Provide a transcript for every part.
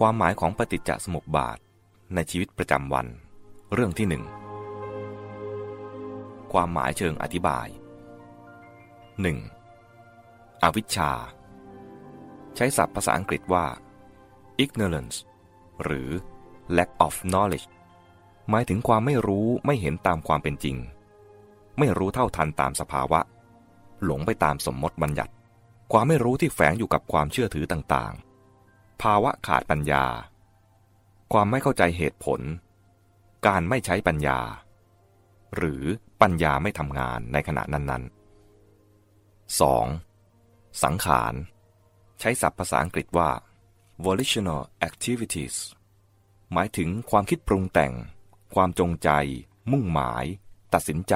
ความหมายของปฏิจจสมุปบาทในชีวิตประจำวัน เรื่องที่หนึ่งความหมายเชิงอธิบาย 1. อวิชชา ใช้ศัพท์ภาษาอังกฤษว่า ignorance หรือ lack of knowledge หมายถึงความไม่รู้ไม่เห็นตามความเป็นจริง ไม่รู้เท่าทันตามสภาวะ หลงไปตามสมมติบัญญัติ ความไม่รู้ที่แฝงอยู่กับความเชื่อถือต่าง ภาวะขาดปัญญา ความไม่เข้าใจเหตุผล การไม่ใช้ปัญญา หรือปัญญาไม่ทำงานในขณะนั้นๆ 2. สังขาร ใช้ศัพท์ภาษาอังกฤษว่า volitional activities หมายถึงความคิดปรุงแต่ง ความจงใจ มุ่งหมาย ตัดสินใจ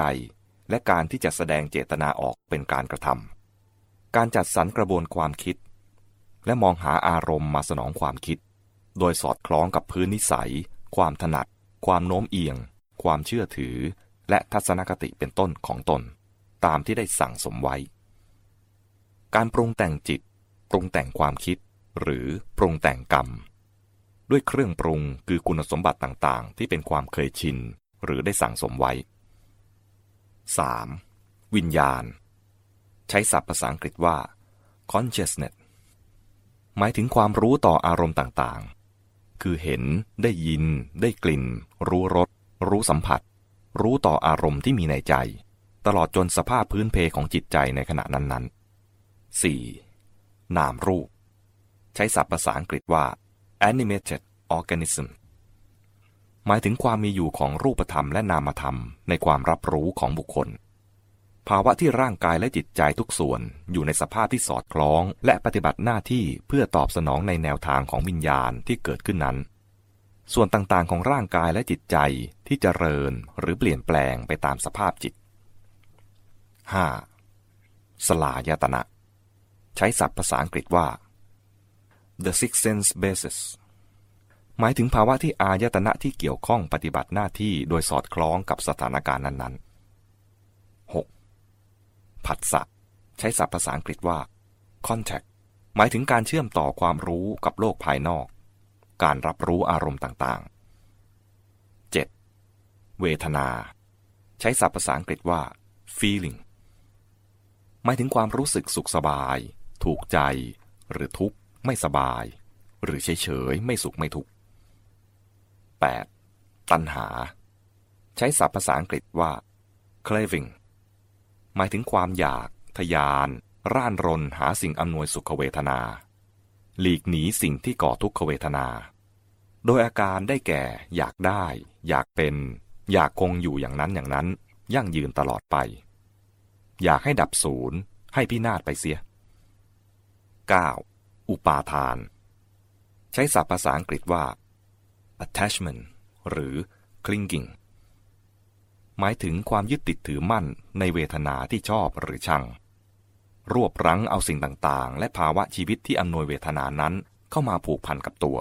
และการที่จะแสดงเจตนาออกเป็นการกระทำการจัดสรรกระบวนความคิด และมองหาอารมณ์มาสนองความคิด โดยสอดคล้องกับพื้นนิสัย ความถนัด ความโน้มเอียง ความเชื่อถือ และทัศนคติเป็นต้นของตน ตามที่ได้สั่งสมไว้ การปรุงแต่งจิต ปรุงแต่งความคิด หรือปรุงแต่งกรรม ด้วยเครื่องปรุงคือคุณสมบัติต่างๆ ที่เป็นความเคยชิน หรือได้สั่งสมไว้ 3. วิญญาณ ใช้ศัพท์ภาษาอังกฤษว่า consciousness หมายถึงความรู้ต่ออารมณ์ต่างๆ คือเห็น ได้ยิน ได้กลิ่น รู้รส รู้สัมผัส รู้ต่ออารมณ์ที่มีในใจ ตลอดจนสภาพพื้นเพของจิตใจในขณะนั้นๆ 4. นามรูป ใช้ศัพท์ภาษาอังกฤษว่า animated organism หมายถึงความมีอยู่ของรูปธรรมและนามธรรมในความรับรู้ของบุคคล ภาวะที่ร่างกายและจิตใจทุกส่วนอยู่ในสภาพที่สอดคล้อง และปฏิบัติหน้าที่เพื่อตอบสนองในแนวทางของวิญญาณที่เกิดขึ้นนั้น ส่วนต่างๆ ของร่างกายและจิตใจที่เจริญหรือเปลี่ยนแปลงไปตามสภาพจิต 5. สลายตนะ ใช้ศัพท์ภาษาอังกฤษว่า the six sense basis หมายถึงภาวะที่อายตนะที่เกี่ยวข้องปฏิบัติหน้าที่โดยสอดคล้องกับสถานการณ์นั้นๆ ผัสสะใช้ศัพท์ภาษาอังกฤษว่า contact หมายถึงการเชื่อมต่อความรู้กับโลกภายนอก การรับรู้อารมณ์ต่างๆ 7. เวทนา ใช้ศัพท์ภาษาอังกฤษว่า feeling หมายถึงความรู้สึกสุขสบาย ถูกใจ หรือทุกข์ไม่สบาย หรือเฉยๆไม่สุขไม่ทุกข์ 8. ตัณหา ใช้ศัพท์ภาษาอังกฤษว่า craving หมายถึงความอยาก ทยาน ร่านรนหาสิ่งอำนวยสุขเวทนา หลีกหนีสิ่งที่ก่อทุกขเวทนา โดยอาการได้แก่ อยากได้ อยากเป็น อยากคงอยู่อย่างนั้นอย่างนั้น ยั่งยืนตลอดไป อยากให้ดับศูนย์ ให้พินาศไปเสีย 9. อุปาทาน ใช้ศัพท์ภาษาอังกฤษว่า attachment หรือ clinging หมายถึงความยึดติดถือมั่นในเวทนาที่ชอบหรือชัง รวบรั้งเอาสิ่งต่างๆ และภาวะชีวิตที่อำนวยเวทนานั้นเข้ามาผูกพันกับตัว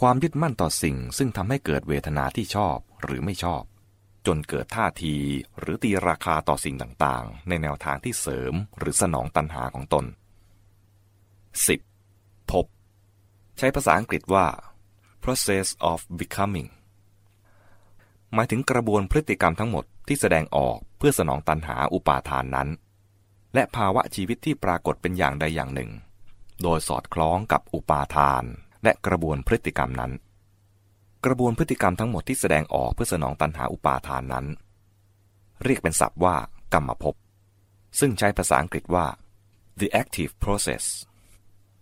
ความยึดมั่นต่อสิ่งซึ่งทำให้เกิดเวทนาที่ชอบหรือไม่ชอบ จนเกิดท่าทีหรือตีราคาต่อสิ่งต่างๆ ในแนวทางที่เสริมหรือสนองตันหาของตน 10. พบ ใช้ภาษาอังกฤษว่า process of becoming หมายถึงกระบวนพฤติกรรมทั้งหมดที่แสดงออกเพื่อสนองตันหาอุปาทานนั้น และภาวะชีวิตที่ปรากฏเป็นอย่างใดอย่างหนึ่ง โดยสอดคล้องกับอุปาทาน และกระบวนพฤติกรรมนั้น กระบวนพฤติกรรมทั้งหมดที่แสดงออกเพื่อสนองตันหาอุปาทานนั้น เรียกเป็นศัพท์ว่ากรรมภพซึ่งใช้ภาษาอังกฤษว่า the active process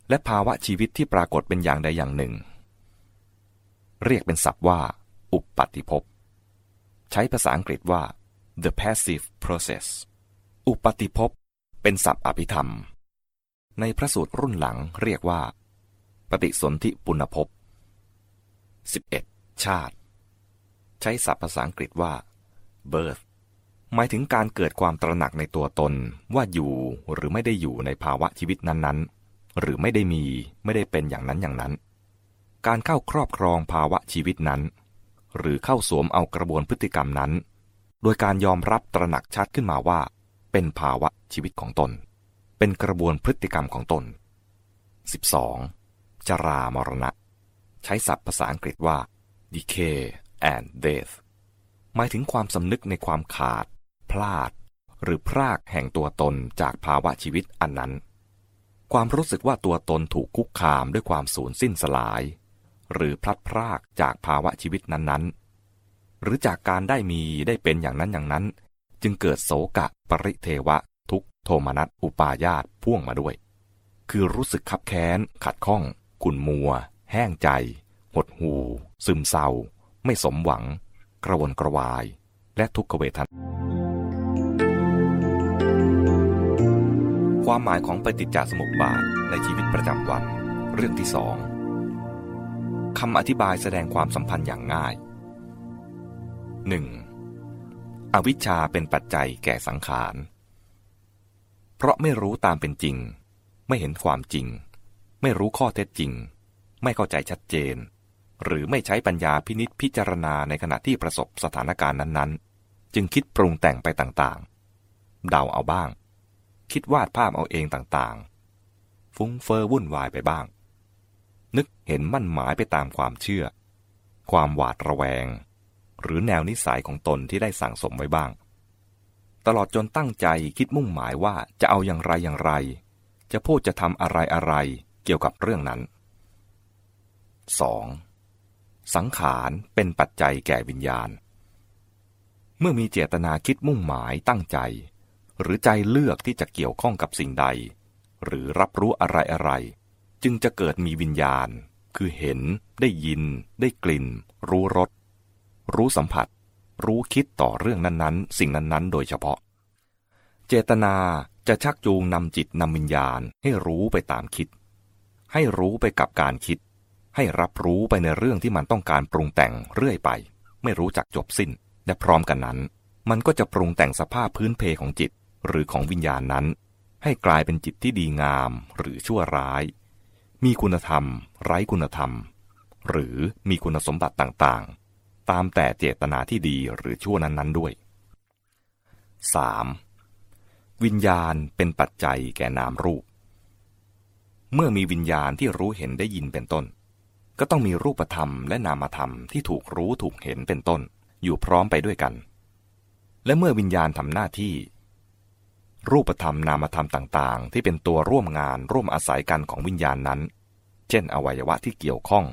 และภาวะชีวิตที่ปรากฏเป็นอย่างใดอย่างหนึ่ง เรียกเป็นศัพท์ว่า อุปปัติภพ ใช้ภาษาอังกฤษว่า the passive process อุปติภพเป็นศัพท์อภิธรรม ในพระสูตรรุ่นหลังเรียกว่า ปฏิสนธิปุณภพ 11. ชาติ ใช้ศัพท์ภาษาอังกฤษว่า birth หมายถึงการเกิดความตระหนักในตัวตนว่าอยู่หรือไม่ได้อยู่ในภาวะชีวิตนั้นๆ หรือไม่ได้มีไม่ได้เป็นอย่างนั้นอย่างนั้น การเข้าครอบครองภาวะชีวิตนั้น หรือเข้าสวมเอากระบวนพฤติกรรมนั้น โดยการยอมรับตระหนักชัดขึ้นมาว่า เป็นภาวะชีวิตของตน เป็นกระบวนพฤติกรรมของตน 12. จรามรณะ ใช้ศัพท์ภาษาอังกฤษว่า decay and death หมายถึงความสำนึกในความขาด พลาด หรือพรากแห่งตัวตนจากภาวะชีวิตอันนั้น ความรู้สึกว่าตัวตนถูกคุกคามด้วยความสูญสิ้นสลาย หรือพลัดพรากจากภาวะชีวิตนั้นๆ หรือจากการได้มีได้เป็นอย่างนั้นอย่างนั้น จึงเกิดโศกะปริเทวะ ทุกโทมนัสอุปาญาตพ่วงมาด้วย คือรู้สึกขับแค้น ขัดข้องขุ่นมัว แห้งใจ หดหู ซึมเศร้า ไม่สมหวัง กระวนกระวาย และทุกขเวทนาความหมายของปฏิจจสมุปบาทในชีวิตประจำวัน เรื่องที่สอง คำอธิบายแสดงความสัมพันธ์อย่างง่าย 1. อวิชชาเป็นปัจจัยแก่สังขาร เพราะไม่รู้ตามเป็นจริง ไม่เห็นความจริง ไม่รู้ข้อเท็จจริง ไม่เข้าใจชัดเจน หรือไม่ใช้ปัญญาพินิษพิจารณาในขณะที่ประสบสถานการณ์นั้นๆ จึงคิดปรุงแต่งไปต่างๆ เดาเอาบ้าง คิดวาดภาพเอาเองต่างๆ ฟุ้งเฟอ้อวุ่นวายไปบ้าง นึกเห็นมั่นหมายไปตามความเชื่อ ความหวาดระแวง หรือแนวนิสัยของตนที่ได้สั่งสมไว้บ้าง ตลอดจนตั้งใจคิดมุ่งหมายว่าจะเอาอย่างไรอย่างไร จะพูดจะทำอะไรอะไรเกี่ยวกับเรื่องนั้น 2. สังขารเป็นปัจจัยแก่วิญญาณ เมื่อมีเจตนาคิดมุ่งหมายตั้งใจ หรือใจเลือกที่จะเกี่ยวข้องกับสิ่งใด หรือรับรู้อะไรอะไร จึงจะเกิดมีวิญญาณ คือเห็น ได้ยิน ได้กลิ่น รู้รส รู้สัมผัส รู้คิดต่อเรื่องนั้นๆ สิ่งนั้นๆ โดยเฉพาะ เจตนาจะชักจูงนำจิตนำวิญญาณให้รู้ไปตามคิด ให้รู้ไปกับการคิด ให้รับรู้ไปในเรื่องที่มันต้องการปรุงแต่งเรื่อยไป ไม่รู้จักจบสิ้น และพร้อมกันนั้น มันก็จะปรุงแต่งสภาพพื้นเพของจิต หรือของวิญญาณนั้น ให้กลายเป็นจิตที่ดีงามหรือชั่วร้าย มีคุณธรรม ไร้คุณธรรม หรือมีคุณสมบัติต่างๆ ตามแต่เจตนาที่ดีหรือชั่วนั้นๆด้วย 3. วิญญาณเป็นปัจจัยแก่นามรูป เมื่อมีวิญญาณที่รู้เห็นได้ยินเป็นต้น ก็ต้องมีรูปธรรมและนามธรรมที่ถูกรู้ถูกเห็นเป็นต้น อยู่พร้อมไปด้วยกัน และเมื่อวิญญาณทำหน้าที่ รูปธรรมนามธรรมต่างๆ ที่เป็นตัวร่วมงานร่วมอาศัยกันของวิญญาณนั้น เช่น อวัยวะที่เกี่ยวข้อง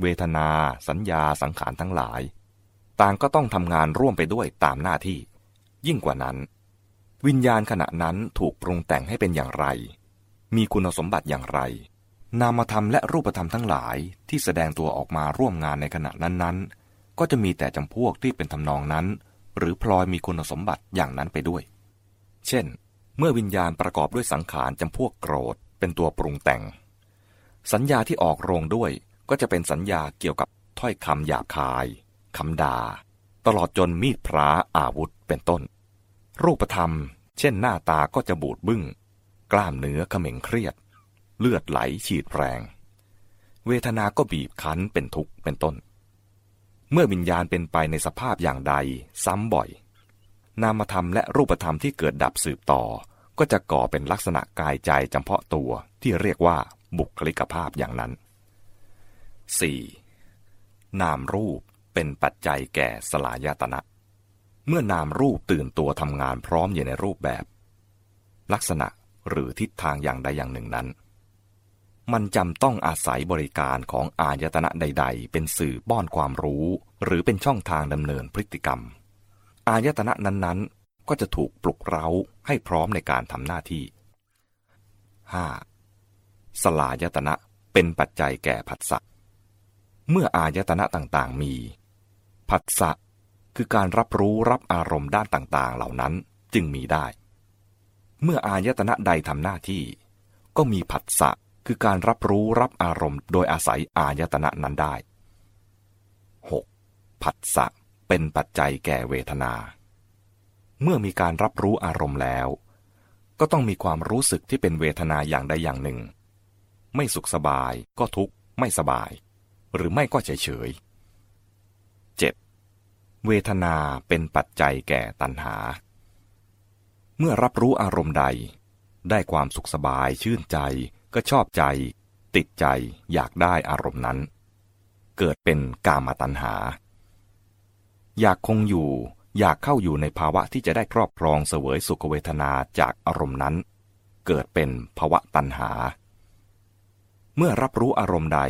เวทนา สัญญาสังขารทั้งหลาย ต่างก็ต้องทำงานร่วมไปด้วยตามหน้าที่ ยิ่งกว่านั้น วิญญาณขณะนั้นถูกปรุงแต่งให้เป็นอย่างไร มีคุณสมบัติอย่างไร นามธรรมและรูปธรรมทั้งหลายที่แสดงตัวออกมาร่วมงานในขณะนั้นๆ ก็จะมีแต่จำพวกที่เป็นทำนองนั้น หรือพลอยมีคุณสมบัติอย่างนั้นไปด้วย เช่น เมื่อวิญญาณประกอบด้วยสังขารจำพวกโกรธเป็นตัวปรุงแต่ง สัญญาที่ออกโรงด้วยก็จะเป็นสัญญาเกี่ยวกับถ้อยคำหยาบคายคำด่า ตลอดจนมีดพระอาวุธเป็นต้น รูปธรรม เช่นหน้าตาก็จะบูดบึ้ง กล้ามเนื้อเขม็งเครียด เลือดไหลฉีดแรง เวทนาก็บีบคั้นเป็นทุกข์เป็นต้น เมื่อวิญญาณเป็นไปในสภาพอย่างใดซ้ำบ่อย นามธรรมและรูปธรรมที่เกิดดับสืบต่อ ก็จะก่อเป็นลักษณะกายใจจำเพาะตัวที่เรียกว่าบุคลิกภาพอย่างนั้น 4. นามรูปเป็นปัจจัยแก่สลายตนะ เมื่อนามรูปตื่นตัวทำงานพร้อมอยู่ในรูปแบบ ลักษณะหรือทิศทางอย่างใดอย่างหนึ่งนั้น มันจำต้องอาศัยบริการของอายตนะใด ๆ เป็นสื่อป้อนความรู้ หรือเป็นช่องทางดำเนินพฤติกรรม อายตนะนั้นๆ ก็จะถูกปลุกเร้า ให้พร้อมในการทำหน้าที่ 5. สลายตนะเป็นปัจจัยแก่ผัสสะ เมื่ออายตนะต่างๆมี ผัสสะคือการรับรู้รับอารมณ์ด้านต่างๆ เหล่านั้นจึงมีได้ เมื่ออายตนะใดทำหน้าที่ ก็มีผัสสะคือการรับรู้รับอารมณ์โดยอาศัยอายตนะนั้นได้ 6. ผัสสะเป็นปัจจัยแก่เวทนา เมื่อมีการรับรู้อารมณ์แล้ว ก็ต้องมีความรู้สึกที่เป็นเวทนาอย่างใดอย่างหนึ่ง ไม่สุขสบายก็ทุกข์ไม่สบาย หรือไม่ก็เฉยเฉย 7. เวทนาเป็นปัจจัยแก่ตัณหา เมื่อรับรู้อารมณ์ใด ได้ความสุขสบายชื่นใจ ก็ชอบใจ ติดใจอยากได้อารมณ์นั้น เกิดเป็นกามตัณหา อยากคงอยู่ อยากเข้าอยู่ในภาวะที่จะได้ครอบครองเสวยสุขเวทนาจากอารมณ์นั้น เกิดเป็นภาวะตัณหา เมื่อรับรู้อารมณ์ใด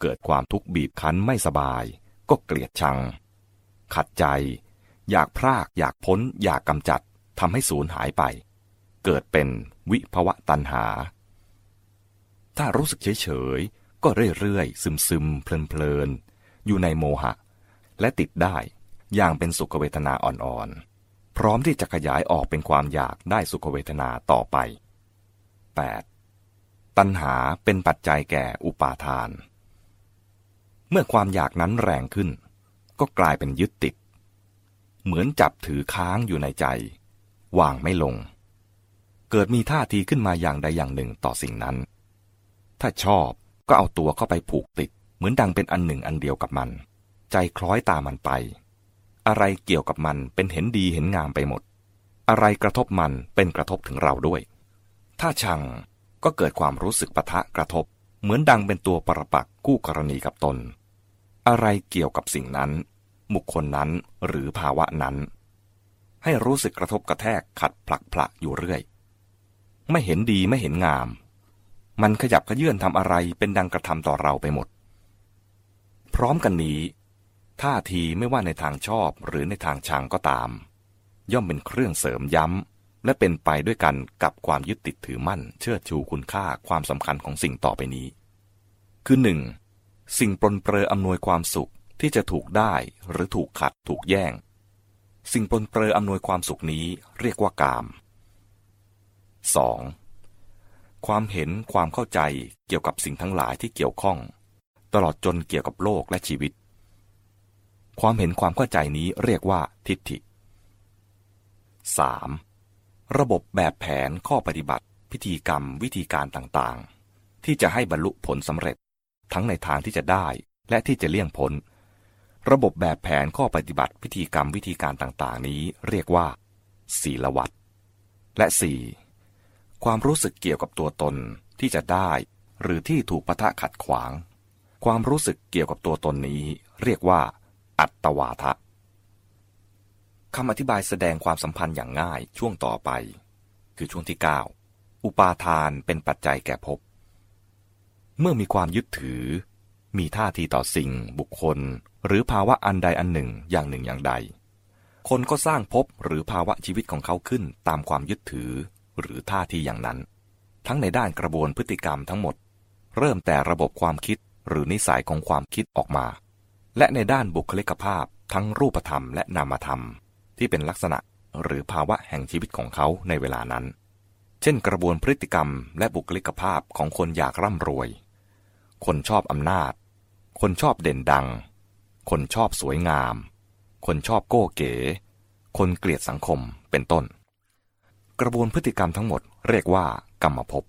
เกิดความทุกข์บีบคั้นไม่สบาย ก็เกลียดชัง ขัดใจ อยากพรากอยากพ้น อยากกำจัดทำให้สูญหายไป เกิดเป็นวิภวะตัณหา ถ้ารู้สึกเฉยๆก็เรื่อยๆซึมๆเพลินๆอยู่ในโมหะ และติดได้ อย่างเป็นสุขเวทนาอ่อนๆ พร้อมที่จะขยายออกเป็นความอยากได้สุขเวทนาต่อไป 8. ตัณหาเป็นปัจจัยแก่อุปาทาน เมื่อความอยากนั้นแรงขึ้น ก็กลายเป็นยึดติด เหมือนจับถือค้างอยู่ในใจ วางไม่ลง เกิดมีท่าทีขึ้นมาอย่างใดอย่างหนึ่งต่อสิ่งนั้น ถ้าชอบก็เอาตัวเข้าไปผูกติด เหมือนดังเป็นอันหนึ่งอันเดียวกับมัน ใจคล้อยตามมันไป อะไรเกี่ยวกับมันเป็นเห็นดีเห็นงามไปหมด อะไรกระทบมันเป็นกระทบถึงเราด้วย ถ้าชังก็เกิดความรู้สึกปะทะกระทบ เหมือนดังเป็นตัวปรปักกู้กรณีกับตน อะไรเกี่ยวกับสิ่งนั้น บุคคลนั้นหรือภาวะนั้น ให้รู้สึกกระทบกระแทกขัดผลักผละอยู่เรื่อย ไม่เห็นดีไม่เห็นงาม มันขยับขยื่นทำอะไรเป็นดังกระทำต่อเราไปหมด พร้อมกันนี้ ท่าทีไม่ว่าในทางชอบหรือในทางชังก็ตาม ย่อมเป็นเครื่องเสริมย้ำ และเป็นไปด้วยกันกับความยึดติดถือมั่น เชื่อชูคุณค่าความสำคัญของสิ่งต่อไปนี้ คือหนึ่งสิ่งปลนเปลืออำนวยความสุขที่จะถูกได้หรือถูกขัดถูกแย่ง สิ่งปนเปื้ออำนวยความสุขนี้เรียกว่ากาม 2. ความเห็นความเข้าใจเกี่ยวกับสิ่งทั้งหลายที่เกี่ยวข้อง ตลอดจนเกี่ยวกับโลกและชีวิต ความเห็นความเข้าใจนี้เรียกว่าทิฏฐิ 3. ระบบแบบแผนข้อปฏิบัติ พิธีกรรมวิธีการต่างๆ ที่จะให้บรรลุผลสำเร็จ ทั้งในทางที่จะได้และที่จะเลี่ยงพ้น ระบบแบบแผนข้อปฏิบัติ พิธีกรรมวิธีการต่างๆ นี้เรียกว่า ศีลวัตรและ 4. ความรู้สึกเกี่ยวกับตัวตนที่จะได้ หรือที่ถูกปะทะขัดขวาง ความรู้สึกเกี่ยวกับตัวตนนี้ เรียกว่า อัตวาทะคำอธิบายแสดงความสัมพันธ์อย่างง่ายช่วงต่อไป คือช่วงที่ 9 อุปาทานเป็นปัจจัยแก่ภพเมื่อมีความยึดถือ มีท่าทีต่อสิ่ง บุคคล หรือภาวะอันใดอันหนึ่งอย่างหนึ่งอย่างใด คนก็สร้างภพหรือภาวะชีวิตของเขาขึ้นตามความยึดถือ หรือท่าทีอย่างนั้น ทั้งในด้านกระบวนพฤติกรรมทั้งหมด เริ่มแต่ระบบความคิดหรือนิสัยของความคิดออกมา และในด้านบุคลิกภาพทั้งรูปธรรมและนามธรรม ที่เป็นลักษณะหรือภาวะแห่งชีวิตของเขาในเวลานั้น เช่นกระบวนพฤติกรรมและบุคลิกภาพของคนอยากร่ำรวย คนชอบอำนาจ คนชอบเด่นดัง คนชอบสวยงาม คนชอบโก้เก๋ คนเกลียดสังคมเป็นต้น กระบวนพฤติกรรมทั้งหมดเรียกว่ากรรมภพ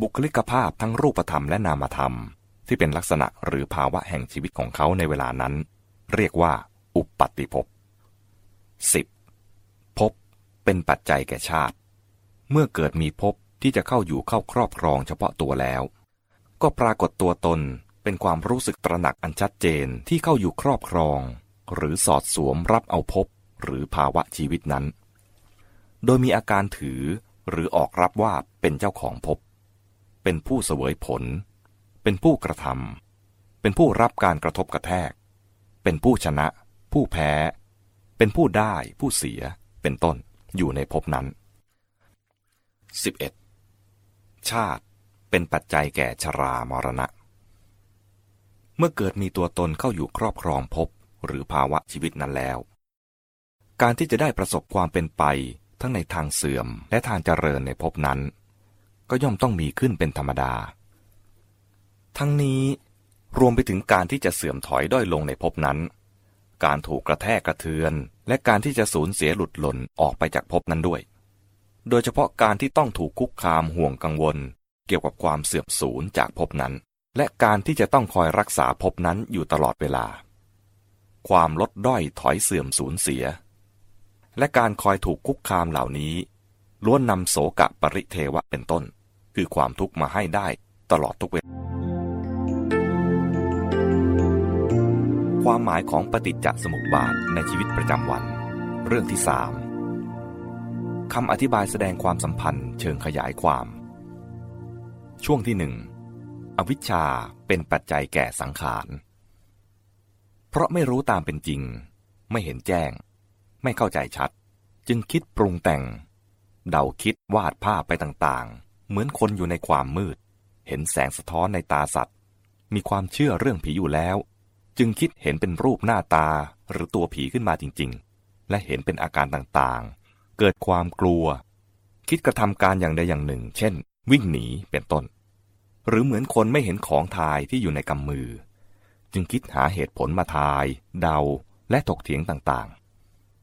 บุคลิกภาพทั้งรูปธรรมและนามธรรม ที่เป็นลักษณะหรือภาวะแห่งชีวิตของเขาในเวลานั้น เรียกว่า อุปปัติภพ 10. ภพเป็นปัจจัยแก่ชาติ เมื่อเกิดมีภพที่จะเข้าอยู่เข้าครอบครองเฉพาะตัวแล้ว ก็ปรากฏตัวตนเป็นความรู้สึกตระหนักอันชัดเจนที่เข้าอยู่ครอบครอง หรือสอดสวมรับเอาภพหรือภาวะชีวิตนั้น โดยมีอาการถือหรือออกรับว่าเป็นเจ้าของภพเป็นผู้เสวยผล เป็นผู้กระทำเป็นผู้รับการกระทบกระแทก เป็นผู้ชนะ ผู้แพ้ เป็นผู้ได้ ผู้เสีย เป็นต้นอยู่ในภพนั้น 11. ชาติเป็นปัจจัยแก่ชรามรณะ เมื่อเกิดมีตัวตนเข้าอยู่ครอบครองภพหรือภาวะชีวิตนั้นแล้ว การที่จะได้ประสบความเป็นไปทั้งในทางเสื่อมและทางเจริญในภพนั้น ก็ย่อมต้องมีขึ้นเป็นธรรมดา ทั้งนี้รวมไปถึงการที่จะเสื่อมถอยด้อยลงในภพนั้น การถูกกระแทกกระเทือน และการที่จะสูญเสียหลุดหล่นออกไปจากภพนั้นด้วย โดยเฉพาะการที่ต้องถูกคุกคามห่วงกังวล เกี่ยวกับความเสื่อมสูญจากภพนั้น และการที่จะต้องคอยรักษาภพนั้นอยู่ตลอดเวลา ความลดด้อยถอยเสื่อมสูญเสีย และการคอยถูกคุกคามเหล่านี้ล้วนนำโสกะปริเทวะเป็นต้น คือความทุกข์มาให้ได้ตลอดทุกเวลา ความหมายของปฏิจจสมุปบาทในชีวิตประจำวัน เรื่องที่สามคำอธิบายแสดงความสัมพันธ์เชิงขยายความ ช่วงที่หนึ่งอวิชชาเป็นปัจจัยแก่สังขาร เพราะไม่รู้ตามเป็นจริง ไม่เห็นแจ้ง ไม่เข้าใจชัด จึงคิดปรุงแต่ง เดาคิดวาดภาพไปต่างๆ เหมือนคนอยู่ในความมืด เห็นแสงสะท้อนในตาสัตว์ มีความเชื่อเรื่องผีอยู่แล้ว จึงคิดเห็นเป็นรูปหน้าตาหรือตัวผีขึ้นมาจริงๆ และเห็นเป็นอาการต่างๆ เกิดความกลัว คิดกระทำการอย่างใดอย่างหนึ่ง เช่น วิ่งหนีเป็นต้น หรือเหมือนคนไม่เห็นของทายที่อยู่ในกำมือ จึงคิดหาเหตุผลมาทาย เดาและถกเถียงต่าง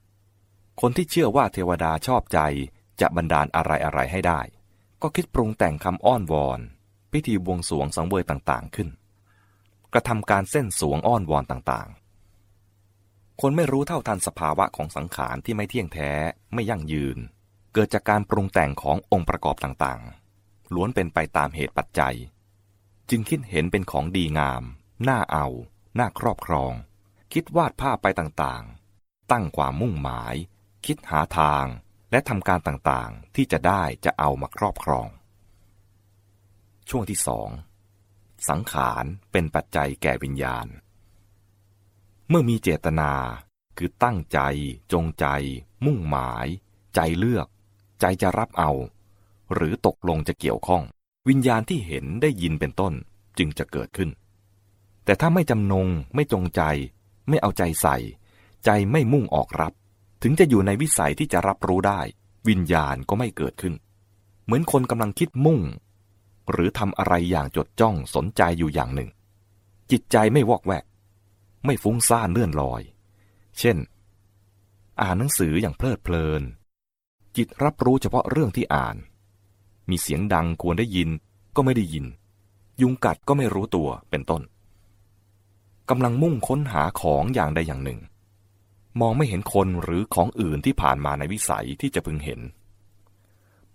ๆ คนที่เชื่อว่าเทวดาชอบใจจะบันดาลอะไรๆให้ได้ ก็คิดปรุงแต่งคำอ้อนวอน พิธีบวงสรวงสังเวยต่างๆขึ้น กระทำการเส้นสวงอ้อนวอนต่างๆ คนไม่รู้เท่าทันสภาวะของสังขารที่ไม่เที่ยงแท้ไม่ยั่งยืน เกิดจากการปรุงแต่งขององค์ประกอบต่างๆ ล้วนเป็นไปตามเหตุปัจจัย จึงคิดเห็นเป็นของดีงาม น่าเอา น่าครอบครอง คิดวาดภาพไปต่างๆ ตั้งความมุ่งหมาย คิดหาทาง และทำการต่างๆ ที่จะได้จะเอามาครอบครอง ช่วงที่สอง สังขารเป็นปัจจัยแก่วิญญาณ เมื่อมีเจตนาคือตั้งใจ จงใจ มุ่งหมาย ใจเลือก ใจจะรับเอา หรือตกลงจะเกี่ยวข้อง วิญญาณที่เห็นได้ยินเป็นต้นจึงจะเกิดขึ้น แต่ถ้าไม่จำนง ไม่จงใจ ไม่เอาใจใส่ ใจไม่มุ่งออกรับ ถึงจะอยู่ในวิสัยที่จะรับรู้ได้ วิญญาณก็ไม่เกิดขึ้น เหมือนคนกำลังคิดมุ่ง หรือทำอะไรอย่างจดจ้องสนใจอยู่อย่างหนึ่ง จิตใจไม่วอกแวก ไม่ฟุ้งซ่านเลื่อนลอย เช่น อ่านหนังสืออย่างเพลิดเพลิน จิตรับรู้เฉพาะเรื่องที่อ่าน มีเสียงดังควรได้ยินก็ไม่ได้ยิน ยุงกัดก็ไม่รู้ตัวเป็นต้นกำลังมุ่งค้นหาของอย่างใดอย่างหนึ่ง มองไม่เห็นคนหรือของอื่นที่ผ่านมาในวิสัยที่จะพึงเห็น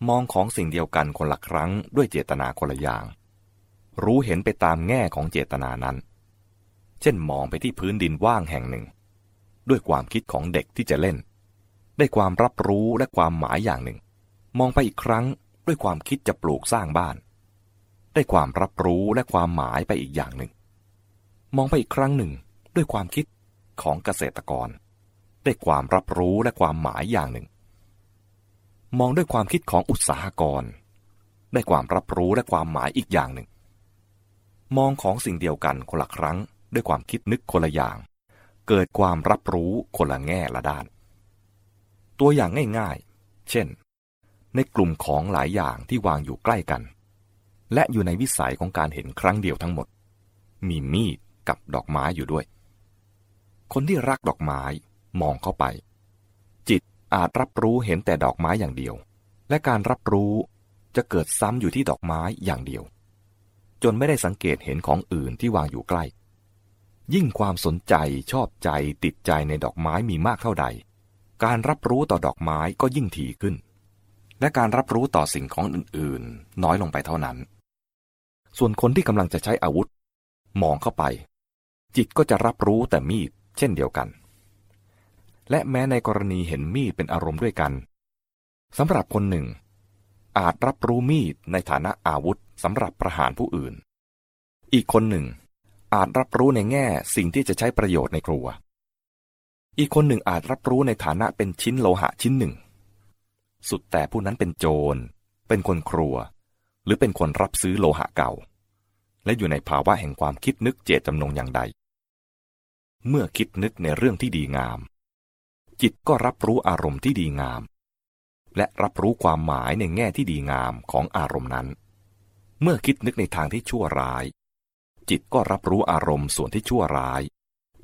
มองของสิ่งเดียวกันคนละครั้งด้วยเจตนาคนละอย่าง รู้เห็นไปตามแง่ของเจตนานั้น เช่นมองไปที่พื้นดินว่างแห่งหนึ่ง ด้วยความคิดของเด็กที่จะเล่น ได้ความรับรู้และความหมายอย่างหนึ่ง มองไปอีกครั้งด้วยความคิดจะปลูกสร้างบ้าน ได้ความรับรู้และความหมายไปอีกอย่างหนึ่ง มองไปอีกครั้งหนึ่งด้วยความคิดของเกษตรกร ได้ความรับรู้และความหมายอย่างหนึ่ง มองด้วยความคิดของอุตสาหกร ได้ความรับรู้และความหมายอีกอย่างหนึ่ง มองของสิ่งเดียวกันคนละครั้ง ด้วยความคิดนึกคนละอย่าง เกิดความรับรู้คนละแง่ละด้าน ตัวอย่างง่ายๆ เช่น ในกลุ่มของหลายอย่างที่วางอยู่ใกล้กัน และอยู่ในวิสัยของการเห็นครั้งเดียวทั้งหมด มีมีดกับดอกไม้อยู่ด้วย คนที่รักดอกไม้มองเข้าไป อาจรับรู้เห็นแต่ดอกไม้อย่างเดียว และการรับรู้จะเกิดซ้ำอยู่ที่ดอกไม้อย่างเดียว จนไม่ได้สังเกตเห็นของอื่นที่วางอยู่ใกล้ ยิ่งความสนใจชอบใจติดใจในดอกไม้มีมากเท่าใด การรับรู้ต่อดอกไม้ก็ยิ่งถี่ขึ้น และการรับรู้ต่อสิ่งของอื่นๆ น้อยลงไปเท่านั้น ส่วนคนที่กำลังจะใช้อาวุธ มองเข้าไป จิตก็จะรับรู้แต่มีดเช่นเดียวกัน และแม้ในกรณีเห็นมีดเป็นอารมณ์ด้วยกันสำหรับคนหนึ่ง อาจรับรู้มีดในฐานะอาวุธสำหรับประหารผู้อื่น อีกคนหนึ่ง อาจรับรู้ในแง่สิ่งที่จะใช้ประโยชน์ในครัว อีกคนหนึ่งอาจรับรู้ในฐานะเป็นชิ้นโลหะชิ้นหนึ่ง สุดแต่ผู้นั้นเป็นโจร เป็นคนครัว หรือเป็นคนรับซื้อโลหะเก่า และอยู่ในภาวะแห่งความคิดนึกเจตจำนงอย่างใด เมื่อคิดนึกในเรื่องที่ดีงาม จิตก็รับรู้อารมณ์ที่ดีงาม และรับรู้ความหมายในแง่ที่ดีงามของอารมณ์นั้น เมื่อคิดนึกในทางที่ชั่วร้าย จิตก็รับรู้อารมณ์ส่วนที่ชั่วร้าย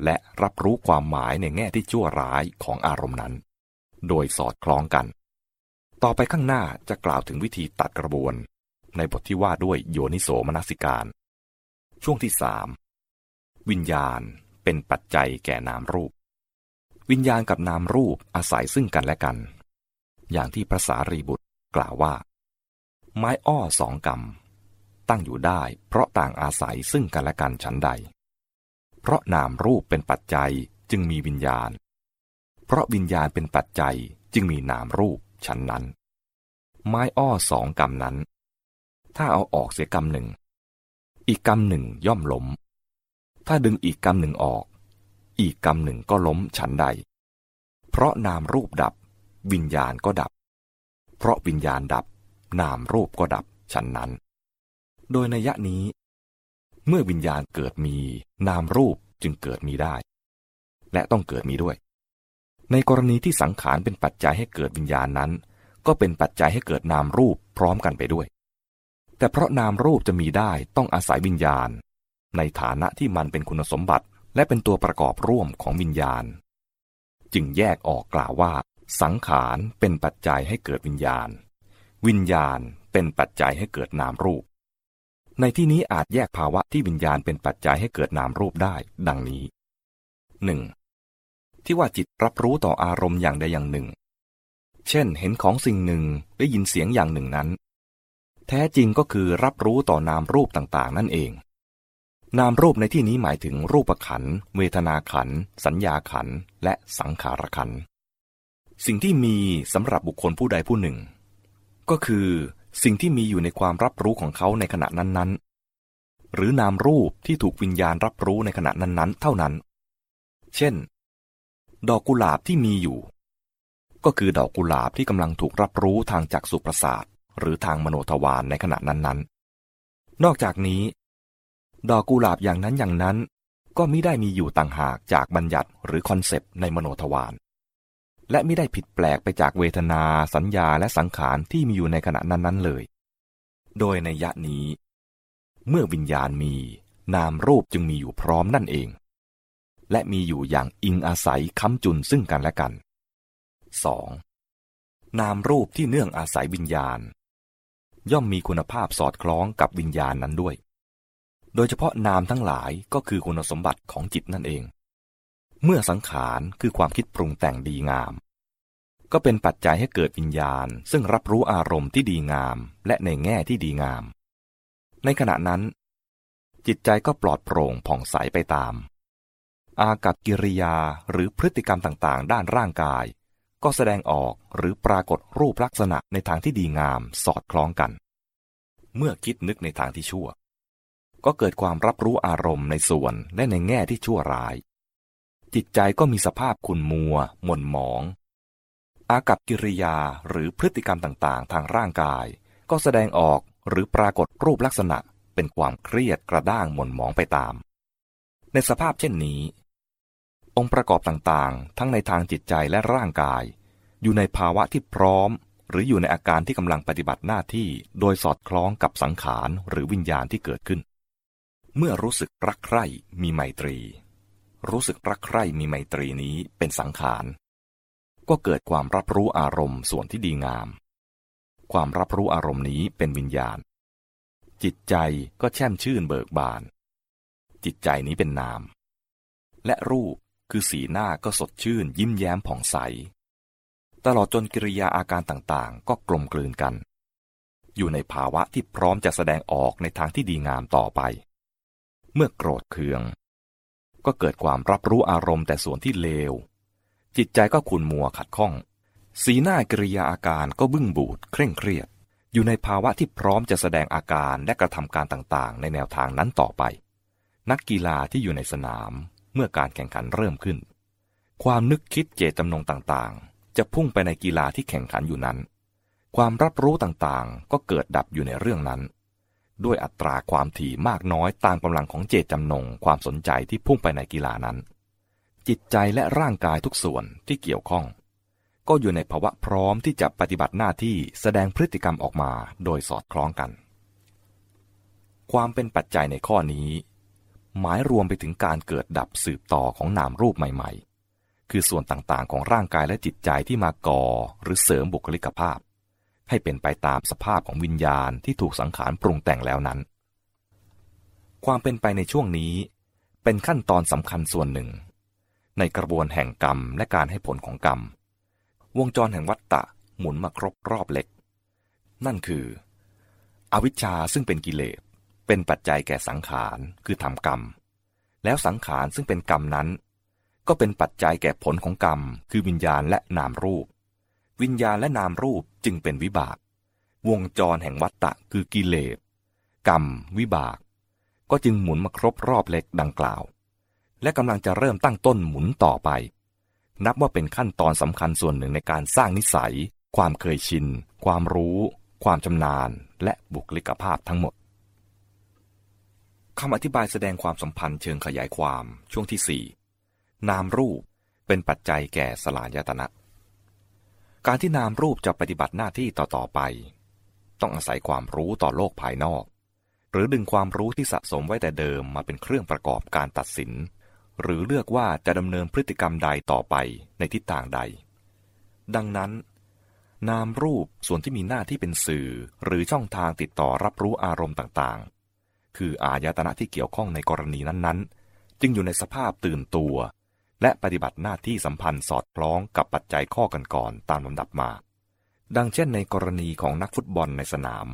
และรับรู้ความหมายในแง่ที่ชั่วร้ายของอารมณ์นั้น โดยสอดคล้องกัน ต่อไปข้างหน้าจะกล่าวถึงวิธีตัดกระบวน ในบทที่ว่าด้วยโยนิโสมนสิการ ช่วงที่สามวิญญาณเป็นปัจจัยแก่นามรูป วิญญาณกับนามรูปอาศัยซึ่งกันและกัน อย่างที่พระสารีบุตรกล่าวว่า ไม้อ้อสองกรรมตั้งอยู่ได้เพราะต่างอาศัยซึ่งกันและกันฉันใด เพราะนามรูปเป็นปัจจัยจึงมีวิญญาณ เพราะวิญญาณเป็นปัจจัยจึงมีนามรูปฉันนั้น ไม้อ้อสองกรรมนั้น ถ้าเอาออกเสียกรรมหนึ่ง อีกกรรมหนึ่งย่อมล้มถ้าดึงอีกกรรมหนึ่งออก อีกกรรมหนึ่งก็ล้มฉันใด เพราะนามรูปดับ วิญญาณก็ดับ เพราะวิญญาณดับ นามรูปก็ดับฉันนั้น โดยในยะนี้ เมื่อวิญญาณเกิดมี นามรูปจึงเกิดมีได้ และต้องเกิดมีด้วย ในกรณีที่สังขารเป็นปัจจัยให้เกิดวิญญาณนั้น ก็เป็นปัจจัยให้เกิดนามรูปพร้อมกันไปด้วย แต่เพราะนามรูปจะมีได้ต้องอาศัยวิญญาณ ในฐานะที่มันเป็นคุณสมบัติ และเป็นตัวประกอบร่วมของวิญญาณ จึงแยกออกกล่าวว่า สังขารเป็นปัจจัยให้เกิดวิญญาณ วิญญาณเป็นปัจจัยให้เกิดนามรูป ในที่นี้อาจแยกภาวะที่วิญญาณเป็นปัจจัยให้เกิดนามรูปได้ดังนี้ 1. ที่ว่าจิตรับรู้ต่ออารมณ์อย่างใดอย่างหนึ่ง เช่น เห็นของสิ่งหนึ่งได้ยินเสียงอย่างหนึ่งนั้น แท้จริงก็คือรับรู้ต่อนามรูปต่างๆ นั่นเอง นามรูปในที่นี้หมายถึงรูปขัน เวทนาขัน สัญญาขัน และสังขารขัน สิ่งที่มีสำหรับบุคคลผู้ใดผู้หนึ่ง ก็คือสิ่งที่มีอยู่ในความรับรู้ของเขาในขณะนั้นๆ หรือนามรูปที่ถูกวิญญาณรับรู้ในขณะนั้นๆ เท่านั้น เช่น ดอกกุหลาบที่มีอยู่ ก็คือดอกกุหลาบที่กำลังถูกรับรู้ทางจักขุประสาทหรือทางมโนทวารในขณะนั้นๆ นอกจากนี้ ดอกกุหลาบอย่างนั้นอย่างนั้น ก็ไม่ได้มีอยู่ต่างหากจากบัญญัติหรือ concept ในมโนทวารและไม่ได้ผิดแปลกไปจากเวทนา สัญญาและสังขารที่มีอยู่ในขณะนั้นๆเลย โดยนัยนี้ เมื่อวิญญาณมี นามรูปจึงมีอยู่พร้อมนั่นเอง และมีอยู่อย่างอิงอาศัยค้ำจุนซึ่งกันและกัน 2. นามรูปที่เนื่องอาศัยวิญญาณ ย่อมมีคุณภาพสอดคล้องกับวิญญาณนั้นด้วย โดยเฉพาะนามทั้งหลายก็คือคุณสมบัติของจิตนั่นเอง เมื่อสังขารคือความคิดปรุงแต่งดีงาม ก็เป็นปัจจัยให้เกิดวิญญาณ ซึ่งรับรู้อารมณ์ที่ดีงาม และในแง่ที่ดีงาม ในขณะนั้น จิตใจก็ปลอดโปร่งผ่องใสไปตาม อากับกิริยาหรือพฤติกรรมต่างๆ ด้านร่างกาย ก็แสดงออกหรือปรากฏรูปลักษณะในทางที่ดีงามสอดคล้องกัน เมื่อคิดนึกในทางที่ชั่ว ก็เกิดความรับรู้อารมณ์ในส่วนและในแง่ที่ชั่วร้าย จิตใจก็มีสภาพขุ่นมัว หม่นหมอง อากับกิริยาหรือพฤติกรรมต่างๆ ทางร่างกาย ก็แสดงออกหรือปรากฏรูปลักษณะเป็นความเครียดกระด้างหม่นหมองไปตาม ในสภาพเช่นนี้ องค์ประกอบต่างๆ ทั้งในทางจิตใจและร่างกาย อยู่ในภาวะที่พร้อม หรืออยู่ในอาการที่กำลังปฏิบัติหน้าที่โดยสอดคล้องกับสังขารหรือวิญญาณที่เกิดขึ้น เมื่อรู้สึกรักใคร่มีไมตรี รู้สึกรักใคร่มีไมตรีนี้เป็นสังขาร ก็เกิดความรับรู้อารมณ์ส่วนที่ดีงาม ความรับรู้อารมณ์นี้เป็นวิญญาณ จิตใจก็แช่มชื่นเบิกบาน จิตใจนี้เป็นนาม และรูปคือสีหน้าก็สดชื่นยิ้มแย้มผ่องใส ตลอดจนกิริยาอาการต่างๆ ก็กลมกลืนกัน อยู่ในภาวะที่พร้อมจะแสดงออกในทางที่ดีงามต่อไป เมื่อโกรธเคือง ก็เกิดความรับรู้อารมณ์แต่ส่วนที่เลว จิตใจก็ขุนมัวขัดข้อง สีหน้ากริยาอาการก็บึ้งบูดเคร่งเครียด อยู่ในภาวะที่พร้อมจะแสดงอาการและกระทำการต่างๆ ในแนวทางนั้นต่อไป นักกีฬาที่อยู่ในสนามเมื่อการแข่งขันเริ่มขึ้น ความนึกคิดเจตจำนงต่างๆ จะพุ่งไปในกีฬาที่แข่งขันอยู่นั้น ความรับรู้ต่างๆ ก็เกิดดับอยู่ในเรื่องนั้น ด้วยอัตราความถี่มากน้อยตามกำลังของเจตจำนงความสนใจที่พุ่งไปในกีฬานั้น จิตใจและร่างกายทุกส่วนที่เกี่ยวข้อง ก็อยู่ในภาวะพร้อมที่จะปฏิบัติหน้าที่แสดงพฤติกรรมออกมาโดยสอดคล้องกัน ความเป็นปัจจัยในข้อนี้ หมายรวมไปถึงการเกิดดับสืบต่อของนามรูปใหม่ ๆ คือส่วนต่างๆ ของร่างกายและจิตใจที่มาก่อหรือเสริมบุคลิกภาพ ให้เป็นไปตามสภาพของวิญญาณที่ถูกสังขารปรุงแต่งแล้วนั้น ความเป็นไปในช่วงนี้ เป็นขั้นตอนสำคัญส่วนหนึ่ง ในกระบวนแห่งกรรมและการให้ผลของกรรม วงจรแห่งวัฏฏะหมุนมาครบรอบเล็ก นั่นคือ อวิชชาซึ่งเป็นกิเลสเป็นปัจจัยแก่สังขารคือทำกรรม แล้วสังขารซึ่งเป็นกรรมนั้น ก็เป็นปัจจัยแก่ผลของกรรม คือวิญญาณและนามรูป วิญญาณและนามรูปจึงเป็นวิบาก วงจรแห่งวัฏฏะคือกิเลส กรรม วิบาก ก็จึงหมุนมาครบรอบเล็กดังกล่าว และกำลังจะเริ่มตั้งต้นหมุนต่อไป นับว่าเป็นขั้นตอนสำคัญส่วนหนึ่งในการสร้างนิสัย ความเคยชิน ความรู้ ความชำนาญ และบุคลิกภาพทั้งหมดคำอธิบายแสดงความสัมพันธ์เชิงขยายความช่วงที่ 4 นามรูปเป็นปัจจัยแก่สลายตนะ การที่นามรูปจะปฏิบัติหน้าที่ต่อๆไป ต้องอาศัยความรู้ต่อโลกภายนอก หรือดึงความรู้ที่สะสมไว้แต่เดิมมาเป็นเครื่องประกอบการตัดสิน หรือเลือกว่าจะดำเนินพฤติกรรมใดต่อไปในทิศทางใด ดังนั้น นามรูปส่วนที่มีหน้าที่เป็นสื่อหรือช่องทางติดต่อรับรู้อารมณ์ต่างๆ คืออายตนะที่เกี่ยวข้องในกรณีนั้นๆ จึงอยู่ในสภาพตื่นตัว และปฏิบัติหน้าที่สัมพันธ์สอดคล้องกับปัจจัยข้อกันก่อนตามลำดับมา ดังเช่นในกรณีของนักฟุตบอลในสนาม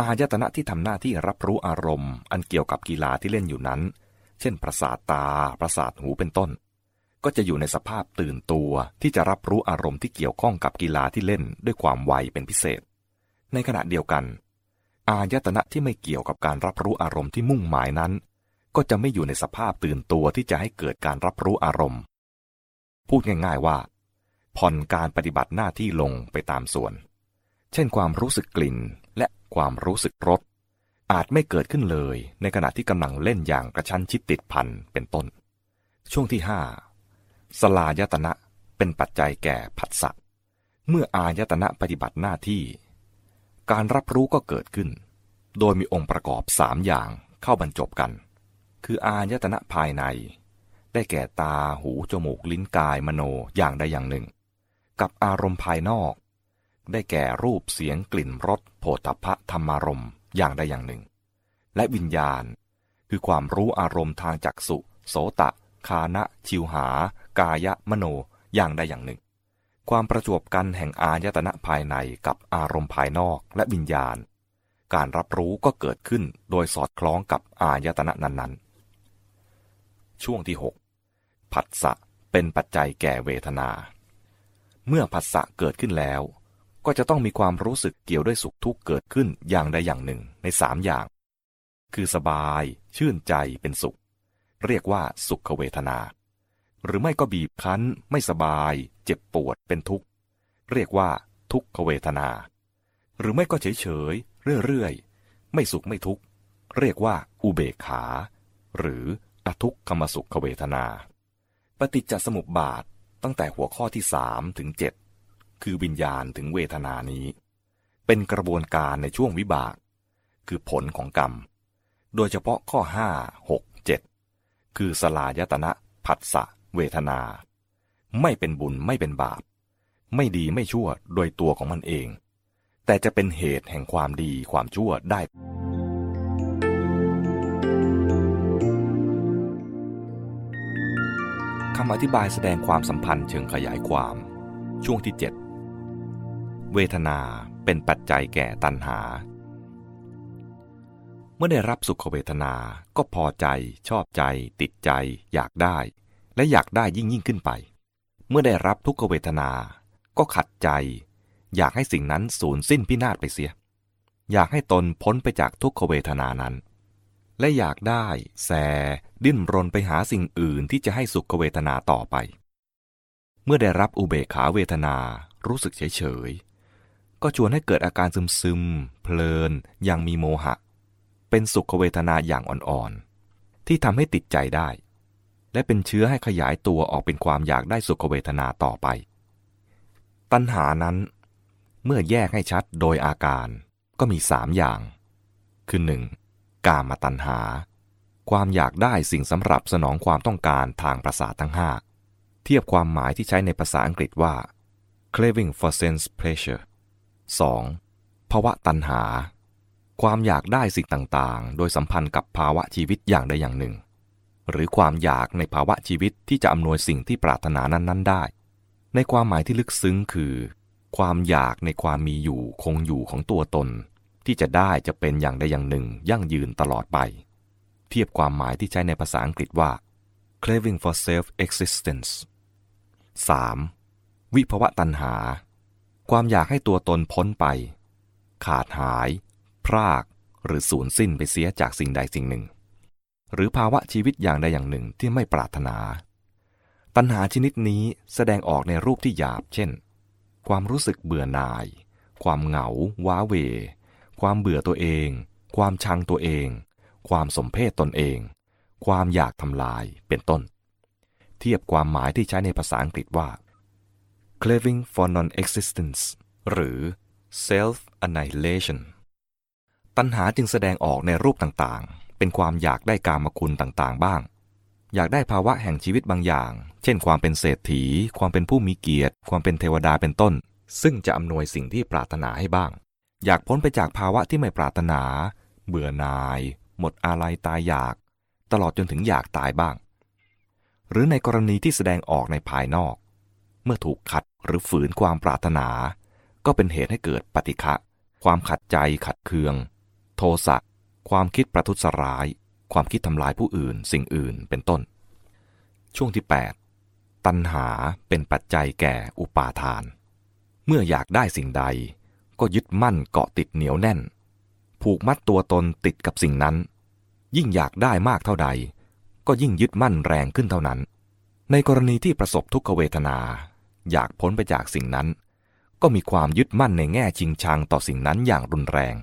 อายตนะที่ทำหน้าที่รับรู้อารมณ์ อันเกี่ยวกับกีฬาที่เล่นอยู่นั้น เช่น ประสาทตา ประสาทหูเป็นต้น ก็จะอยู่ในสภาพตื่นตัวที่จะรับรู้อารมณ์ที่เกี่ยวข้องกับกีฬาที่เล่นด้วยความไวเป็นพิเศษ ในขณะเดียวกัน อายตนะที่ไม่เกี่ยวกับการรับรู้อารมณ์ที่มุ่งหมายนั้น ก็จะไม่อยู่ในสภาพตื่นตัวที่จะให้เกิดการรับรู้อารมณ์ พูดง่ายๆว่า ผ่อนการปฏิบัติหน้าที่ลงไปตามส่วน เช่นความรู้สึกกลิ่นและความรู้สึกรสอาจไม่เกิดขึ้นเลยในขณะที่กำลังเล่นอย่างกระชั้นชิดติดพันเป็นต้น ช่วงที่ห้าสลายตนะเป็นปัจจัยแก่ผัสสะเมื่ออายตนะปฏิบัติหน้าที่ การรับรู้ก็เกิดขึ้น โดยมีองค์ประกอบสามอย่างเข้าบรรจบกัน คืออายตนะภายใน ได้แก่ตาหูจมูกลิ้นกายมโนอย่างใดอย่างหนึ่ง กับอารมณ์ภายนอก ได้แก่รูปเสียงกลิ่นรสโผฏฐะธรรมารมอย่างใดอย่างหนึ่ง และวิญญาณ คือความรู้อารมณ์ทางจักสุโสตะ คานะ ชิวหา กายะมโนอย่างใดอย่างหนึ่ง ความประจวบกันแห่งอายตนะภายในกับอารมณ์ภายนอกและวิญญาณ การรับรู้ก็เกิดขึ้นโดยสอดคล้องกับอายตนะนั้นๆ ช่วงที่ 6ผัสสะเป็นปัจจัยแก่เวทนา เมื่อผัสสะเกิดขึ้นแล้ว ก็จะต้องมีความรู้สึกเกี่ยวด้วยสุขทุกข์เกิดขึ้นอย่างใดอย่างหนึ่งในสามอย่าง คือสบาย ชื่นใจเป็นสุข เรียกว่าสุขเวทนา หรือไม่ก็บีบคั้น ไม่สบาย เจ็บปวดเป็นทุกข์ เรียกว่าทุกขเวทนา หรือไม่ก็เฉยเฉยเรื่อยๆไม่สุขไม่ทุกข์ เรียกว่าอุเบกขา หรือ อทุกขมสุขเวทนา ปฏิจจสมุปบาทตั้งแต่หัวข้อที่สามถึงเจ็ดคือวิญญาณถึงเวทนานี้ เป็นกระบวนการในช่วงวิบาก คือผลของกรรม โดยเฉพาะข้อห้าหกเจ็ดคือสลายตนะผัสสะเวทนา ไม่เป็นบุญไม่เป็นบาป ไม่ดีไม่ชั่วโดยตัวของมันเอง แต่จะเป็นเหตุแห่งความดีความชั่วได้ คำอธิบายแสดงความสัมพันธ์เชิงขยายความ ช่วงที่ 7 เวทนาเป็นปัจจัยแก่ตัณหา เมื่อได้รับสุขเวทนาก็พอใจ ชอบใจ ติดใจ อยากได้ และอยากได้ยิ่งยิ่งขึ้นไป เมื่อได้รับทุกขเวทนา ก็ขัดใจ อยากให้สิ่งนั้นสูญสิ้นพินาศไปเสีย อยากให้ตนพ้นไปจากทุกขเวทนานั้น และอยากได้แสดิ้นรนไปหาสิ่งอื่นที่จะให้สุขเวทนาต่อไป เมื่อได้รับอุเบกขาเวทนารู้สึกเฉยเฉยก็ชวนให้เกิดอาการซึมซึม เพลินยังมีโมหะ เป็นสุขเวทนาอย่างอ่อนๆ ที่ทำให้ติดใจได้ และเป็นเชื้อให้ขยายตัวออกเป็นความอยากได้สุขเวทนาต่อไป ตัณหานั้น เมื่อแยกให้ชัดโดยอาการก็มีสามอย่าง คือหนึ่ง กามตัณหา ความอยากได้สิ่งสำหรับสนองความต้องการทางประสาททั้งห้าเทียบความหมายที่ใช้ในภาษาอังกฤษว่า craving for sense pleasure 2. ภาวะตัณหา ความอยากได้สิ่งต่างๆ โดยสัมพันธ์กับภาวะชีวิตอย่างใดอย่างหนึ่ง หรือความอยากในภาวะชีวิตที่จะอำนวยสิ่งที่ปรารถนานั้น ๆ ได้ ในความหมายที่ลึกซึ้งคือ ความอยากในความมีอยู่คงอยู่ของตัวตน ที่จะได้จะเป็นอย่างใดอย่างหนึ่งยั่งยืนตลอดไป เทียบความหมายที่ใช้ในภาษาอังกฤษว่า craving for self existence 3. วิภวะตัณหา ความอยากให้ตัวตนพ้นไป ขาดหาย พราก หรือสูญสิ้นไปเสียจากสิ่งใดสิ่งหนึ่ง หรือภาวะชีวิตอย่างใดอย่างหนึ่งที่ไม่ปรารถนา ตัณหาชนิดนี้แสดงออกในรูปที่หยาบ เช่น ความรู้สึกเบื่อหน่าย ความเหงา ว้าเว ความเบื่อตัวเอง ความชังตัวเอง ความสมเพศตนเอง ความอยากทำลายเป็นต้น เทียบความหมายที่ใช้ในภาษาอังกฤษว่า craving for non-existence หรือ self annihilation ตัณหาจึงแสดงออกในรูปต่างๆ เป็นความอยากได้กามคุณต่างๆ บ้าง อยากได้ภาวะแห่งชีวิตบางอย่าง เช่น ความเป็นเศรษฐี ความเป็นผู้มีเกียรติ ความเป็นเทวดาเป็นต้น ซึ่งจะอำนวยสิ่งที่ปรารถนาให้บ้าง อยากพ้นไปจากภาวะที่ไม่ปรารถนา เบื่อหน่าย หมดอาลัยตายอยาก ตลอดจนถึงอยากตายบ้าง หรือในกรณีที่แสดงออกในภายนอก เมื่อถูกขัดหรือฝืนความปรารถนา ก็เป็นเหตุให้เกิดปฏิฆะความขัดใจขัดเคือง โทสะความคิดประทุษร้าย ความคิดทำลายผู้อื่น สิ่งอื่นเป็นต้น ช่วงที่ 8 ตัณหาเป็นปัจจัยแก่อุปาทาน เมื่ออยากได้สิ่งใด ก็ยึดมั่นเกาะติดเหนียวแน่น ผูกมัดตัวตนติดกับสิ่งนั้น ยิ่งอยากได้มากเท่าใด ก็ยิ่งยึดมั่นแรงขึ้นเท่านั้น ในกรณีที่ประสบทุกขเวทนา อยากพ้นไปจากสิ่งนั้น ก็มีความยึดมั่นในแง่ชิงชังต่อสิ่งนั้นอย่างรุนแรง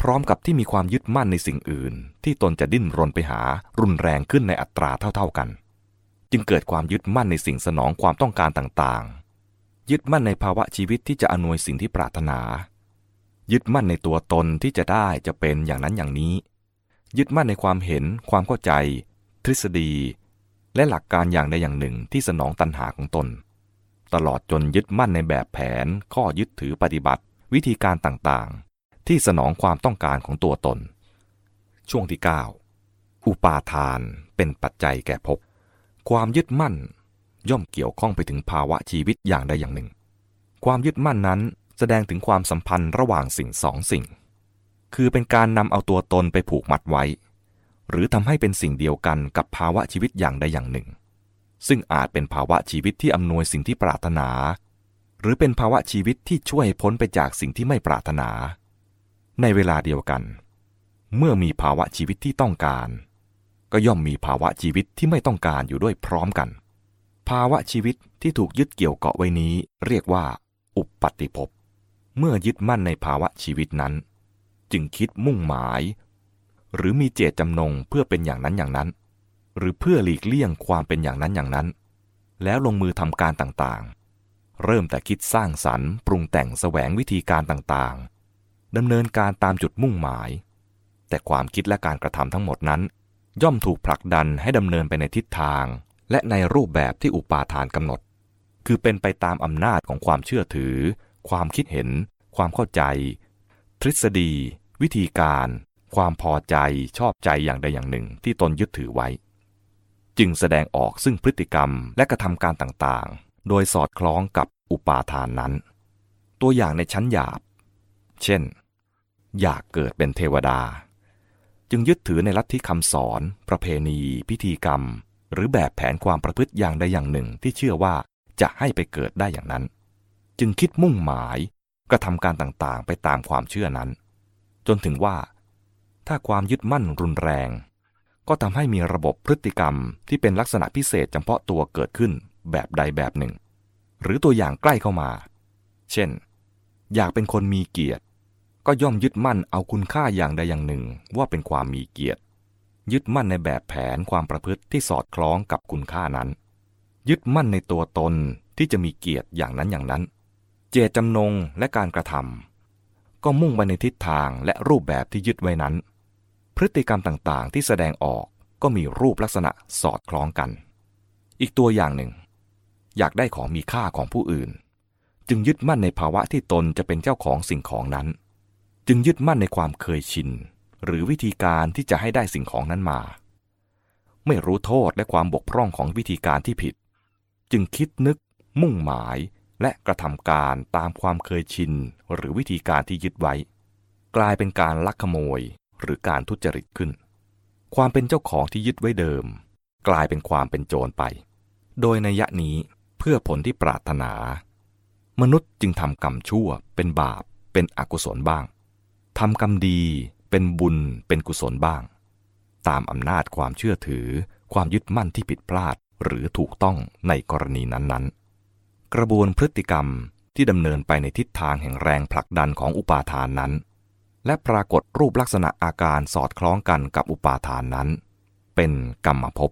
พร้อมกับที่มีความยึดมั่นในสิ่งอื่น ที่ตนจะดิ้นรนไปหารุนแรงขึ้นในอัตราเท่าๆกัน จึงเกิดความยึดมั่นในสิ่งสนองความต้องการต่างๆ ยึดมั่นในภาวะชีวิตที่จะอนวยสิ่งที่ปรารถนา ยึดมั่นในตัวตนที่จะได้จะเป็นอย่างนั้นอย่างนี้ ยึดมั่นในความเห็น ความเข้าใจ ทฤษฎี และหลักการอย่างใดอย่างหนึ่งที่สนองตัณหาของตน ตลอดจนยึดมั่นในแบบแผน ข้อยึดถือปฏิบัติ วิธีการต่างๆ ที่สนองความต้องการของตัวตน ช่วงที่ 9 อุปาทานเป็นปัจจัยแก่ภพความยึดมั่น ย่อมเกี่ยวข้องไปถึงภาวะชีวิตอย่างใดอย่างหนึ่ง ความยึดมั่นนั้นแสดงถึงความสัมพันธ์ระหว่างสิ่งสองสิ่ง คือเป็นการนำเอาตัวตนไปผูกมัดไว้ หรือทำให้เป็นสิ่งเดียวกันกับภาวะชีวิตอย่างใดอย่างหนึ่ง ซึ่งอาจเป็นภาวะชีวิตที่อำนวยสิ่งที่ปรารถนา หรือเป็นภาวะชีวิตที่ช่วยพ้นไปจากสิ่งที่ไม่ปรารถนา ในเวลาเดียวกัน เมื่อมีภาวะชีวิตที่ต้องการ ก็ย่อมมีภาวะชีวิตที่ไม่ต้องการอยู่ด้วยพร้อมกันาวะชีวิตที่ถูกยึดเกี่ยวเกาะไว้นี้ เรียกว่า อุปปัติภพ เมื่อยึดมั่นในภาวะชีวิตนั้น จึงคิดมุ่งหมาย หรือมีเจตจำนงเพื่อเป็นอย่างนั้นอย่างนั้น หรือเพื่อหลีกเลี่ยงความเป็นอย่างนั้นอย่างนั้น แล้วลงมือทำการต่างๆ เริ่มแต่คิดสร้างสรรค์ปรุงแต่งแสวงวิธีการต่างๆดำเนินการตามจุดมุ่งหมาย แต่ความคิดและการกระทำทั้งหมดนั้น ย่อมถูกผลักดันให้ดำเนินไปในทิศทาง และในรูปแบบที่อุปาทานกำหนด คือเป็นไปตามอำนาจของความเชื่อถือ ความคิดเห็น ความเข้าใจ ทฤษฎี วิธีการ ความพอใจชอบใจอย่างใดอย่างหนึ่งที่ตนยึดถือไว้ จึงแสดงออกซึ่งพฤติกรรมและกระทำการต่างๆ โดยสอดคล้องกับอุปาทานนั้น ตัวอย่างในชั้นหยาบ เช่น อยากเกิดเป็นเทวดา จึงยึดถือในลัทธิคำสอน ประเพณี พิธีกรรม หรือแบบแผนความประพฤติอย่างใดอย่างหนึ่งที่เชื่อว่าจะให้ไปเกิดได้อย่างนั้น จึงคิดมุ่งหมายกระทำการต่างๆ ไปตามความเชื่อนั้น จนถึงว่า ถ้าความยึดมั่นรุนแรง ก็ทำให้มีระบบพฤติกรรมที่เป็นลักษณะพิเศษเฉพาะตัวเกิดขึ้นแบบใดแบบหนึ่ง หรือตัวอย่างใกล้เข้ามา เช่น อยากเป็นคนมีเกียรติ ก็ย่อมยึดมั่นเอาคุณค่าอย่างใดอย่างหนึ่งว่าเป็นความมีเกียรติ ยึดมั่นในแบบแผนความประพฤติที่สอดคล้องกับคุณค่านั้น ยึดมั่นในตัวตนที่จะมีเกียรติอย่างนั้นอย่างนั้น เจตจำนงและการกระทำก็มุ่งไปในทิศทางและรูปแบบที่ยึดไว้นั้น พฤติกรรมต่างๆ ที่แสดงออกก็มีรูปลักษณะสอดคล้องกัน อีกตัวอย่างหนึ่ง อยากได้ของมีค่าของผู้อื่น จึงยึดมั่นในภาวะที่ตนจะเป็นเจ้าของสิ่งของนั้น จึงยึดมั่นในความเคยชิน หรือวิธีการที่จะให้ได้สิ่งของนั้นมา ไม่รู้โทษและความบกพร่องของวิธีการที่ผิด จึงคิดนึก มุ่งหมายและกระทำการตามความเคยชิน หรือวิธีการที่ยึดไว้ กลายเป็นการลักขโมยหรือการทุจริตขึ้น ความเป็นเจ้าของที่ยึดไว้เดิม กลายเป็นความเป็นโจรไป โดยในยะนี้เพื่อผลที่ปรารถนา มนุษย์จึงทำกรรมชั่วเป็นบาปเป็นอกุศลบ้างทำกรรมดี เป็นบุญเป็นกุศลบ้าง ตามอำนาจความเชื่อถือ ความยึดมั่นที่ผิดพลาดหรือถูกต้องในกรณีนั้นๆ กระบวนพฤติกรรมที่ดำเนินไปในทิศทางแห่งแรงผลักดันของอุปาทานนั้น และปรากฏรูปลักษณะอาการสอดคล้องกันกับอุปาทานนั้น เป็นกรรมภพ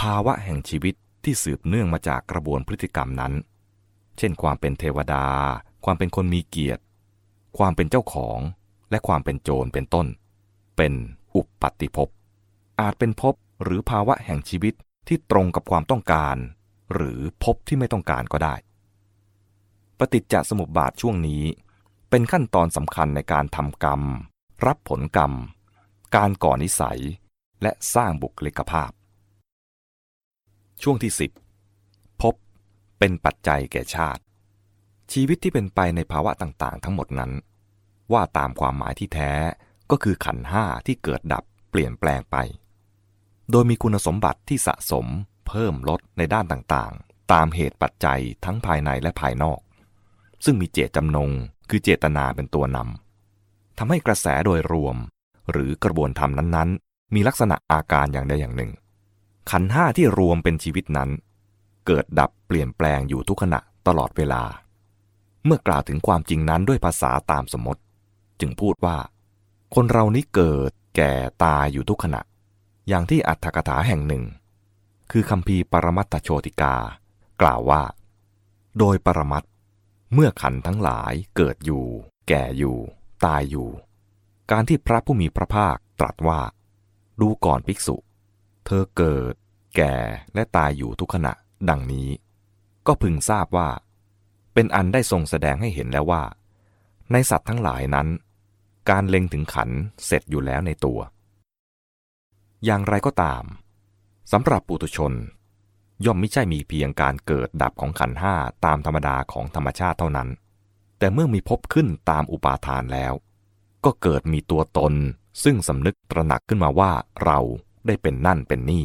ภาวะแห่งชีวิตที่สืบเนื่องมาจากกระบวนพฤติกรรมนั้น เช่นความเป็นเทวดา ความเป็นคนมีเกียรติ ความเป็นเจ้าของ และความเป็นโจรเป็นต้น เป็นอุปปัตติภพ อาจเป็นภพหรือภาวะแห่งชีวิตที่ตรงกับความต้องการ หรือภพที่ไม่ต้องการก็ได้ ปฏิจจสมุปบาทช่วงนี้ เป็นขั้นตอนสำคัญในการทำกรรม รับผลกรรม การก่อนิสัย และสร้างบุคลิกภาพ ช่วงที่ 10พบเป็นปัจจัยแก่ชาติ ชีวิตที่เป็นไปในภาวะต่างๆ ทั้งหมดนั้น ว่าตามความหมายที่แท้ก็คือขันห้าที่เกิดดับเปลี่ยนแปลงไป โดยมีคุณสมบัติที่สะสม เพิ่มลดในด้านต่างๆ ตามเหตุปัจจัยทั้งภายในและภายนอก ซึ่งมีเจตจำนง คือเจตนาเป็นตัวนำทำให้กระแสโดยรวม หรือกระบวนธรรมนั้นๆ มีลักษณะอาการอย่างใดอย่างหนึ่ง ขันห้าที่รวมเป็นชีวิตนั้น เกิดดับเปลี่ยนแปลงอยู่ทุกขณะตลอดเวลา เมื่อกล่าวถึงความจริงนั้นด้วยภาษาตามสมมติ จึงพูดว่า คนเรานี้เกิดแก่ตายอยู่ทุกขณะ อย่างที่อัตถกถาแห่งหนึ่ง คือคำพีปรมัตถโชติกา กล่าวว่า โดยปรมัตเมื่อขันทั้งหลายเกิดอยู่ แก่อยู่ ตายอยู่ การที่พระผู้มีพระภาคตรัสว่า ดูก่อนภิกษุ เธอเกิด แก่และตายอยู่ทุกขณะ ดังนี้ ก็พึงทราบว่า เป็นอันได้ทรงแสดงให้เห็นแล้วว่า ในสัตว์ทั้งหลายนั้น การเล็งถึงขันเสร็จอยู่แล้วในตัว อย่างไรก็ตามสำหรับปุถุชน ย่อมไม่ใช่มีเพียงการเกิดดับของขันห้าตามธรรมดาของธรรมชาติเท่านั้น แต่เมื่อมีพบขึ้นตามอุปาทานแล้ว ก็เกิดมีตัวตนซึ่งสำนึกตระหนักขึ้นมาว่าเราได้เป็นนั่นเป็นนี่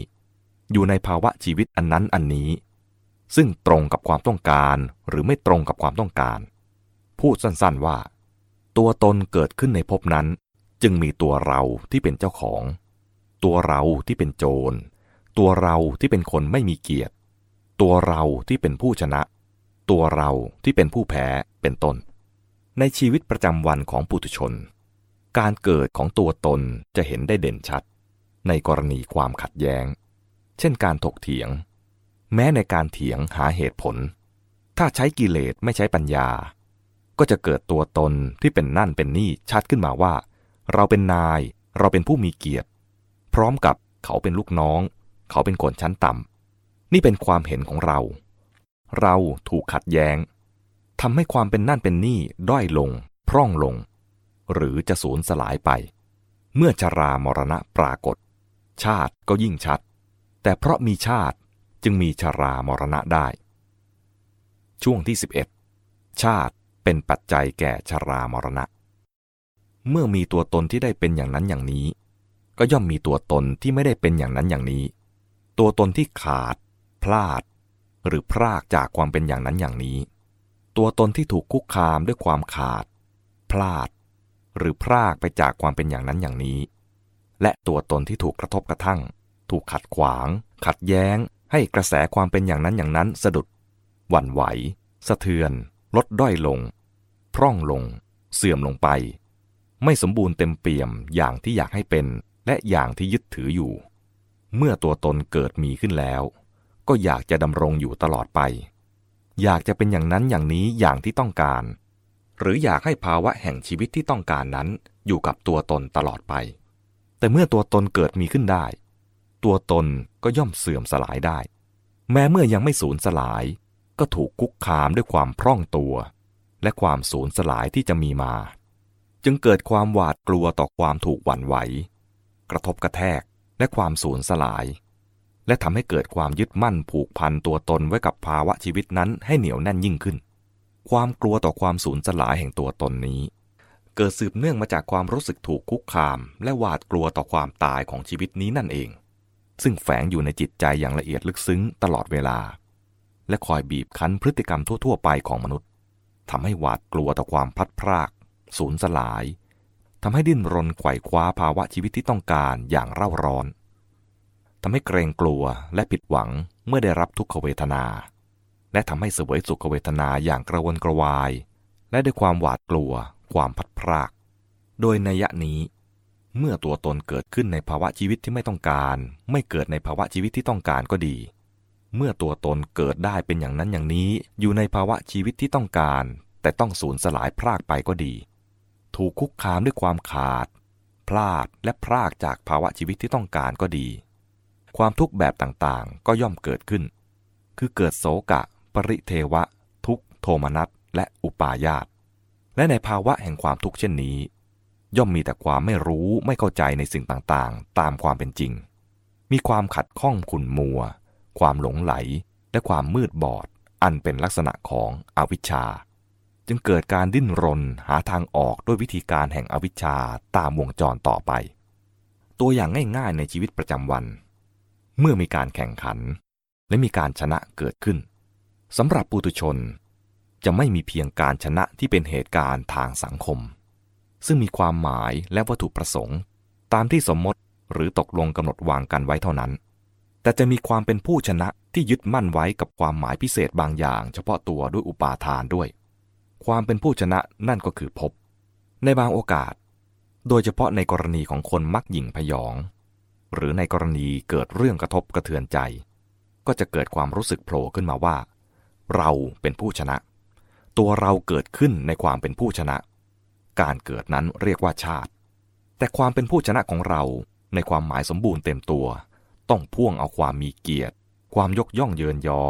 อยู่ในภาวะชีวิตอันนั้นอันนี้ ซึ่งตรงกับความต้องการหรือไม่ตรงกับความต้องการ พูดสั้นๆว่า ตัวตนเกิดขึ้นในภพนั้น จึงมีตัวเราที่เป็นเจ้าของ ตัวเราที่เป็นโจร ตัวเราที่เป็นคนไม่มีเกียรติ ตัวเราที่เป็นผู้ชนะ ตัวเราที่เป็นผู้แพ้เป็นต้น ในชีวิตประจำวันของปุถุชน การเกิดของตัวตนจะเห็นได้เด่นชัด ในกรณีความขัดแย้ง เช่นการถกเถียง แม้ในการเถียงหาเหตุผล ถ้าใช้กิเลสไม่ใช้ปัญญา ก็จะเกิดตัวตนที่เป็นนั่นเป็นนี่ชัดขึ้นมาว่า เราเป็นนาย เราเป็นผู้มีเกียรติ พร้อมกับเขาเป็นลูกน้อง เขาเป็นคนชั้นต่ำนี่เป็นความเห็นของเรา เราถูกขัดแย้งทำให้ความเป็นนั่นเป็นนี่ด้อยลง พร่องลง หรือจะสูญสลายไป เมื่อชรามรณะปรากฏ ชาติก็ยิ่งชัด แต่เพราะมีชาติจึงมีชรามรณะได้ ช่วงที่ 11 ชาติ เป็นปัจจัยแก่ชรามรณะ เมื่อมีตัวตนที่ได้เป็นอย่างนั้นอย่างนี้ ก็ย่อมมีตัวตนที่ไม่ได้เป็นอย่างนั้นอย่างนี้ ตัวตนที่ขาด พลาด หรือพรากจากความเป็นอย่างนั้นอย่างนี้ ตัวตนที่ถูกคุกคามด้วยความขาด พลาด หรือพรากไปจากความเป็นอย่างนั้นอย่างนี้ และตัวตนที่ถูกกระทบกระทั่ง ถูกขัดขวาง ขัดแย้ง ให้กระแสความเป็นอย่างนั้นอย่างนั้นสะดุดหวั่นไหว สะเทือน ลดด้อยลง พร่องลง เสื่อมลงไป ไม่สมบูรณ์เต็มเปี่ยมอย่างที่อยากให้เป็น และอย่างที่ยึดถืออยู่ เมื่อตัวตนเกิดมีขึ้นแล้ว ก็อยากจะดำรงอยู่ตลอดไป อยากจะเป็นอย่างนั้นอย่างนี้อย่างที่ต้องการ หรืออยากให้ภาวะแห่งชีวิตที่ต้องการนั้นอยู่กับตัวตนตลอดไป แต่เมื่อตัวตนเกิดมีขึ้นได้ ตัวตนก็ย่อมเสื่อมสลายได้ แม้เมื่อยังไม่สูญสลาย ก็ถูกคุกคามด้วยความพร่องตัว และความสูญสลายที่จะมีมา จึงเกิดความหวาดกลัวต่อความถูกหวั่นไหว กระทบกระแทกและความสูญสลาย และทำให้เกิดความยึดมั่นผูกพันตัวตนไว้กับภาวะชีวิตนั้นให้เหนียวแน่นยิ่งขึ้น ความกลัวต่อความสูญสลายแห่งตัวตนนี้ เกิดสืบเนื่องมาจากความรู้สึกถูกคุกคาม และหวาดกลัวต่อความตายของชีวิตนี้นั่นเอง ซึ่งแฝงอยู่ในจิตใจอย่างละเอียดลึกซึ้งตลอดเวลา และคอยบีบคั้นพฤติกรรมทั่ว ๆ ไปของมนุษย์ ทำให้หวาดกลัวต่อความพัดพราก สูญสลายทำให้ดิ้นรนไขว่คว้าภาวะชีวิตที่ต้องการอย่างเร่าร้อนทำให้เกรงกลัวและผิดหวังเมื่อได้รับทุกขเวทนา และทำให้เสวยสุขเวทนาอย่างกระวนกระวาย และด้วยความหวาดกลัว ความพัดพราก โดยนัยนี้ เมื่อตัวตนเกิดขึ้นในภาวะชีวิตที่ไม่ต้องการ ไม่เกิดในภาวะชีวิตที่ต้องการก็ดี เมื่อตัวตนเกิดได้เป็นอย่างนั้นอย่างนี้ อยู่ในภาวะชีวิตที่ต้องการ แต่ต้องสูญสลายพรากไปก็ดี ถูกคุกคามด้วยความขาด พลาดและพรากจากภาวะชีวิตที่ต้องการก็ดี ความทุกข์แบบต่างๆ ก็ย่อมเกิดขึ้น คือเกิดโศกะ ปริเทวะ ทุกโทมนัสและอุปาญาตและในภาวะแห่งความทุกข์เช่นนี้ ย่อมมีแต่ความไม่รู้ไม่เข้าใจในสิ่งต่างๆ ตามความเป็นจริง มีความขัดข้องขุ่นมัว ความหลงไหล และความมืดบอด อันเป็นลักษณะของอวิชชา จึงเกิดการดิ้นรนหาทางออกด้วยวิธีการแห่งอวิชชาตามวงจรต่อไป ตัวอย่างง่ายๆในชีวิตประจำวัน เมื่อมีการแข่งขัน และมีการชนะเกิดขึ้นสำหรับปุถุชน จะไม่มีเพียงการชนะที่เป็นเหตุการณ์ทางสังคม ซึ่งมีความหมายและวัตถุประสงค์ ตามที่สมมติหรือตกลงกำหนดวางกันไว้เท่านั้น แต่จะมีความเป็นผู้ชนะที่ยึดมั่นไว้กับความหมายพิเศษบางอย่าง เฉพาะตัวด้วยอุปาทานด้วย ความเป็นผู้ชนะนั่นก็คือพบในบางโอกาส โดยเฉพาะในกรณีของคนมักหยิ่งพยอง หรือในกรณีเกิดเรื่องกระทบกระเทือนใจ ก็จะเกิดความรู้สึกโผล่ขึ้นมาว่า เราเป็นผู้ชนะ ตัวเราเกิดขึ้นในความเป็นผู้ชนะ การเกิดนั้นเรียกว่าชาติ แต่ความเป็นผู้ชนะของเราในความหมายสมบูรณ์เต็มตัว ต้องพ่วงเอาความมีเกียรติ ความยกย่องเยินยอ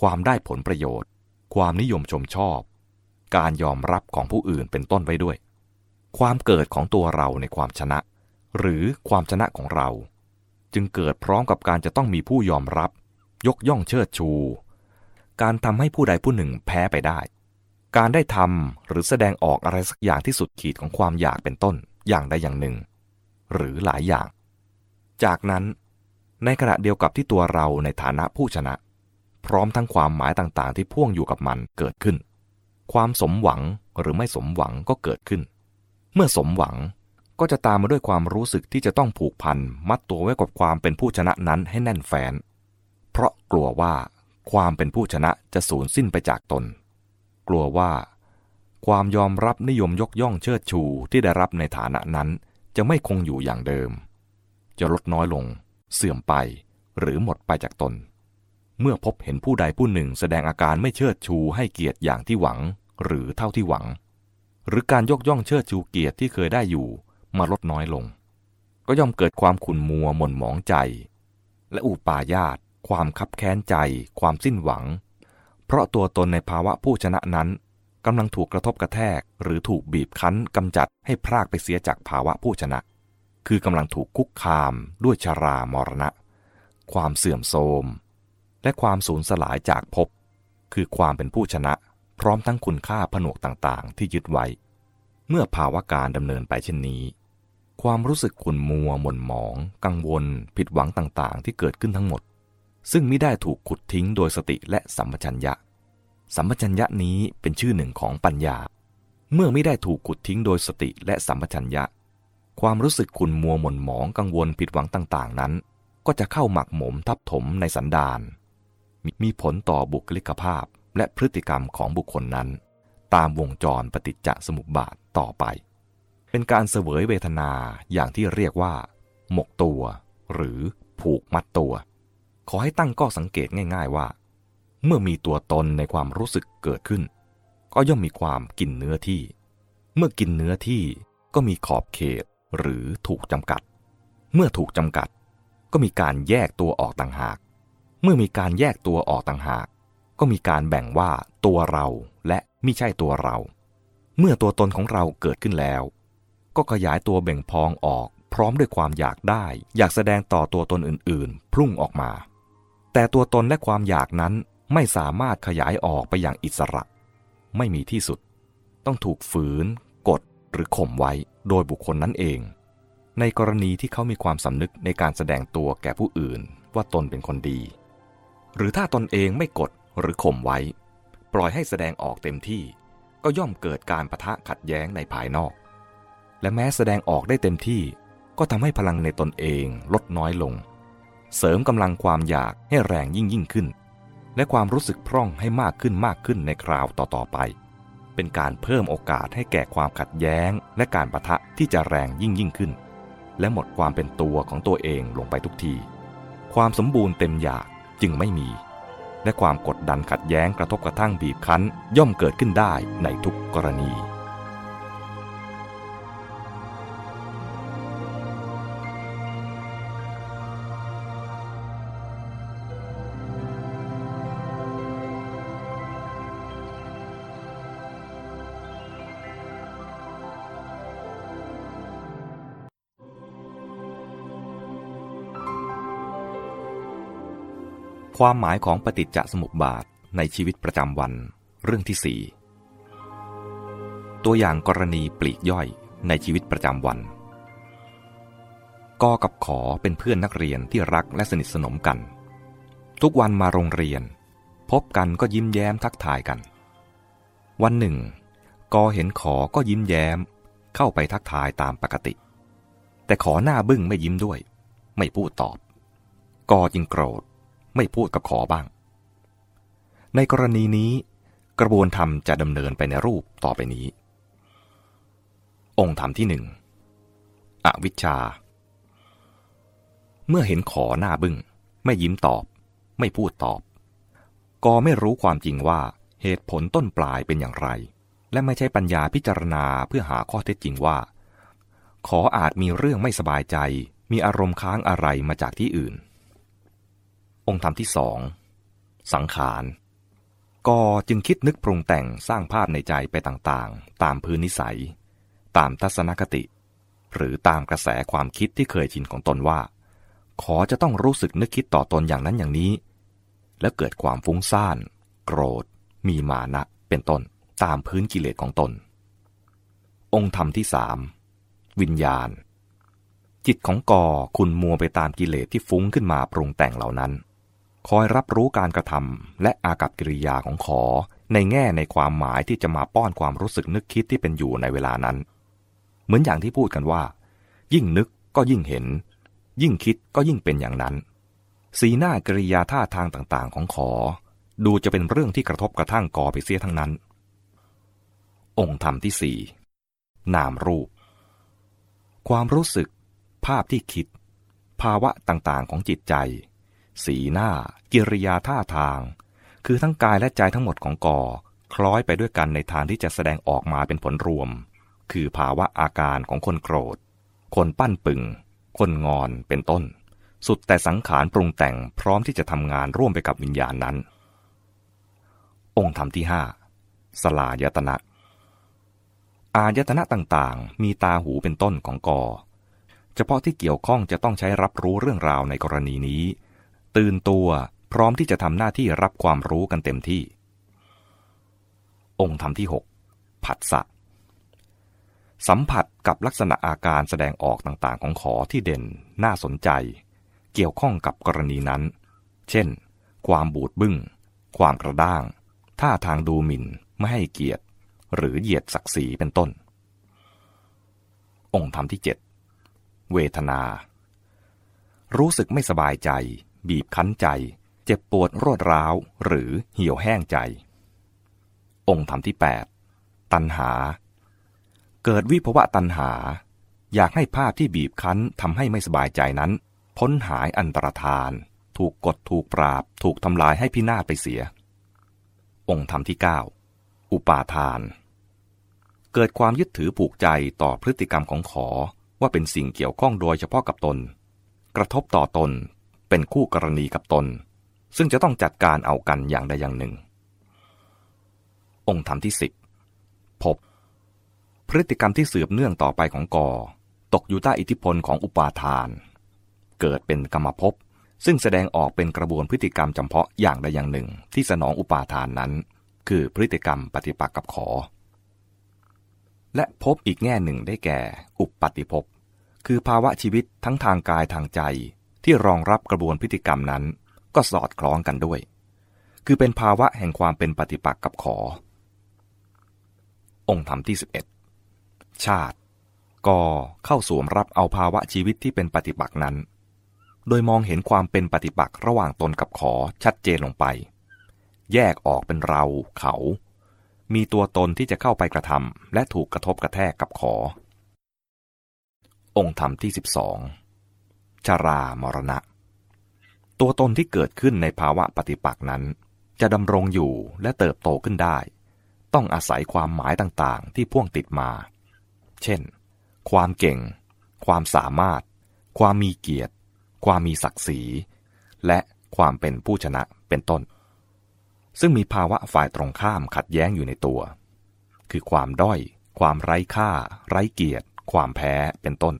ความได้ผลประโยชน์ ความนิยมชมชอบ การยอมรับของผู้อื่นเป็นต้นไว้ด้วย ความเกิดของตัวเราในความชนะ หรือความชนะของเรา จึงเกิดพร้อมกับการจะต้องมีผู้ยอมรับ ยกย่องเชิดชู การทำให้ผู้ใดผู้หนึ่งแพ้ไปได้ การได้ทำหรือแสดงออกอะไรสักอย่างที่สุดขีดของความอยากเป็นต้นอย่างใดอย่างหนึ่ง หรือหลายอย่าง จากนั้น ในขณะเดียวกับที่ตัวเราในฐานะผู้ชนะ พร้อมทั้งความหมายต่างๆ ที่พ่วงอยู่กับมันเกิดขึ้น ความสมหวังหรือไม่สมหวังก็เกิดขึ้น เมื่อสมหวังก็จะตามมาด้วยความรู้สึกที่จะต้องผูกพันมัดตัวไว้กับความเป็นผู้ชนะนั้นให้แน่นแฟ้นเพราะกลัวว่าความเป็นผู้ชนะจะสูญสิ้นไปจากตน กลัวว่า ความยอมรับนิยมยกย่องเชิดชูที่ได้รับในฐานะนั้น จะไม่คงอยู่อย่างเดิม จะลดน้อยลง เสื่อมไปหรือหมดไปจากตน เมื่อพบเห็นผู้ใดผู้หนึ่งแสดงอาการไม่เชิดชูให้เกียรติอย่างที่หวัง หรือเท่าที่หวัง หรือการยกย่องเชิดชูเกียรติที่เคยได้อยู่มาลดน้อยลง ก็ย่อมเกิดความขุ่นมัวหม่นหมองใจ และอุปาญาตความคับแค้นใจ ความสิ้นหวัง เพราะตัวตนในภาวะผู้ชนะนั้นกำลังถูกกระทบกระแทก หรือถูกบีบคั้นกำจัดให้พรากไปเสียจากภาวะผู้ชนะ คือกำลังถูกคุกคามด้วยชารามรณะ ความเสื่อมโทรม และความสูญสลายจากภพคือความเป็นผู้ชนะ พร้อมทั้งคุณค่าผนวกต่างๆ ที่ยึดไว้ เมื่อภาวะการดำเนินไปเช่นนี้ ความรู้สึกขุ่นมัวหม่นหมอง กังวล ผิดหวังต่างๆ ที่เกิดขึ้นทั้งหมด ซึ่งไม่ได้ถูกขุดทิ้งโดยสติและสัมปชัญญะ สัมปชัญญะนี้เป็นชื่อหนึ่งของปัญญา เมื่อไม่ได้ถูกขุดทิ้งโดยสติและสัมปชัญญะ ความรู้สึกขุ่นมัวหม่นหมองกังวลผิดหวังต่างๆ นั้น ก็จะเข้าหมักหมมทับถมในสันดานมีผลต่อบุคลิกภาพและพฤติกรรมของบุคคลนั้น ตามวงจรปฏิจจสมุปบาทต่อไป เป็นการเสวยเวทนาอย่างที่เรียกว่า หมกตัว หรือผูกมัดตัว ขอให้ตั้งก้อสังเกตง่าย ๆว่า เมื่อมีตัวตนในความรู้สึกเกิดขึ้น ก็ย่อมมีความกินเนื้อที่ เมื่อกินเนื้อที่ก็มีขอบเขต หรือถูกจำกัด เมื่อถูกจำกัด ก็มีการแยกตัวออกต่างหาก เมื่อมีการแยกตัวออกต่างหาก ก็มีการแบ่งว่าตัวเราและไม่ใช่ตัวเรา เมื่อตัวตนของเราเกิดขึ้นแล้ว ก็ขยายตัวเบ่งพองออกพร้อมด้วยความอยากได้ อยากแสดงต่อตัวตนอื่นๆ พุ่งออกมา แต่ตัวตนและความอยากนั้นไม่สามารถขยายออกไปอย่างอิสระ ไม่มีที่สุด ต้องถูกฝืน หรือข่มไว้โดยบุคคลนั้นเอง ในกรณีที่เขามีความสำนึกในการแสดงตัวแก่ผู้อื่นว่าตนเป็นคนดี หรือถ้าตนเองไม่กดหรือข่มไว้ ปล่อยให้แสดงออกเต็มที่ ก็ย่อมเกิดการประทะขัดแย้งในภายนอก และแม้แสดงออกได้เต็มที่ก็ทำให้พลังในตนเองลดน้อยลง เสริมกำลังความอยากให้แรงยิ่งยิ่งขึ้น และความรู้สึกพร่องให้มากขึ้นมากขึ้นในคราวต่อๆไป เป็นการเพิ่มโอกาสให้แก่ความขัดแย้ง และการประทะที่จะแรงยิ่งยิ่งขึ้น และหมดความเป็นตัวของตัวเองลงไปทุกที ความสมบูรณ์เต็มอยากจึงไม่มี และความกดดันขัดแย้งกระทบกระทั่งบีบคั้น ย่อมเกิดขึ้นได้ในทุกกรณี ความหมายของปฏิจจสมุปบาทในชีวิตประจำวัน เรื่องที่สี่ตัวอย่างกรณีปลีกย่อยในชีวิตประจำวันกอกับขอเป็นเพื่อนนักเรียนที่รักและสนิทสนมกัน ทุกวันมาโรงเรียน พบกันก็ยิ้มแย้มทักทายกัน วันหนึ่งกอเห็นขอก็ยิ้มแย้ม เข้าไปทักทายตามปกติ แต่ขอหน้าบึ้งไม่ยิ้มด้วย ไม่พูดตอบกอจึงโกรธ ไม่พูดกับขอบ้าง ในกรณีนี้กระบวนธรรมจะดำเนินไปในรูปต่อไปนี้ องค์ธรรมที่หนึ่งอวิชชา เมื่อเห็นขอหน้าบึง้ง ไม่ยิ้มตอบ ไม่พูดตอบ ก็ไม่รู้ความจริงว่าเหตุผลต้นปลายเป็นอย่างไร และไม่ใช่ปัญญาพิจารณาเพื่อหาข้อเท็จจริงว่า ขออาจมีเรื่องไม่สบายใจ มีอารมณ์ค้างอะไรมาจากที่อื่น องค์ธรรมที่สองสังขารก็จึงคิดนึกปรุงแต่งสร้างภาพในใจไปต่างๆ ตามพื้นนิสัย ตามทัศนคติ หรือตามกระแสความคิดที่เคยชินของตนว่า ขอจะต้องรู้สึกนึกคิดต่อตนอย่างนั้นอย่างนี้ แล้วเกิดความฟุ้งซ่าน โกรธ มีมานะ เป็นต้นตามพื้นกิเลสของตน องค์ธรรมที่สามวิญญาณ จิตของกอคุณมัวไปตามกิเลสที่ฟุ้งขึ้นมาปรุงแต่งเหล่านั้น คอยรับรู้การกระทำและอากับกิริยาของขอ ในแง่ในความหมายที่จะมาป้อนความรู้สึกนึกคิดที่เป็นอยู่ในเวลานั้น เหมือนอย่างที่พูดกันว่า ยิ่งนึกก็ยิ่งเห็น ยิ่งคิดก็ยิ่งเป็นอย่างนั้น สีหน้ากิริยาท่าทางต่างๆ ของขอ ดูจะเป็นเรื่องที่กระทบกระทั่งกอไปเสียทั้งนั้น องค์ธรรมที่สี่นามรูป ความรู้สึก ภาพที่คิด ภาวะต่างๆของจิตใจ สีหน้า กิริยาท่าทาง คือทั้งกายและใจทั้งหมดของกอคล้อยไปด้วยกันในทางที่จะแสดงออกมาเป็นผลรวม คือภาวะอาการของคนโกรธ คนปั้นปึง คนงอนเป็นต้น สุดแต่สังขารปรุงแต่งพร้อมที่จะทำงานร่วมไปกับวิญญาณนั้น องค์ธรรมที่ห้าสลายตนะอายตนะต่างๆ มีตาหูเป็นต้นของกอ เฉพาะที่เกี่ยวข้องจะต้องใช้รับรู้เรื่องราวในกรณีนี้ ตื่นตัวพร้อมที่จะทำหน้าที่รับความรู้กันเต็มที่ องค์ธรรมที่ 6 ผัสสะสัมผัสกับลักษณะอาการแสดงออกต่างๆ ของขอที่เด่น น่าสนใจ เกี่ยวข้องกับกรณีนั้น เช่น ความบูดบึง้ง ความกระด้าง ท่าทางดูหมิ่น ไม่ให้เกียรติ หรือเหยียดศักดิ์ศรีเป็นต้น องค์ธรรมที่ 7 เวทนา รู้สึกไม่สบายใจ บีบคั้นใจ เจ็บปวดรวดร้าว หรือเหี่ยวแห้งใจ องค์ธรรมที่ 8 ตัณหา เกิดวิภวะตัณหา อยากให้ภาพที่บีบคั้นทำให้ไม่สบายใจนั้น พ้นหายอันตรธาน ถูกกดถูกปราบ ถูกทำลายให้พินาศไปเสีย องค์ธรรมที่ 9 อุปาทาน เกิดความยึดถือผูกใจต่อพฤติกรรมของขอว่าเป็นสิ่งเกี่ยวข้องโดยเฉพาะกับตน กระทบต่อตน เป็นคู่กรณีกับตน ซึ่งจะต้องจัดการเอากันอย่างใดอย่างหนึ่ง องค์ธรรมที่สิบพบ พฤติกรรมที่สืบเนื่องต่อไปของกอ ตกอยู่ใต้อิทธิพลของอุปาทาน เกิดเป็นกรรมภพซึ่งแสดงออกเป็นกระบวนพฤติกรรมจำเพาะอย่างใดอย่างหนึ่ง ที่สนองอุปาทานนั้น คือพฤติกรรมปฏิปักษ์กับขอ และพบอีกแง่หนึ่งได้แก่ อุปปฏิภพคือภาวะชีวิตทั้งทางกายทางใจ ที่รองรับกระบวนพฤติกรรมนั้น ก็สอดคล้องกันด้วย คือเป็นภาวะแห่งความเป็นปฏิปักษ์กับขอ องค์ธรรมที่ 11 ชาติ ก็เข้าสวมรับเอาภาวะชีวิตที่เป็นปฏิปักษ์นั้น โดยมองเห็นความเป็นปฏิปักษ์ระหว่างตนกับขอชัดเจนลงไป แยกออกเป็นเราเขา มีตัวตนที่จะเข้าไปกระทำและถูกกระทบกระแทกกับขอ องค์ธรรมที่ 12 ชารามรณะ ตัวตนที่เกิดขึ้นในภาวะปฏิปักษ์นั้น จะดำรงอยู่และเติบโตขึ้นได้ ต้องอาศัยความหมายต่างๆ ที่พ่วงติดมา เช่น ความเก่ง ความสามารถ ความมีเกียรติ ความมีศักดิ์ศรี และความเป็นผู้ชนะเป็นต้น ซึ่งมีภาวะฝ่ายตรงข้ามขัดแย้งอยู่ในตัว คือความด้อย ความไร้ค่า ไร้เกียรติ ความแพ้เป็นต้น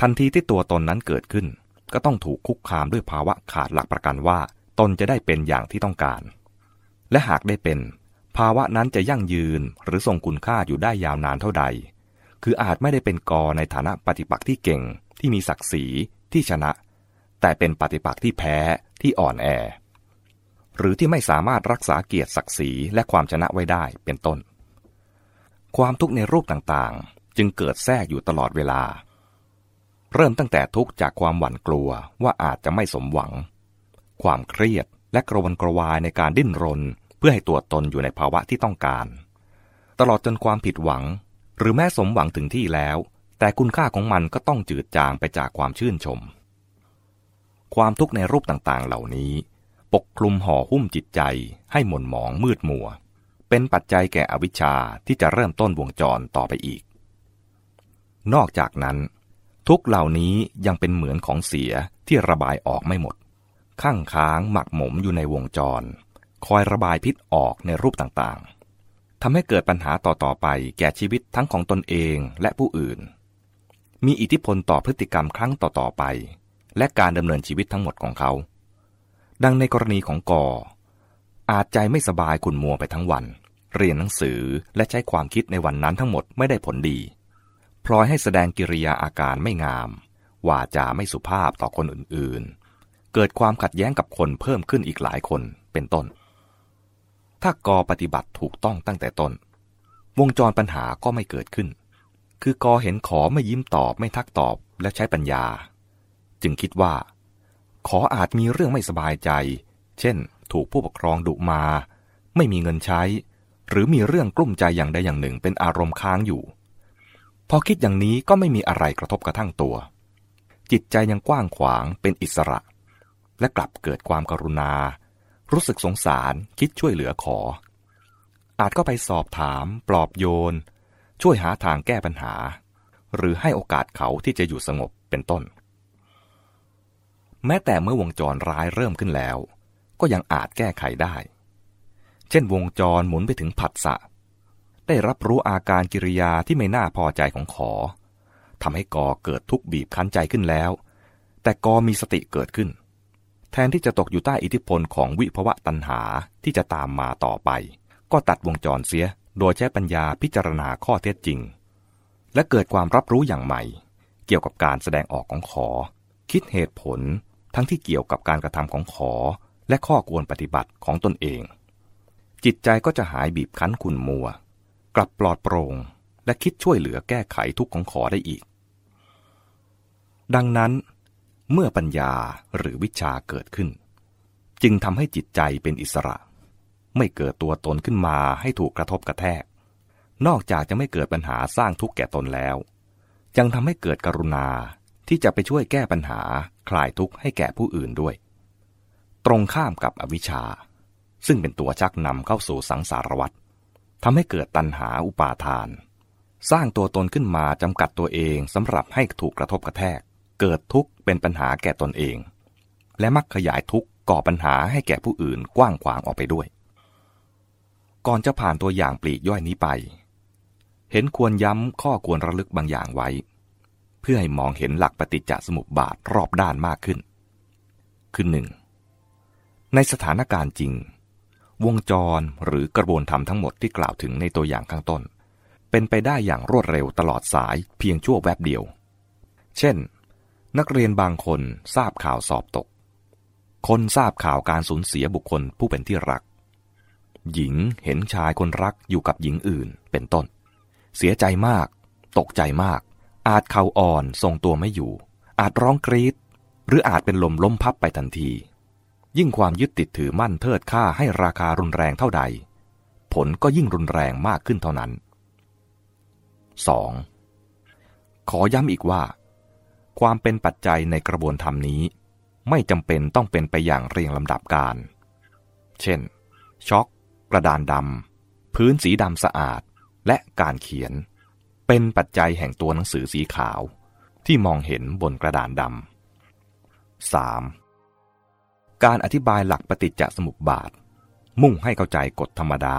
ทันทีที่ตัวตนนั้นเกิดขึ้น ก็ต้องถูกคุกคามด้วยภาวะขาดหลักประกันว่า ตนจะได้เป็นอย่างที่ต้องการ และหากได้เป็น ภาวะนั้นจะยั่งยืนหรือทรงคุณค่าอยู่ได้ยาวนานเท่าใด คืออาจไม่ได้เป็นกอในฐานะปฏิปักษ์ที่เก่ง ที่มีศักดิ์ศรีที่ชนะ แต่เป็นปฏิปักษ์ที่แพ้ที่อ่อนแอ หรือที่ไม่สามารถรักษาเกียรติศักดิ์ศรีและความชนะไว้ได้เป็นต้น ความทุกข์ในรูปต่างๆ จึงเกิดแทรกอยู่ตลอดเวลา เริ่มตั้งแต่ทุกข์จากความหวั่นกลัวว่าอาจจะไม่สมหวัง ความเครียดและกระวนกระวายในการดิ้นรน เพื่อให้ตัวตนอยู่ในภาวะที่ต้องการ ตลอดจนความผิดหวัง หรือแม้สมหวังถึงที่แล้ว แต่คุณค่าของมันก็ต้องจืดจางไปจากความชื่นชม ความทุกข์ในรูปต่างๆ เหล่านี้ ปกคลุมห่อหุ้มจิตใจ ให้หม่นหมองมืดมัว เป็นปัจจัยแก่อวิชชาที่จะเริ่มต้นวงจรต่อไปอีก นอกจากนั้น ทุกเหล่านี้ยังเป็นเหมือนของเสียที่ระบายออกไม่หมด ข้างค้างหมักหมมอยู่ในวงจร คอยระบายพิษออกในรูปต่างๆทำให้เกิดปัญหาต่อๆไปแก่ชีวิตทั้งของตนเองและผู้อื่น มีอิทธิพลต่อพฤติกรรมครั้งต่อๆไป และการดำเนินชีวิตทั้งหมดของเขา ดังในกรณีของกออาจใจไม่สบายขุนมัวไปทั้งวัน เรียนหนังสือและใช้ความคิดในวันนั้นทั้งหมดไม่ได้ผลดี พลอยให้แสดงกิริยาอาการไม่งาม วาจาไม่สุภาพต่อคนอื่นๆ เกิดความขัดแย้งกับคนเพิ่มขึ้นอีกหลายคนเป็นต้น ถ้ากอปฏิบัติถูกต้องตั้งแต่ต้น วงจรปัญหาก็ไม่เกิดขึ้น คือกอเห็นขอไม่ยิ้มตอบไม่ทักตอบและใช้ปัญญา จึงคิดว่า ขออาจมีเรื่องไม่สบายใจ เช่น ถูกผู้ปกครองดุมา ไม่มีเงินใช้ หรือมีเรื่องกลุ้มใจอย่างใดอย่างหนึ่งเป็นอารมณ์ค้างอยู่ พอคิดอย่างนี้ก็ไม่มีอะไรกระทบกระทั่งตัว จิตใจยังกว้างขวางเป็นอิสระ และกลับเกิดความกรุณา รู้สึกสงสารคิดช่วยเหลือขอ อาจก็ไปสอบถาม ปลอบโยน ช่วยหาทางแก้ปัญหา หรือให้โอกาสเขาที่จะอยู่สงบเป็นต้น แม้แต่เมื่อวงจรร้ายเริ่มขึ้นแล้ว ก็ยังอาจแก้ไขได้ เช่นวงจรหมุนไปถึงผัสสะ ได้รับรู้อาการกิริยาที่ไม่น่าพอใจของขอทำให้กอเกิดทุกข์บีบคั้นใจขึ้นแล้ว แต่กอมีสติเกิดขึ้น แทนที่จะตกอยู่ใต้อิทธิพลของวิภวะตัณหาที่จะตามมาต่อไป ก็ตัดวงจรเสียโดยใช้ปัญญาพิจารณาข้อเท็จจริง และเกิดความรับรู้อย่างใหม่ เกี่ยวกับการแสดงออกของขอ คิดเหตุผลทั้งที่เกี่ยวกับการกระทำของขอ และข้อควรปฏิบัติของตนเอง จิตใจก็จะหายบีบคั้นขุนมัว กลับปลอดโปร่งและคิดช่วยเหลือแก้ไขทุกข์ของขอได้อีก ดังนั้น เมื่อปัญญาหรือวิชาเกิดขึ้น จึงทำให้จิตใจเป็นอิสระ ไม่เกิดตัวตนขึ้นมาให้ถูกกระทบกระแทก นอกจากจะไม่เกิดปัญหาสร้างทุกข์แก่ตนแล้ว ยังทำให้เกิดกรุณาที่จะไปช่วยแก้ปัญหาคลายทุกข์ให้แก่ผู้อื่นด้วย ตรงข้ามกับอวิชชา ซึ่งเป็นตัวชักนำเข้าสู่สังสารวัฏ ทำให้เกิดตัณหาอุปาทาน สร้างตัวตนขึ้นมาจำกัดตัวเองสำหรับให้ถูกกระทบกระแทก เกิดทุกข์เป็นปัญหาแก่ตนเอง และมักขยายทุกข์ก่อปัญหาให้แก่ผู้อื่นกว้างขวางออกไปด้วย ก่อนจะผ่านตัวอย่างปลีกย่อยนี้ไป เห็นควรย้ำข้อควรระลึกบางอย่างไว้ เพื่อให้มองเห็นหลักปฏิจจสมุปบาทรอบด้านมากขึ้น คือหนึ่งในสถานการณ์จริง วงจรหรือกระบวนธรรมทั้งหมดที่กล่าวถึงในตัวอย่างข้างต้น เป็นไปได้อย่างรวดเร็วตลอดสายเพียงชั่วแวบเดียว เช่น นักเรียนบางคนทราบข่าวสอบตก คนทราบข่าวการสูญเสียบุคคลผู้เป็นที่รัก หญิงเห็นชายคนรักอยู่กับหญิงอื่นเป็นต้น เสียใจมาก ตกใจมาก อาจเข่าอ่อนทรงตัวไม่อยู่ อาจร้องกรีดหรืออาจเป็นลมล้มพับไปทันที ยิ่งความยึดติดถือมั่นเทิดค่าให้ราคารุนแรงเท่าใด ผลก็ยิ่งรุนแรงมากขึ้นเท่านั้น 2. ขอย้ำอีกว่า ความเป็นปัจจัยในกระบวนธรรมนี้ ไม่จำเป็นต้องเป็นไปอย่างเรียงลำดับการ เช่น ช็อก กระดานดำพื้นสีดำสะอาด และการเขียน เป็นปัจจัยแห่งตัวหนังสือสีขาว ที่มองเห็นบนกระดานดำ 3. การอธิบายหลักปฏิจจสมุปบาท มุ่งให้เข้าใจกฎธรรมดา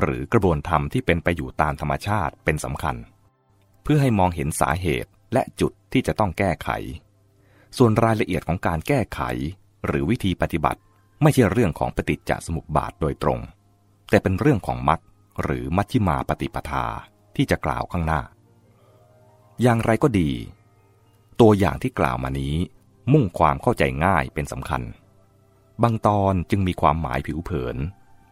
หรือกระบวนธรรมที่เป็นไปอยู่ตามธรรมชาติเป็นสำคัญ เพื่อให้มองเห็นสาเหตุและจุดที่จะต้องแก้ไข ส่วนรายละเอียดของการแก้ไข หรือวิธีปฏิบัติไม่ใช่เรื่องของปฏิจจสมุปบาทโดยตรง แต่เป็นเรื่องของมรรคหรือมัชฌิมาปฏิปทาที่จะกล่าวข้างหน้า อย่างไรก็ดี ตัวอย่างที่กล่าวมานี้มุ่งความเข้าใจง่ายเป็นสำคัญ บางตอนจึงมีความหมายผิวเผิน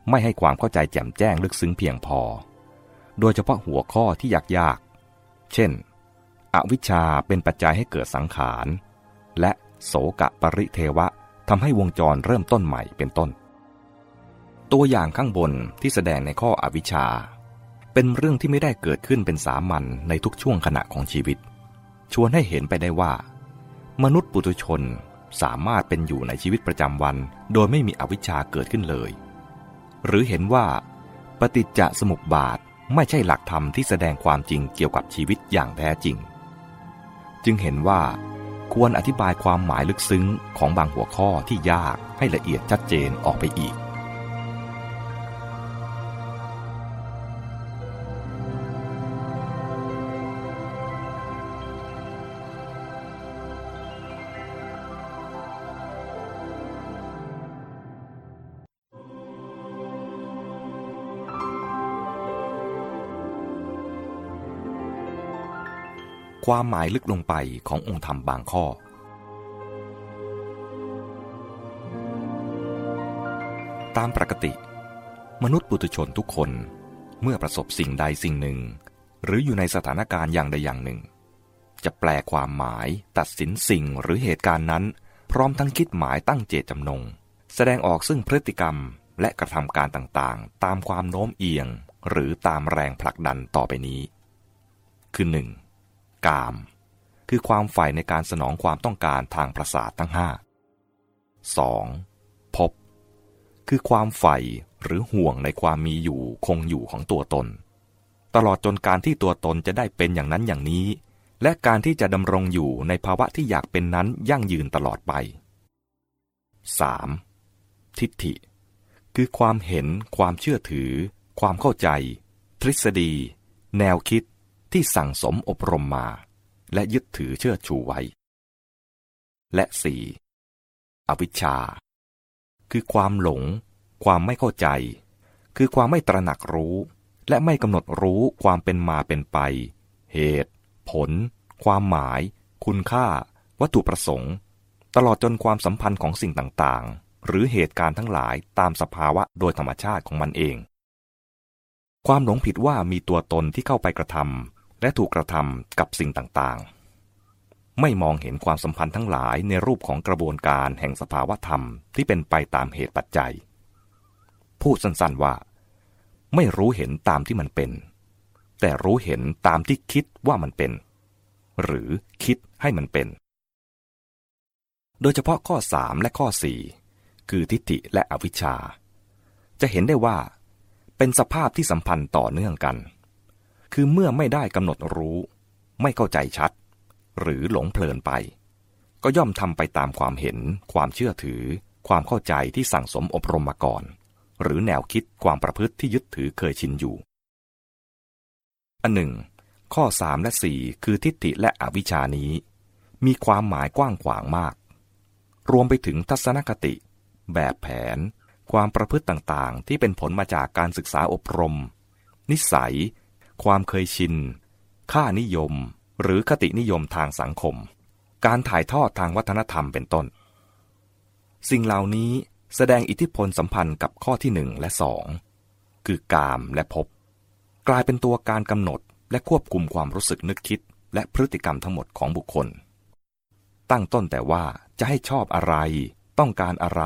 ไม่ให้ความเข้าใจแจ่มแจ้งลึกซึ้งเพียงพอ โดยเฉพาะหัวข้อที่ยากเช่น อวิชชาเป็นปัจจัยให้เกิดสังขาร และโสกะปริเทวะทำให้วงจรเริ่มต้นใหม่เป็นต้น ตัวอย่างข้างบนที่แสดงในข้ออวิชชา เป็นเรื่องที่ไม่ได้เกิดขึ้นเป็นสามัญในทุกช่วงขณะของชีวิต ชวนให้เห็นไปได้ว่า มนุษย์ปุถุชน สามารถเป็นอยู่ในชีวิตประจำวัน โดยไม่มีอวิชชาเกิดขึ้นเลย หรือเห็นว่า ปฏิจจสมุปบาทไม่ใช่หลักธรรมที่แสดงความจริงเกี่ยวกับชีวิตอย่างแท้จริง จึงเห็นว่า ควรอธิบายความหมายลึกซึ้งของบางหัวข้อที่ยากให้ละเอียดชัดเจนออกไปอีก ความหมายลึกลงไปขององค์ธรรมบางข้อ ตามปกติ มนุษย์ปุถุชนทุกคนเมื่อประสบสิ่งใดสิ่งหนึ่ง หรืออยู่ในสถานการณ์อย่างใดอย่างหนึ่ง จะแปลความหมายตัดสินสิ่งหรือเหตุการณ์นั้น พร้อมทั้งคิดหมายตั้งเจตจำนง แสดงออกซึ่งพฤติกรรมและกระทำการต่างๆ ตามความโน้มเอียง หรือตามแรงผลักดันต่อไปนี้ คือ 1. กาม คือความใฝ่ในการสนองความต้องการทางประสาททั้งห้า 2. พบ คือความใฝ่หรือห่วงในความมีอยู่คงอยู่ของตัวตน ตลอดจนการที่ตัวตนจะได้เป็นอย่างนั้นอย่างนี้ และการที่จะดำรงอยู่ในภาวะที่อยากเป็นนั้นยั่งยืนตลอดไป 3. ทิฏฐิ คือความเห็น ความเชื่อถือ ความเข้าใจ ทฤษฎี แนวคิด ที่สั่งสมอบรมมา และยึดถือเชื่อชูไว้ และสี่อวิชชา คือความหลง ความไม่เข้าใจ คือความไม่ตระหนักรู้ และไม่กำหนดรู้ความเป็นมาเป็นไป เหตุ ผล ความหมาย คุณค่า วัตถุประสงค์ ตลอดจนความสัมพันธ์ของสิ่งต่างๆ หรือเหตุการณ์ทั้งหลายตามสภาวะโดยธรรมชาติของมันเองความหลงผิดว่ามีตัวตนที่เข้าไปกระทำ และถูกกระทำกับสิ่งต่างๆ ไม่มองเห็นความสัมพันธ์ทั้งหลายในรูปของกระบวนการแห่งสภาวธรรมที่เป็นไปตามเหตุปัจจัย พูดสั้นๆว่า ไม่รู้เห็นตามที่มันเป็น แต่รู้เห็นตามที่คิดว่ามันเป็น หรือคิดให้มันเป็น โดยเฉพาะข้อ 3 และข้อ 4 คือทิฏฐิและอวิชชา จะเห็นได้ว่า เป็นสภาพที่สัมพันธ์ต่อเนื่องกัน คือเมื่อไม่ได้กำหนดรู้ ไม่เข้าใจชัด หรือหลงเพลินไป ก็ย่อมทำไปตามความเห็น ความเชื่อถือ ความเข้าใจที่สั่งสมอบรมมาก่อน หรือแนวคิดความประพฤติที่ยึดถือเคยชินอยู่ อันหนึ่ง ข้อ 3 และ 4 คือทิฏฐิและอวิชานี้ มีความหมายกว้างขวางมาก รวมไปถึงทัศนคติ แบบแผน ความประพฤติต่างๆ ที่เป็นผลมาจากการศึกษาอบรม นิสัย ความเคยชิน ค่านิยม หรือคตินิยมทางสังคม การถ่ายทอดทางวัฒนธรรมเป็นต้น สิ่งเหล่านี้แสดงอิทธิพลสัมพันธ์กับข้อที่หนึ่งและสองคือกามและภพกลายเป็นตัวการกำหนดและควบคุมความรู้สึกนึกคิด และพฤติกรรมทั้งหมดของบุคคล ตั้งต้นแต่ว่าจะให้ชอบอะไร ต้องการอะไร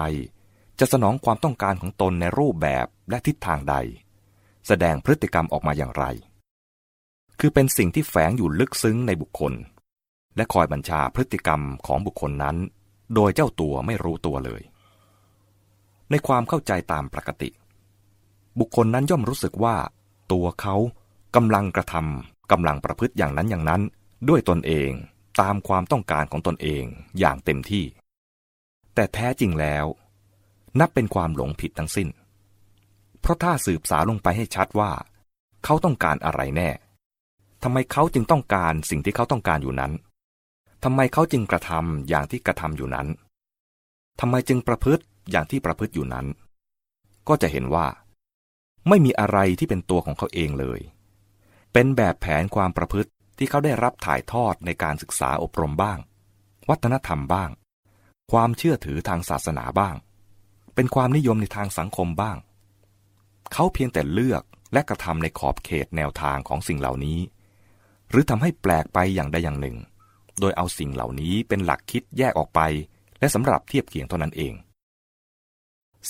จะสนองความต้องการของตนในรูปแบบและทิศทางใด แสดงพฤติกรรมออกมาอย่างไร คือเป็นสิ่งที่แฝงอยู่ลึกซึ้งในบุคคล และคอยบัญชาพฤติกรรมของบุคคลนั้น โดยเจ้าตัวไม่รู้ตัวเลย ในความเข้าใจตามปกติ บุคคลนั้นย่อมรู้สึกว่า ตัวเขากำลังกระทำกำลังประพฤติอย่างนั้นอย่างนั้น ด้วยตนเองตามความต้องการของตนเองอย่างเต็มที่ แต่แท้จริงแล้ว นับเป็นความหลงผิดทั้งสิ้น เพราะถ้าสืบสาลงไปให้ชัดว่า เขาต้องการอะไรแน่ ทำไมเขาจึงต้องการสิ่งที่เขาต้องการอยู่นั้นทำไมเขาจึงกระทำอย่างที่กระทำอยู่นั้นทำไมจึงประพฤติอย่างที่ประพฤติอยู่นั้น ก็จะเห็นว่า ไม่มีอะไรที่เป็นตัวของเขาเองเลย เป็นแบบแผนความประพฤติที่เขาได้รับถ่ายทอดในการศึกษาอบรมบ้าง วัฒนธรรมบ้าง ความเชื่อถือทางศาสนาบ้าง เป็นความนิยมในทางสังคมบ้าง เขาเพียงแต่เลือกและกระทำในขอบเขตแนวทางของสิ่งเหล่านี้ หรือทำให้แปลกไปอย่างใดอย่างหนึ่ง โดยเอาสิ่งเหล่านี้เป็นหลักคิดแยกออกไป และสำหรับเทียบเคียงเท่านั้นเอง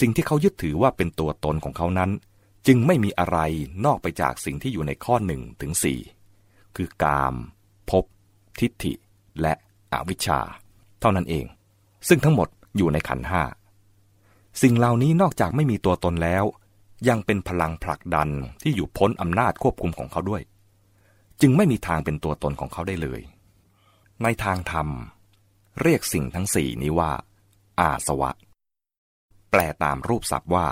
สิ่งที่เขายึดถือว่าเป็นตัวตนของเขานั้น จึงไม่มีอะไรนอกไปจากสิ่งที่อยู่ในข้อหนึ่งถึงสี่คือกามภพทิฏฐิ และอวิชชา เท่านั้นเอง ซึ่งทั้งหมดอยู่ในขันห้าสิ่งเหล่านี้นอกจากไม่มีตัวตนแล้ว ยังเป็นพลังผลักดันที่อยู่พ้นอำนาจควบคุมของเขาด้วย จึงไม่มีทางเป็นตัวตนของเขาได้เลย ในทางธรรม เรียกสิ่งทั้งสี่นี้ว่า อาสวะ แปลตามรูปศัพท์ว่า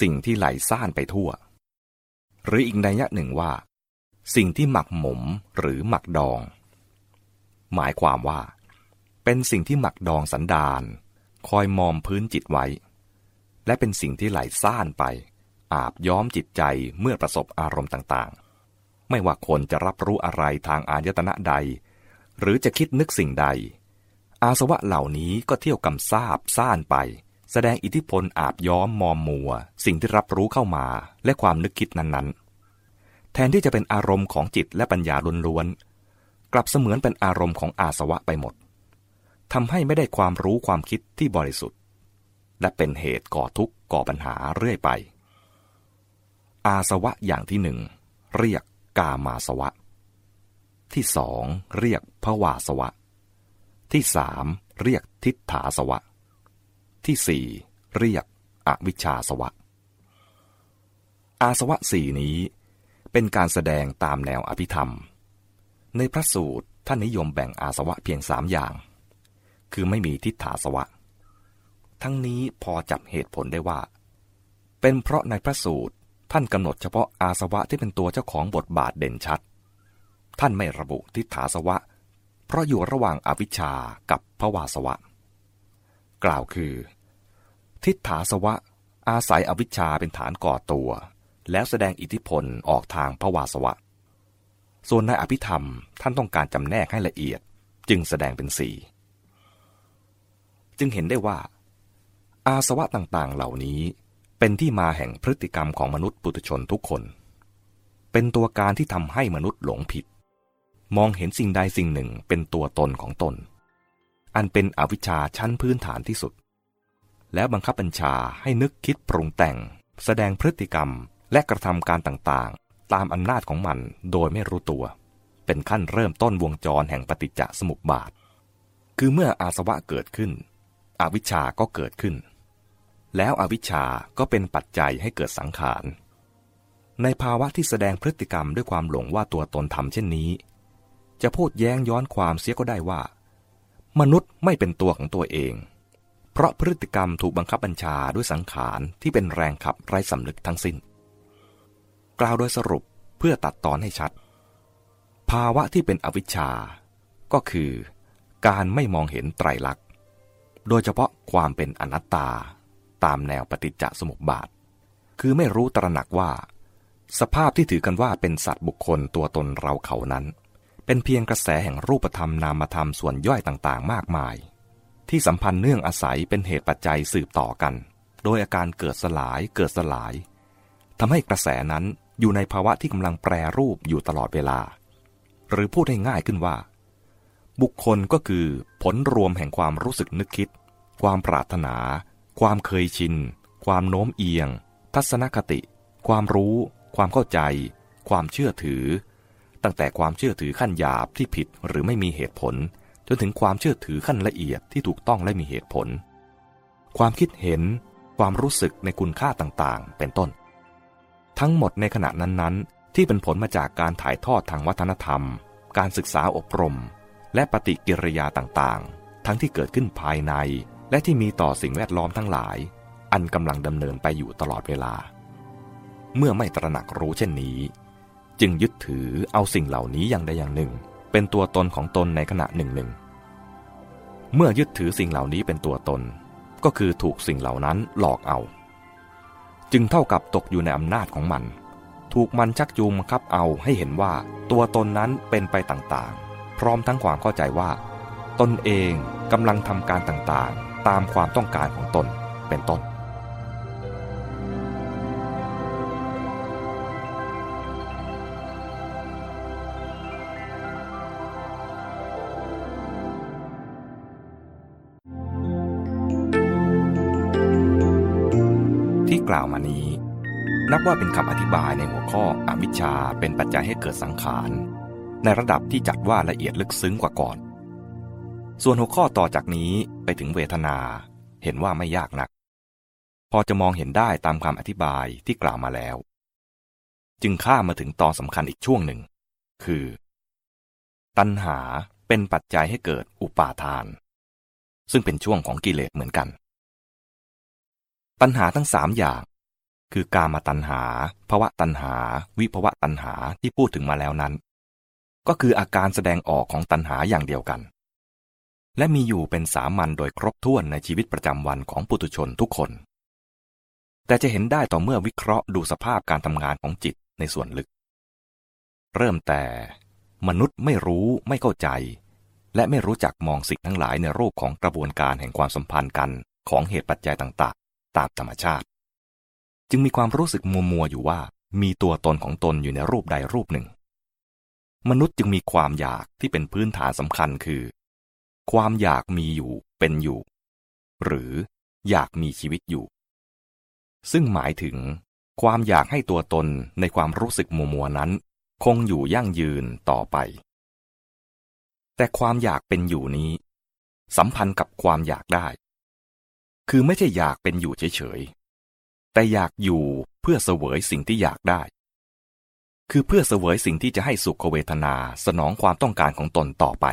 สิ่งที่ไหลซ่านไปทั่ว หรืออีกนัยยะหนึ่งว่า สิ่งที่หมักหมมหรือหมักดอง หมายความว่า เป็นสิ่งที่หมักดองสันดานคอยมอมพื้นจิตไว้ และเป็นสิ่งที่ไหลซ่านไป อาบย้อมจิตใจเมื่อประสบอารมณ์ต่างๆ ไม่ว่าคนจะรับรู้อะไรทางอายตนะใด หรือจะคิดนึกสิ่งใด อาสวะเหล่านี้ก็เที่ยวกำซาบซ่านไป แสดงอิทธิพลอาบย้อมมอมมัว สิ่งที่รับรู้เข้ามาและความนึกคิดนั้นๆ แทนที่จะเป็นอารมณ์ของจิตและปัญญาล้วนๆกลับเสมือนเป็นอารมณ์ของอาสวะไปหมดทำให้ไม่ได้ความรู้ความคิดที่บริสุทธิ์ และเป็นเหตุก่อทุกข์ก่อปัญหาเรื่อยไป อาสวะอย่างที่หนึ่งเรียก กามาสวะ ที่สองเรียกภวาสวะ ที่สามเรียกทิฏฐาสวะ ที่สี่เรียกอวิชชาสวะ อาสวะสี่นี้เป็นการแสดงตามแนวอภิธรรม ในพระสูตรท่านนิยมแบ่งอาสวะเพียงสามอย่าง คือไม่มีทิฏฐาสวะ ทั้งนี้พอจับเหตุผลได้ว่า เป็นเพราะในพระสูตร ท่านกำหนดเฉพาะอาสวะที่เป็นตัวเจ้าของบทบาทเด่นชัด ท่านไม่ระบุทิฏฐาสวะ เพราะอยู่ระหว่างอวิชชากับภวาสวะ กล่าวคือ ทิฏฐาสวะ อาศัยอวิชชาเป็นฐานก่อตัว แล้วแสดงอิทธิพลออกทางภวาสวะ ส่วนในอภิธรรมท่านต้องการจำแนกให้ละเอียดจึงแสดงเป็นสี่จึงเห็นได้ว่า อาสวะต่างๆเหล่านี้ เป็นที่มาแห่งพฤติกรรมของมนุษย์ปุถุชนทุกคน เป็นตัวการที่ทำให้มนุษย์หลงผิด มองเห็นสิ่งใดสิ่งหนึ่งเป็นตัวตนของตน อันเป็นอวิชชาชั้นพื้นฐานที่สุด แล้วบังคับบัญชาให้นึกคิดปรุงแต่ง แสดงพฤติกรรมและกระทำการต่างๆ ตามอำนาจของมันโดยไม่รู้ตัว เป็นขั้นเริ่มต้นวงจรแห่งปฏิจจสมุปบาท คือเมื่ออาสวะเกิดขึ้น อวิชชาก็เกิดขึ้น แล้วอวิชชาก็เป็นปัจจัยให้เกิดสังขาร ในภาวะที่แสดงพฤติกรรมด้วยความหลงว่าตัวตนทำเช่นนี้ จะพูดแย้งย้อนความเสียก็ได้ว่า มนุษย์ไม่เป็นตัวของตัวเอง เพราะพฤติกรรมถูกบังคับบัญชาด้วยสังขารที่เป็นแรงขับไร้สำนึกทั้งสิ้น กล่าวโดยสรุปเพื่อตัดตอนให้ชัด ภาวะที่เป็นอวิชชา ก็คือ การไม่มองเห็นไตรลักษณ์ โดยเฉพาะความเป็นอนัตตา ตามแนวปฏิจจสมุปบาท คือไม่รู้ตระหนักว่า สภาพที่ถือกันว่าเป็นสัตว์บุคคลตัวตนเราเขานั้น เป็นเพียงกระแสแห่งรูปธรรมนามธรรมส่วนย่อยต่างๆ มากมาย ที่สัมพันธ์เนื่องอาศัยเป็นเหตุปัจจัยสืบต่อกัน โดยอาการเกิดสลายเกิดสลายทำให้กระแสนั้นอยู่ในภาวะที่กำลังแปรรูปอยู่ตลอดเวลา หรือพูดให้ง่ายขึ้นว่า บุคคลก็คือผลรวมแห่งความรู้สึกนึกคิด ความปรารถนา ความเคยชิน ความโน้มเอียง ทัศนคติ ความรู้ ความเข้าใจ ความเชื่อถือ ตั้งแต่ความเชื่อถือขั้นหยาบที่ผิดหรือไม่มีเหตุผล จนถึงความเชื่อถือขั้นละเอียดที่ถูกต้องและมีเหตุผล ความคิดเห็น ความรู้สึกในคุณค่าต่างๆ เป็นต้น ทั้งหมดในขณะนั้นๆ ที่เป็นผลมาจากการถ่ายทอดทางวัฒนธรรม การศึกษาอบรม และปฏิกิริยาต่างๆ ทั้งที่เกิดขึ้นภายใน และที่มีต่อสิ่งแวดล้อมทั้งหลาย อันกำลังดำเนินไปอยู่ตลอดเวลา เมื่อไม่ตระหนักรู้เช่นนี้ จึงยึดถือเอาสิ่งเหล่านี้อย่างใดอย่างหนึ่ง เป็นตัวตนของตนในขณะหนึ่งหนึ่งเมื่อยึดถือสิ่งเหล่านี้เป็นตัวตน ก็คือถูกสิ่งเหล่านั้นหลอกเอา จึงเท่ากับตกอยู่ในอำนาจของมัน ถูกมันชักจูงบังคับเอาให้เห็นว่าตัวตนนั้นเป็นไปต่างๆ พร้อมทั้งความเข้าใจว่า ตนเองกำลังทำการต่างๆ ตามความต้องการของตนเป็นต้น ที่กล่าวมานี้ นับว่าเป็นคำอธิบายในหัวข้ออวิชชาเป็นปัจจัยให้เกิดสังขาร ในระดับที่จัดว่าละเอียดลึกซึ้งกว่าก่อน ส่วนหัวข้อต่อจากนี้ไปถึงเวทนา เห็นว่าไม่ยากนัก พอจะมองเห็นได้ตามคำอธิบายที่กล่าวมาแล้ว จึงข้ามาถึงตอนสำคัญอีกช่วงหนึ่ง คือ ตัณหาเป็นปัจจัยให้เกิดอุปาทาน ซึ่งเป็นช่วงของกิเลสเหมือนกัน ตัณหาทั้งสามอย่าง คือกามาตัณหาภวะตัณหา วิภวะตัณหาที่พูดถึงมาแล้วนั้น ก็คืออาการแสดงออกของตัณหาอย่างเดียวกัน และมีอยู่เป็นสามัญโดยครบถ้วนในชีวิตประจำวันของปุถุชนทุกคน แต่จะเห็นได้ต่อเมื่อวิเคราะห์ดูสภาพการทำงานของจิตในส่วนลึก เริ่มแต่มนุษย์ไม่รู้ไม่เข้าใจ และไม่รู้จักมองสิ่งทั้งหลายในรูปของกระบวนการแห่งความสัมพันธ์กันของเหตุปัจจัยต่างๆ ตามธรรมชาติ จึงมีความรู้สึกมัวมัวอยู่ว่า มีตัวตนของตนอยู่ในรูปใดรูปหนึ่ง มนุษย์จึงมีความอยากที่เป็นพื้นฐานสำคัญคือ ความอยากมีอยู่เป็นอยู่ หรืออยากมีชีวิตอยู่ ซึ่งหมายถึง ความอยากให้ตัวตนในความรู้สึกมัวมัวนั้น คงอยู่ยั่งยืนต่อไป แต่ความอยากเป็นอยู่นี้ สัมพันธ์กับความอยากได้ คือไม่ใช่อยากเป็นอยู่เฉยๆ แต่อยากอยู่เพื่อเสวยสิ่งที่อยากได้ คือเพื่อเสวยสิ่งที่จะให้สุขเวทนาสนองความต้องการของตนต่อไป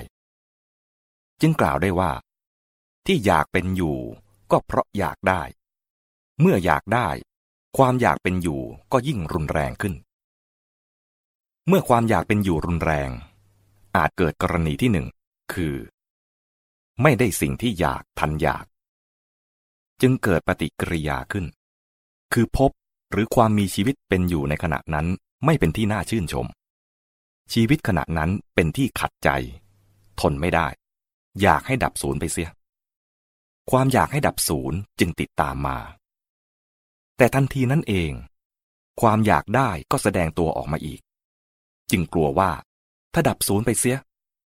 จึงกล่าวได้ว่า ที่อยากเป็นอยู่ก็เพราะอยากได้ เมื่ออยากได้ ความอยากเป็นอยู่ก็ยิ่งรุนแรงขึ้น เมื่อความอยากเป็นอยู่รุนแรง อาจเกิดกรณีที่หนึ่งคือ ไม่ได้สิ่งที่อยากทันอยาก จึงเกิดปฏิกิริยาขึ้น คือพบหรือความมีชีวิตเป็นอยู่ในขณะนั้นไม่เป็นที่น่าชื่นชม ชีวิตขณะนั้นเป็นที่ขัดใจ ทนไม่ได้ อยากให้ดับศูนย์ไปเสีย ความอยากให้ดับศูนย์จึงติดตามมา แต่ทันทีนั้นเอง ความอยากได้ก็แสดงตัวออกมาอีก จึงกลัวว่า ถ้าดับศูนย์ไปเสีย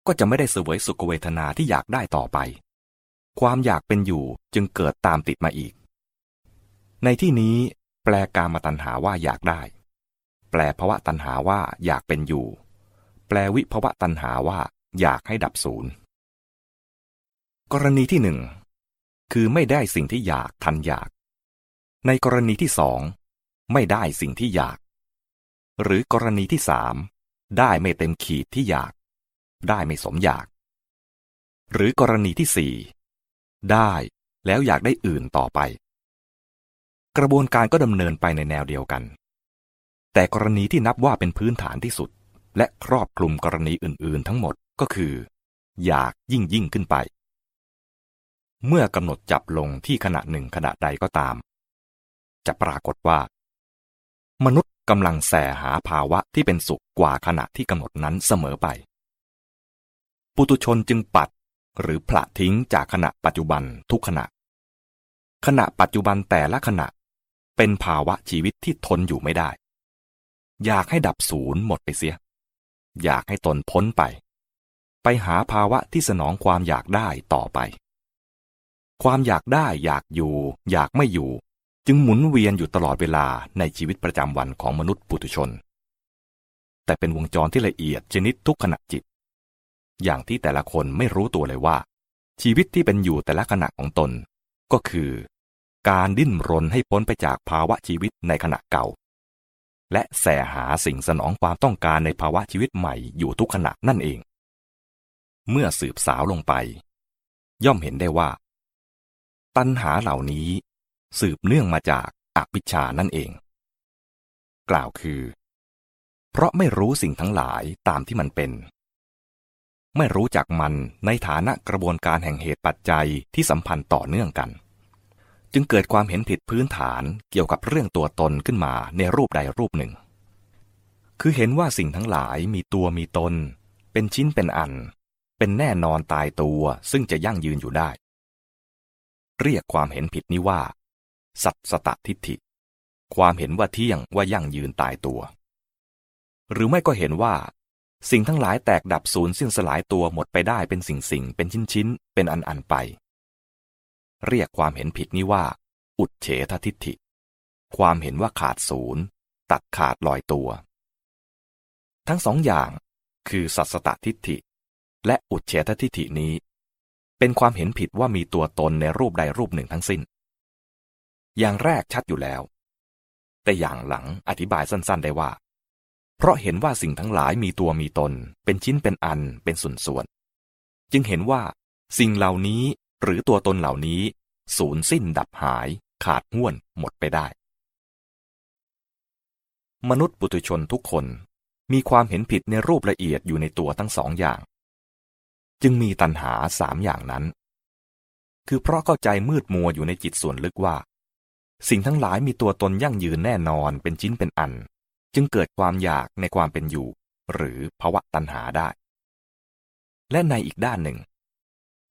ก็จะไม่ได้เสวยสุขเวทนาที่อยากได้ต่อไป ความอยากเป็นอยู่จึงเกิดตามติดมาอีก ในที่นี้แปลการมาตัญหาว่าอยากได้ แปลภวะตัญหาว่าอยากเป็นอยู่ แปลวิภวะตัญหาว่าอยากให้ดับศูนย์ กรณีที่หนึ่งคือไม่ได้สิ่งที่อยากทันอยาก ในกรณีที่สองไม่ได้สิ่งที่อยาก หรือกรณีที่สามได้ไม่เต็มขีดที่อยาก ได้ไม่สมอยาก หรือกรณีที่สี่ได้แล้วอยากได้อื่นต่อไป กระบวนการก็ดำเนินไปในแนวเดียวกัน แต่กรณีที่นับว่าเป็นพื้นฐานที่สุด และครอบคลุมกรณีอื่น ๆ ทั้งหมดก็คือ อยากยิ่งยิ่งขึ้นไป เมื่อกำหนดจับลงที่ขณะหนึ่งขณะใดก็ตาม จะปรากฏว่า มนุษย์กำลังแสหาภาวะที่เป็นสุขกว่าขณะที่กำหนดนั้นเสมอไป ปุตุชนจึงปัดหรือผละทิ้งจากขณะปัจจุบันทุกขณะ ขณะปัจจุบันแต่ละขณะ เป็นภาวะชีวิตที่ทนอยู่ไม่ได้ อยากให้ดับศูนย์หมดไปเสีย อยากให้ตนพ้นไป ไปหาภาวะที่สนองความอยากได้ต่อไป ความอยากได้อยากอยู่ อยากไม่อยู่ จึงหมุนเวียนอยู่ตลอดเวลาในชีวิตประจำวันของมนุษย์ปุถุชน แต่เป็นวงจรที่ละเอียดชนิดทุกขณะจิต อย่างที่แต่ละคนไม่รู้ตัวเลยว่า ชีวิตที่เป็นอยู่แต่ละขณะของตน ก็คือ การดิ้นรนให้พ้นไปจากภาวะชีวิตในขณะเก่า และแสหาสิ่งสนองความต้องการในภาวะชีวิตใหม่อยู่ทุกขณะนั่นเอง เมื่อสืบสาวลงไป ย่อมเห็นได้ว่า ตัณหาเหล่านี้ สืบเนื่องมาจากอวิชชานั่นเอง กล่าวคือ เพราะไม่รู้สิ่งทั้งหลายตามที่มันเป็น ไม่รู้จักมันในฐานะกระบวนการแห่งเหตุปัจจัยที่สัมพันธ์ต่อเนื่องกัน จึงเกิดความเห็นผิดพื้นฐานเกี่ยวกับเรื่องตัวตนขึ้นมาในรูปใดรูปหนึ่ง คือเห็นว่าสิ่งทั้งหลายมีตัวมีตน เป็นชิ้นเป็นอัน เป็นแน่นอนตายตัวซึ่งจะยั่งยืนอยู่ได้ เรียกความเห็นผิดนี้ว่า สัตสตทิฏฐิ ความเห็นว่าเที่ยงว่ายั่งยืนตายตัว หรือไม่ก็เห็นว่า สิ่งทั้งหลายแตกดับสูญสิ้นสลายตัวหมดไปได้เป็นสิ่งสิ่งเป็นชิ้นชิ้นเป็นอันอันไป เรียกความเห็นผิดนี้ว่า อุดเฉททิฏฐิ ความเห็นว่าขาดศูนย์ตัดขาดลอยตัว ทั้งสองอย่างคือสัตสตทิฏฐิ และอุดเฉททิฏฐินี้ เป็นความเห็นผิดว่ามีตัวตนในรูปใดรูปหนึ่งทั้งสิ้น อย่างแรกชัดอยู่แล้ว แต่อย่างหลังอธิบายสั้นๆ ได้ว่า เพราะเห็นว่าสิ่งทั้งหลายมีตัวมีตน เป็นชิ้นเป็นอันเป็นส่วนส่วน จึงเห็นว่า สิ่งเหล่านี้หรือตัวตนเหล่านี้ สูญสิ้นดับหาย ขาดห้วนหมดไปได้ มนุษย์ปุถุชนทุกคนมีความเห็นผิดในรูปละเอียดอยู่ในตัวทั้งสองอย่าง จึงมีตัณหาสามอย่างนั้น คือเพราะเข้าใจมืดมัวอยู่ในจิตส่วนลึกว่า สิ่งทั้งหลายมีตัวตนยั่งยืนแน่นอนเป็นชิ้นเป็นอัน จึงเกิดความอยากในความเป็นอยู่ หรือภาวะตัณหาได้ และในอีกด้านหนึ่ง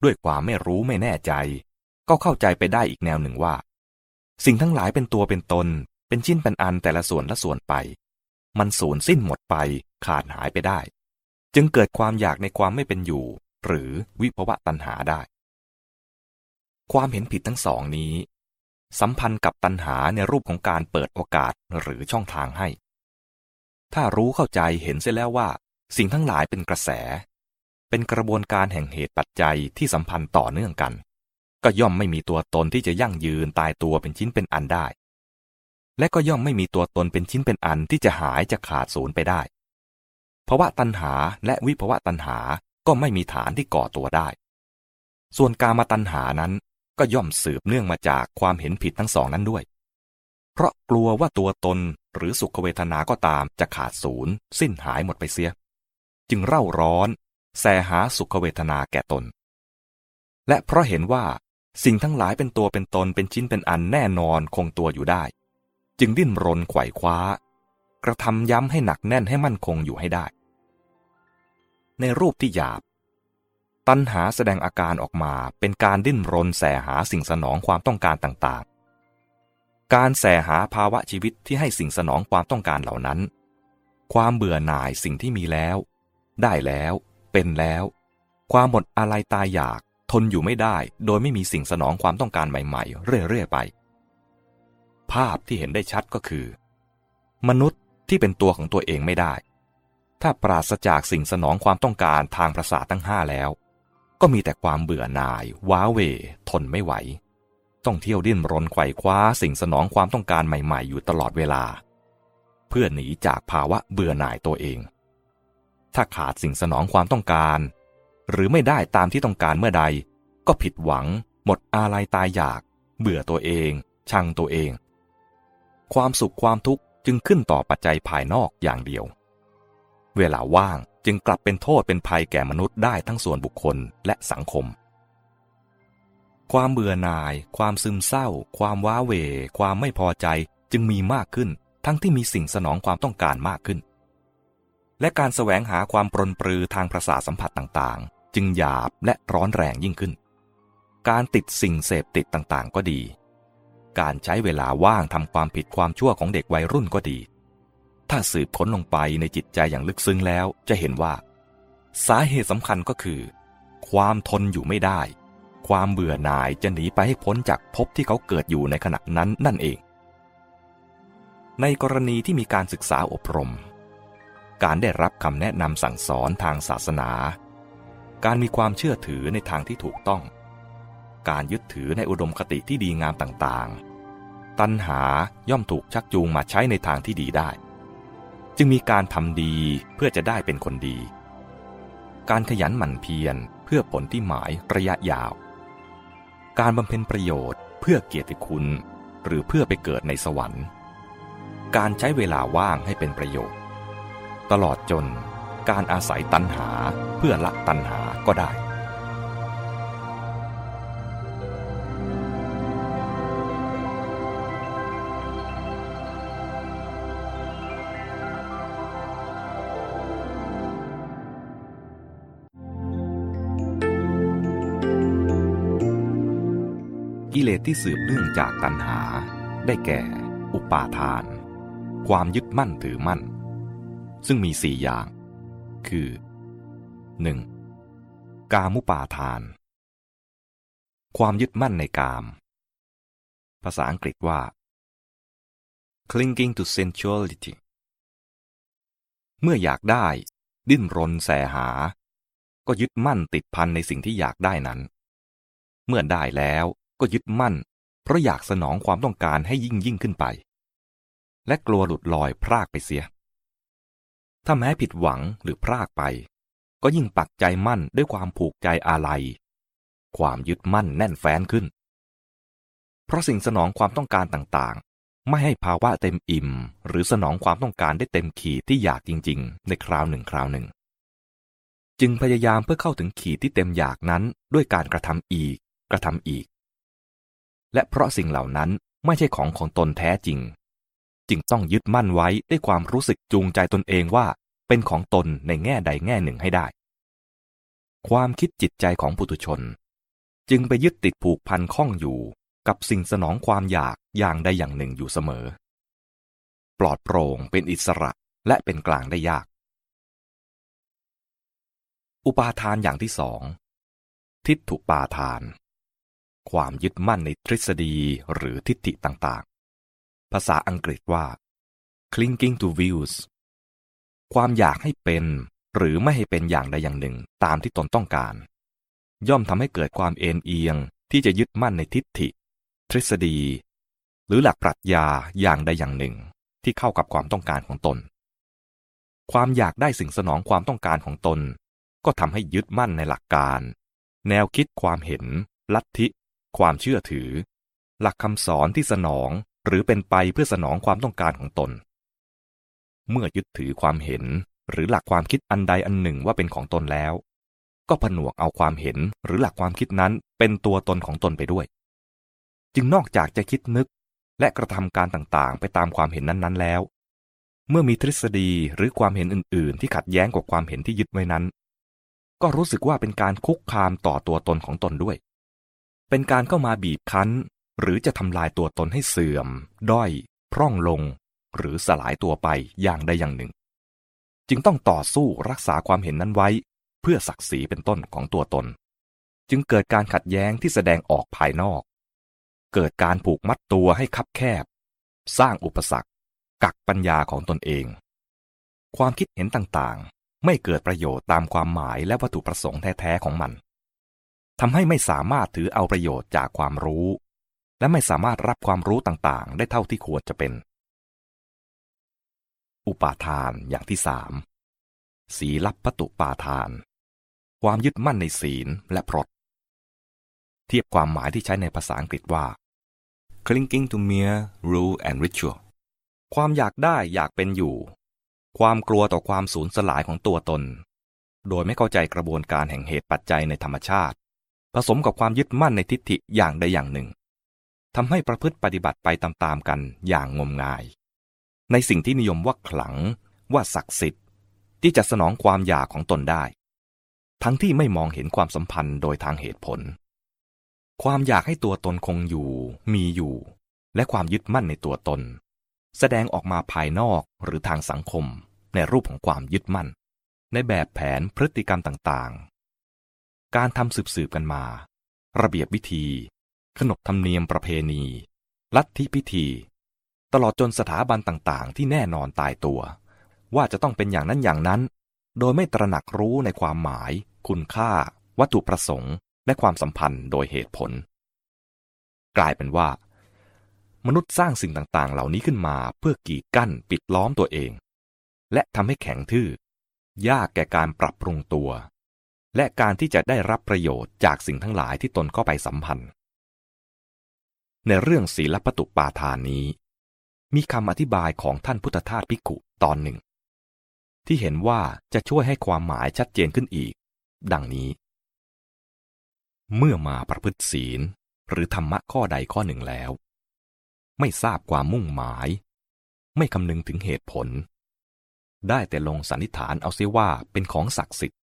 ด้วยความไม่รู้ไม่แน่ใจ ก็เข้าใจไปได้อีกแนวหนึ่งว่า สิ่งทั้งหลายเป็นตัวเป็นตน เป็นชิ้นเป็นอันแต่ละส่วนละส่วนไป มันสูญสิ้นหมดไปขาดหายไปได้ จึงเกิดความอยากในความไม่เป็นอยู่ หรือวิภวะตัณหาได้ ความเห็นผิดทั้งสองนี้ สัมพันธ์กับตัณหาในรูปของการเปิดโอกาสหรือช่องทางให้ ถ้ารู้เข้าใจเห็นเสียแล้วว่า สิ่งทั้งหลายเป็นกระแส เป็นกระบวนการแห่งเหตุปัจจัยที่สัมพันธ์ต่อเนื่องกัน ก็ย่อมไม่มีตัวตนที่จะยั่งยืนตายตัวเป็นชิ้นเป็นอันได้ และก็ย่อมไม่มีตัวตนเป็นชิ้นเป็นอันที่จะหายจะขาดสูญไปได้ภาวะตัณหาและวิภาวะตัณหา ก็ไม่มีฐานที่ก่อตัวได้ ส่วนกามาตัณหานั้นก็ย่อมสืบเนื่องมาจากความเห็นผิดทั้งสองนั้นด้วย เพราะกลัวว่าตัวตนหรือสุขเวทนาก็ตามจะขาดศูนย์ สิ้นหายหมดไปเสีย จึงเร่าร้อนแสหาสุขเวทนาแก่ตน และเพราะเห็นว่าสิ่งทั้งหลายเป็นตัวเป็นตนเป็นชิ้นเป็นอันแน่นอนคงตัวอยู่ได้ จึงดิ้นรนไขว่คว้า กระทำย้ำให้หนักแน่นให้มั่นคงอยู่ให้ได้ ในรูปที่หยาบ ตัณหาแสดงอาการออกมาเป็นการดิ้นรนแสหาสิ่งสนองความต้องการต่างๆ การแสหาภาวะชีวิตที่ให้สิ่งสนองความต้องการเหล่านั้น ความเบื่อหน่ายสิ่งที่มีแล้ว ได้แล้ว เป็นแล้ว ความหมดอะไรตายอยากทนอยู่ไม่ได้โดยไม่มีสิ่งสนองความต้องการใหม่ๆ เรื่อยๆไป ภาพที่เห็นได้ชัดก็คือ มนุษย์ที่เป็นตัวของตัวเองไม่ได้ ถ้าปราศจากสิ่งสนองความต้องการทางประสาททั้งห้าแล้ว ก็มีแต่ความเบื่อหน่าย ว้าเว ทนไม่ไหว ต้องเที่ยวดิ้นรนไขว่คว้าสิ่งสนองความต้องการใหม่ ๆ อยู่ตลอดเวลา เพื่อหนีจากภาวะเบื่อหน่ายตัวเอง ถ้าขาดสิ่งสนองความต้องการ หรือไม่ได้ตามที่ต้องการเมื่อใด ก็ผิดหวัง หมดอาลัยตายอยาก เบื่อตัวเอง ชังตัวเอง ความสุขความทุกข์จึงขึ้นต่อปัจจัยภายนอกอย่างเดียว เวลาว่างจึงกลับเป็นโทษเป็นภัยแก่มนุษย์ได้ทั้งส่วนบุคคลและสังคม ความเบื่อหน่าย ความซึมเศร้า ความว้าเหวความไม่พอใจจึงมีมากขึ้น ทั้งที่มีสิ่งสนองความต้องการมากขึ้น และการแสวงหาความปรนปรือทางประสาสัมผัสต่างๆ จึงหยาบและร้อนแรงยิ่งขึ้น การติดสิ่งเสพติดต่างๆ ก็ดี การใช้เวลาว่างทำความผิดความชั่วของเด็กวัยรุ่นก็ดี ถ้าสืบค้นลงไปในจิตใจอย่างลึกซึ้งแล้วจะเห็นว่า สาเหตุสำคัญก็คือ ความทนอยู่ไม่ได้ ความเบื่อหน่ายจะหนีไปให้พ้นจากภพที่เขาเกิดอยู่ในขณะนั้นนั่นเอง ในกรณีที่มีการศึกษาอบรม การได้รับคำแนะนำสั่งสอนทางศาสนา การมีความเชื่อถือในทางที่ถูกต้อง การยึดถือในอุดมคติที่ดีงามต่างๆ ตัณหาย่อมถูกชักจูงมาใช้ในทางที่ดีได้ จึงมีการทำดีเพื่อจะได้เป็นคนดี การขยันหมั่นเพียรเพื่อผลที่หมายระยะยาว การบำเพ็ญประโยชน์เพื่อเกียรติคุณ หรือเพื่อไปเกิดในสวรรค์ การใช้เวลาว่างให้เป็นประโยชน์ ตลอดจนการอาศัยตัณหาเพื่อละตัณหาก็ได้ ที่สืบเนื่องจากตัณหา ได้แก่ อุปาทาน ความยึดมั่นถือมั่น ซึ่งมีสี่อย่าง คือ 1. กามุปาทาน ความยึดมั่นในกาม ภาษาอังกฤษว่า clinging to sensuality เมื่ออยากได้ ดิ้นรนแสหา ก็ยึดมั่นติดพันในสิ่งที่อยากได้นั้น เมื่อได้แล้ว ก็ยึดมั่น เพราะอยากสนองความต้องการให้ยิ่งยิ่งขึ้นไป และกลัวหลุดลอยพรากไปเสีย ถ้าแม้ผิดหวังหรือพรากไป ก็ยิ่งปักใจมั่นด้วยความผูกใจอาลัย ความยึดมั่นแน่นแฟ้นขึ้น เพราะสิ่งสนองความต้องการต่างๆ ไม่ให้ภาวะเต็มอิ่ม หรือสนองความต้องการได้เต็มขีดที่อยากจริง ๆ ในคราวหนึ่งคราวหนึ่งจึงพยายามเพื่อเข้าถึงขีดที่เต็มอยากนั้นด้วยการกระทำอีก กระทำอีก และเพราะสิ่งเหล่านั้นไม่ใช่ของของตนแท้จริง จึงต้องยึดมั่นไว้ด้วยความรู้สึกจูงใจตนเองว่า เป็นของตนในแง่ใดแง่หนึ่งให้ได้ ความคิดจิตใจของปุถุชน จึงไปยึดติดผูกพันข้องอยู่กับสิ่งสนองความอยากอย่างใดอย่างหนึ่งอยู่เสมอ ปลอดโปร่งเป็นอิสระและเป็นกลางได้ยาก อุปาทานอย่างที่สอง ทิฏฐุปาทาน ความยึดมั่นในทฤษฎีหรือทิฏฐิต่างๆ ภาษาอังกฤษว่า clinging to views ความอยากให้เป็นหรือไม่ให้เป็นอย่างใดอย่างหนึ่งตามที่ตนต้องการ ย่อมทำให้เกิดความเอ็นเอียงที่จะยึดมั่นในทิฏฐิ ทฤษฎี หรือหลักปรัชญาอย่างใดอย่างหนึ่งที่เข้ากับความต้องการของตน ความอยากได้สิ่งสนองความต้องการของตน ก็ทำให้ยึดมั่นในหลักการ แนวคิดความเห็น ลัทธิ ความเชื่อถือ หลักคำสอนที่สนองหรือเป็นไปเพื่อสนองความต้องการของตน เมื่อยึดถือความเห็นหรือหลักความคิดอันใดอันหนึ่งว่าเป็นของตนแล้ว ก็ผนวกเอาความเห็นหรือหลักความคิดนั้นเป็นตัวตนของตนไปด้วย จึงนอกจากจะคิดนึกและกระทำการต่างๆ ไปตามความเห็นนั้นๆแล้ว เมื่อมีทฤษฎีหรือความเห็นอื่น ๆ ที่ขัดแย้งกับความเห็นที่ยึดไว้นั้น ก็รู้สึกว่าเป็นการคุกคามต่อตัวตนของตนด้วย เป็นการเข้ามาบีบคั้น หรือจะทำลายตัวตนให้เสื่อม ด้อย พร่องลง หรือสลายตัวไปอย่างใดอย่างหนึ่ง จึงต้องต่อสู้รักษาความเห็นนั้นไว้ เพื่อศักดิ์ศรีเป็นต้นของตัวตน จึงเกิดการขัดแย้งที่แสดงออกภายนอก เกิดการผูกมัดตัวให้คับแคบ สร้างอุปสรรค กักปัญญาของตนเอง ความคิดเห็นต่างๆ ไม่เกิดประโยชน์ตามความหมายและวัตถุประสงค์แท้ๆของมัน ทำให้ไม่สามารถถือเอาประโยชน์จากความรู้ และไม่สามารถรับความรู้ต่างๆ ได้เท่าที่ควรจะเป็น อุปาทานอย่างที่สามศีลับปตุปาทาน ความยึดมั่นในศีลและพรตเทียบความหมายที่ใช้ในภาษาอังกฤษว่า clinging to mere rule and ritual ความอยากได้อยากเป็นอยู่ ความกลัวต่อความสูญสลายของตัวตน โดยไม่เข้าใจกระบวนการแห่งเหตุปัจจัยในธรรมชาติ ผสมกับความยึดมั่นในทิฏฐิอย่างใดอย่างหนึ่งทำให้ประพฤติปฏิบัติไปตามๆกันอย่างงมงาย ในสิ่งที่นิยมว่าขลังว่าศักดิ์สิทธิ์ ที่จะสนองความอยากของตนได้ ทั้งที่ไม่มองเห็นความสัมพันธ์โดยทางเหตุผล ความอยากให้ตัวตนคงอยู่ มีอยู่ และความยึดมั่นในตัวตน แสดงออกมาภายนอกหรือทางสังคม ในรูปของความยึดมั่น ในแบบแผนพฤติกรรมต่างๆ การทำสืบๆกันมา ระเบียบวิธี ขนบธรรมเนียมประเพณี ลัทธิพิธี ตลอดจนสถาบันต่างๆ ที่แน่นอนตายตัว ว่าจะต้องเป็นอย่างนั้นอย่างนั้น โดยไม่ตระหนักรู้ในความหมาย คุณค่า วัตถุประสงค์ และความสัมพันธ์โดยเหตุผล กลายเป็นว่า มนุษย์สร้างสิ่งต่างๆ เหล่านี้ขึ้นมาเพื่อกีดกั้นปิดล้อมตัวเอง และทำให้แข็งทื่อ ยากแก่การปรับปรุงตัว และการที่จะได้รับประโยชน์จากสิ่งทั้งหลายที่ตนเข้าไปสัมพันธ์ ในเรื่องศีลปตุปาทานนี้ มีคำอธิบายของท่านพุทธทาสพิกขุตอนหนึ่ง ที่เห็นว่าจะช่วยให้ความหมายชัดเจนขึ้นอีก ดังนี้ เมื่อมาประพฤติศีลหรือธรรมะข้อใดข้อหนึ่งแล้ว ไม่ทราบความมุ่งหมาย ไม่คำนึงถึงเหตุผล ได้แต่ลงสันนิษฐานเอาเสียว่าเป็นของศักดิ์สิทธิ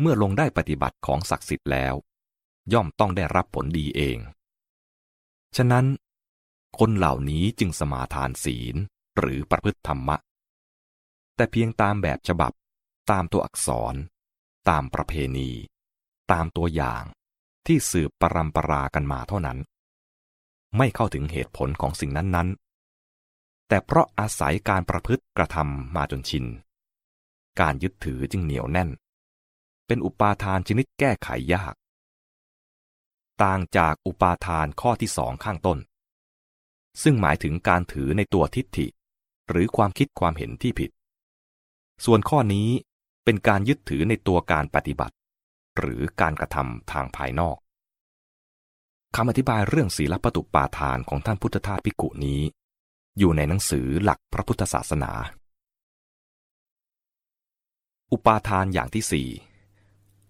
เมื่อลงได้ปฏิบัติของศักดิ์สิทธิ์แล้ว ย่อมต้องได้รับผลดีเอง ฉะนั้น คนเหล่านี้จึงสมาทานศีลหรือประพฤติธรรมะ แต่เพียงตามแบบฉบับ ตามตัวอักษร ตามประเพณี ตามตัวอย่างที่สืบปรำปรากันมาเท่านั้น ไม่เข้าถึงเหตุผลของสิ่งนั้นๆ แต่เพราะอาศัยการประพฤติกระทำมาจนชิน การยึดถือจึงเหนียวแน่น เป็นอุปาทานชนิดแก้ไขยาก ต่างจากอุปาทานข้อที่สองข้างต้น ซึ่งหมายถึงการถือในตัวทิฏฐิ หรือความคิดความเห็นที่ผิด ส่วนข้อนี้เป็นการยึดถือในตัวการปฏิบัติ หรือการกระทำทางภายนอกคำอธิบายเรื่องศีลปตุปาทานของท่านพุทธทาสพิกุนี้ อยู่ในหนังสือหลักพระพุทธศาสนา อุปาทานอย่างที่สี่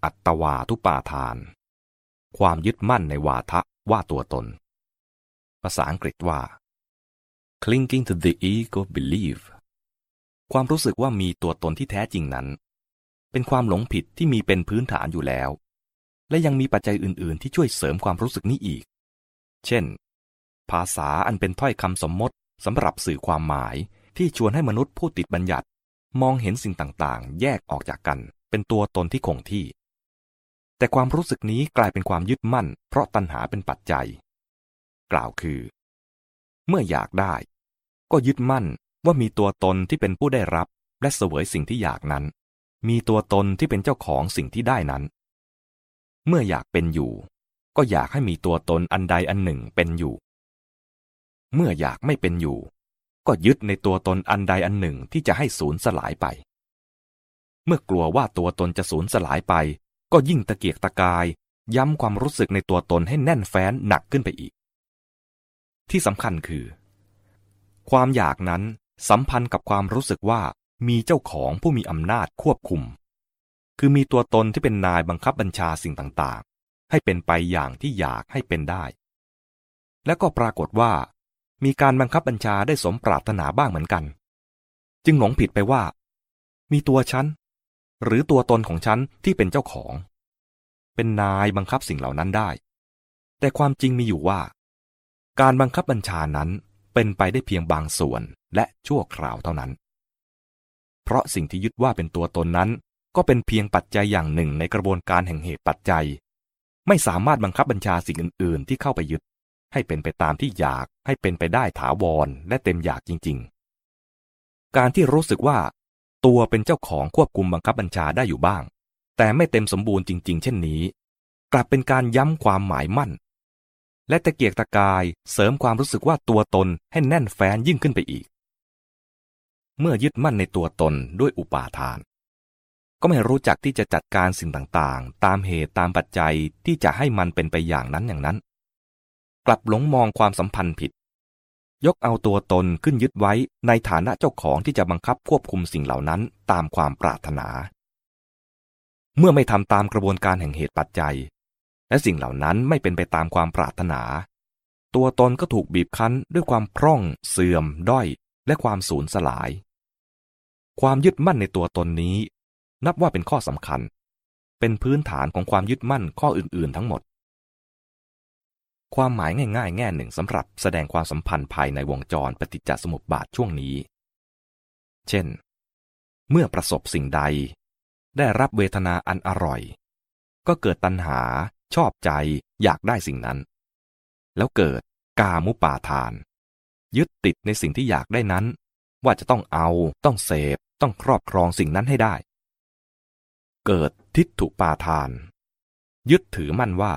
อัตวาทุปาทาน ความยึดมั่นในวาทะว่าตัวตน ภาษาอังกฤษว่า clinging to the ego belief ความรู้สึกว่ามีตัวตนที่แท้จริงนั้น เป็นความหลงผิดที่มีเป็นพื้นฐานอยู่แล้ว และยังมีปัจจัยอื่น ๆ ที่ช่วยเสริมความรู้สึกนี้อีก เช่น ภาษาอันเป็นถ้อยคำสมมติสำหรับสื่อความหมายที่ชวนให้มนุษย์ผู้ติดบัญญัติ มองเห็นสิ่งต่าง ๆ แยกออกจากกัน เป็นตัวตนที่คงที่ แต่ความรู้สึกนี้กลายเป็นความยึดมั่น เพราะตัณหาเป็นปัจจัย กล่าวคือ เมื่ออยากได้ ก็ยึดมั่นว่ามีตัวตนที่เป็นผู้ได้รับ และเสวยสิ่งที่อยากนั้น มีตัวตนที่เป็นเจ้าของสิ่งที่ได้นั้น เมื่ออยากเป็นอยู่ ก็อยากให้มีตัวตนอันใดอันหนึ่งเป็นอยู่ เมื่ออยากไม่เป็นอยู่ ก็ยึดในตัวตนอันใดอันหนึ่งที่จะให้สูญสลายไป เมื่อกลัวว่าตัวตนจะสูญสลายไป ก็ยิ่งตะเกียกตะกาย ย้ำความรู้สึกในตัวตนให้แน่นแฟ้นหนักขึ้นไปอีก ที่สำคัญคือ ความอยากนั้นสัมพันธ์กับความรู้สึกว่ามีเจ้าของผู้มีอำนาจควบคุม คือมีตัวตนที่เป็นนายบังคับบัญชาสิ่งต่างๆ ให้เป็นไปอย่างที่อยากให้เป็นได้ และก็ปรากฏว่า มีการบังคับบัญชาได้สมปรารถนาบ้างเหมือนกัน จึงหลงผิดไปว่า มีตัวฉัน หรือตัวตนของฉันที่เป็นเจ้าของ เป็นนายบังคับสิ่งเหล่านั้นได้ แต่ความจริงมีอยู่ว่า การบังคับบัญชานั้นเป็นไปได้เพียงบางส่วนและชั่วคราวเท่านั้น เพราะสิ่งที่ยึดว่าเป็นตัวตนนั้น ก็เป็นเพียงปัจจัยอย่างหนึ่งในกระบวนการแห่งเหตุปัจจัย ไม่สามารถบังคับบัญชาสิ่งอื่น ๆ ที่เข้าไปยึด ให้เป็นไปตามที่อยากให้เป็นไปได้ถาวรและเต็มอยากจริง ๆ การที่รู้สึกว่า ตัวเป็นเจ้าของควบคุมบังคับบัญชาได้อยู่บ้าง แต่ไม่เต็มสมบูรณ์จริง ๆ เช่นนี้ กลับเป็นการย้ำความหมายมั่น และตะเกียกตะกายเสริมความรู้สึกว่าตัวตนให้แน่นแฟ้นยิ่งขึ้นไปอีก เมื่อยึดมั่นในตัวตนด้วยอุปาทาน ก็ไม่รู้จักที่จะจัดการสิ่งต่างๆ ตามเหตุตามปัจจัยที่จะให้มันเป็นไปอย่างนั้นอย่างนั้น กลับหลงมองความสัมพันธ์ผิด ยกเอาตัวตนขึ้นยึดไว้ในฐานะเจ้าของที่จะบังคับควบคุมสิ่งเหล่านั้นตามความปรารถนา เมื่อไม่ทำตามกระบวนการแห่งเหตุปัจจัย และสิ่งเหล่านั้นไม่เป็นไปตามความปรารถนา ตัวตนก็ถูกบีบคั้นด้วยความพร่อง เสื่อม ด้อย และความสูญสลาย ความยึดมั่นในตัวตนนี้ นับว่าเป็นข้อสำคัญ เป็นพื้นฐานของความยึดมั่นข้ออื่น ๆ ทั้งหมด ความหมายง่ายๆ แง่หนึ่งสำหรับแสดงความสัมพันธ์ภายในวงจรปฏิจจสมุปบาทช่วงนี้ เช่น เมื่อประสบสิ่งใด ได้รับเวทนาอันอร่อย ก็เกิดตัณหา ชอบใจ อยากได้สิ่งนั้น แล้วเกิดกามุปาทาน ยึดติดในสิ่งที่อยากได้นั้น ว่าจะต้องเอา ต้องเสพ ต้องครอบครองสิ่งนั้นให้ได้ เกิดทิฏฐุปาทาน ยึดถือมั่นว่า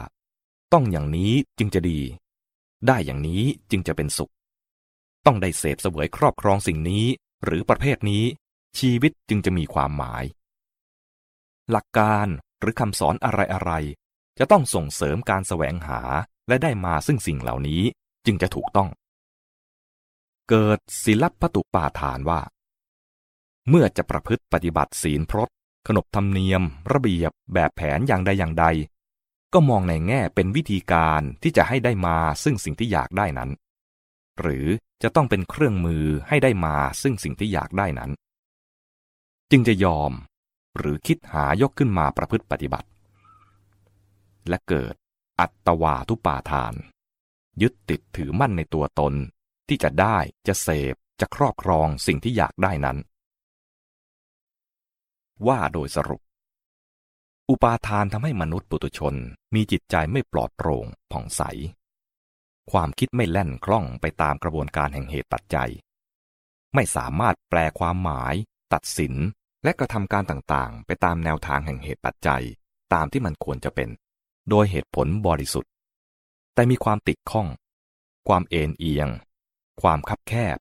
ต้องอย่างนี้จึงจะดี ได้อย่างนี้จึงจะเป็นสุข ต้องได้เสพเสวยครอบครองสิ่งนี้หรือประเภทนี้ ชีวิตจึงจะมีความหมาย หลักการหรือคำสอนอะไรๆจะต้องส่งเสริมการแสวงหาและได้มาซึ่งสิ่งเหล่านี้จึงจะถูกต้อง เกิดศิลปตุปาทานว่า เมื่อจะประพฤติปฏิบัติศีลพรตขนบธรรมเนียม ระเบียบแบบแผนอย่างใดอย่างใด ก็มองในแง่เป็นวิธีการที่จะให้ได้มาซึ่งสิ่งที่อยากได้นั้น หรือจะต้องเป็นเครื่องมือให้ได้มาซึ่งสิ่งที่อยากได้นั้น จึงจะยอมหรือคิดหายกขึ้นมาประพฤติปฏิบัติ และเกิดอัตวาทุปาทาน ยึดติดถือมั่นในตัวตนที่จะได้จะเสพจะครอบครองสิ่งที่อยากได้นั้น ว่าโดยสรุป อุปาทานทำให้มนุษย์ปุตุชนมีจิตใจไม่ปลอดโปร่งผ่องใส ความคิดไม่แล่นคล่องไปตามกระบวนการแห่งเหตุปัจจัย ไม่สามารถแปลความหมาย ตัดสิน และกระทำการต่างๆ ไปตามแนวทางแห่งเหตุปัจจัย ตามที่มันควรจะเป็น โดยเหตุผลบริสุทธิ์ แต่มีความติดข้อง ความเอ็นเอียง ความคับแคบ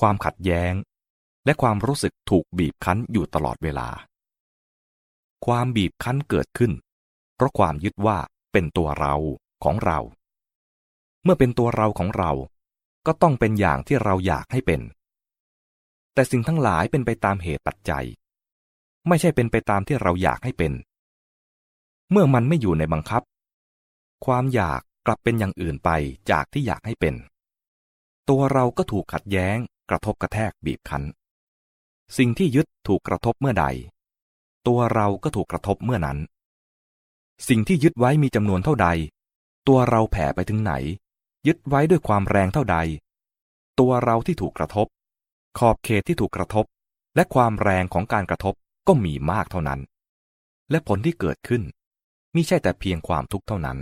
ความขัดแย้ง และความรู้สึกถูกบีบคั้นอยู่ตลอดเวลา ความบีบคั้นเกิดขึ้น เพราะความยึดว่าเป็นตัวเราของเรา เมื่อเป็นตัวเราของเรา ก็ต้องเป็นอย่างที่เราอยากให้เป็น แต่สิ่งทั้งหลายเป็นไปตามเหตุปัจจัย ไม่ใช่เป็นไปตามที่เราอยากให้เป็น เมื่อมันไม่อยู่ในบังคับ ความอยากกลับเป็นอย่างอื่นไปจากที่อยากให้เป็น ตัวเราก็ถูกขัดแย้ง กระทบกระแทกบีบคั้น สิ่งที่ยึดถูกกระทบเมื่อใด ตัวเราก็ถูกกระทบเมื่อนั้น สิ่งที่ยึดไว้มีจำนวนเท่าใด ตัวเราแผ่ไปถึงไหน ยึดไว้ด้วยความแรงเท่าใด ตัวเราที่ถูกกระทบ ขอบเขตที่ถูกกระทบ และความแรงของการกระทบก็มีมากเท่านั้น และผลที่เกิดขึ้นมิใช่แต่เพียงความทุกข์เท่านั้น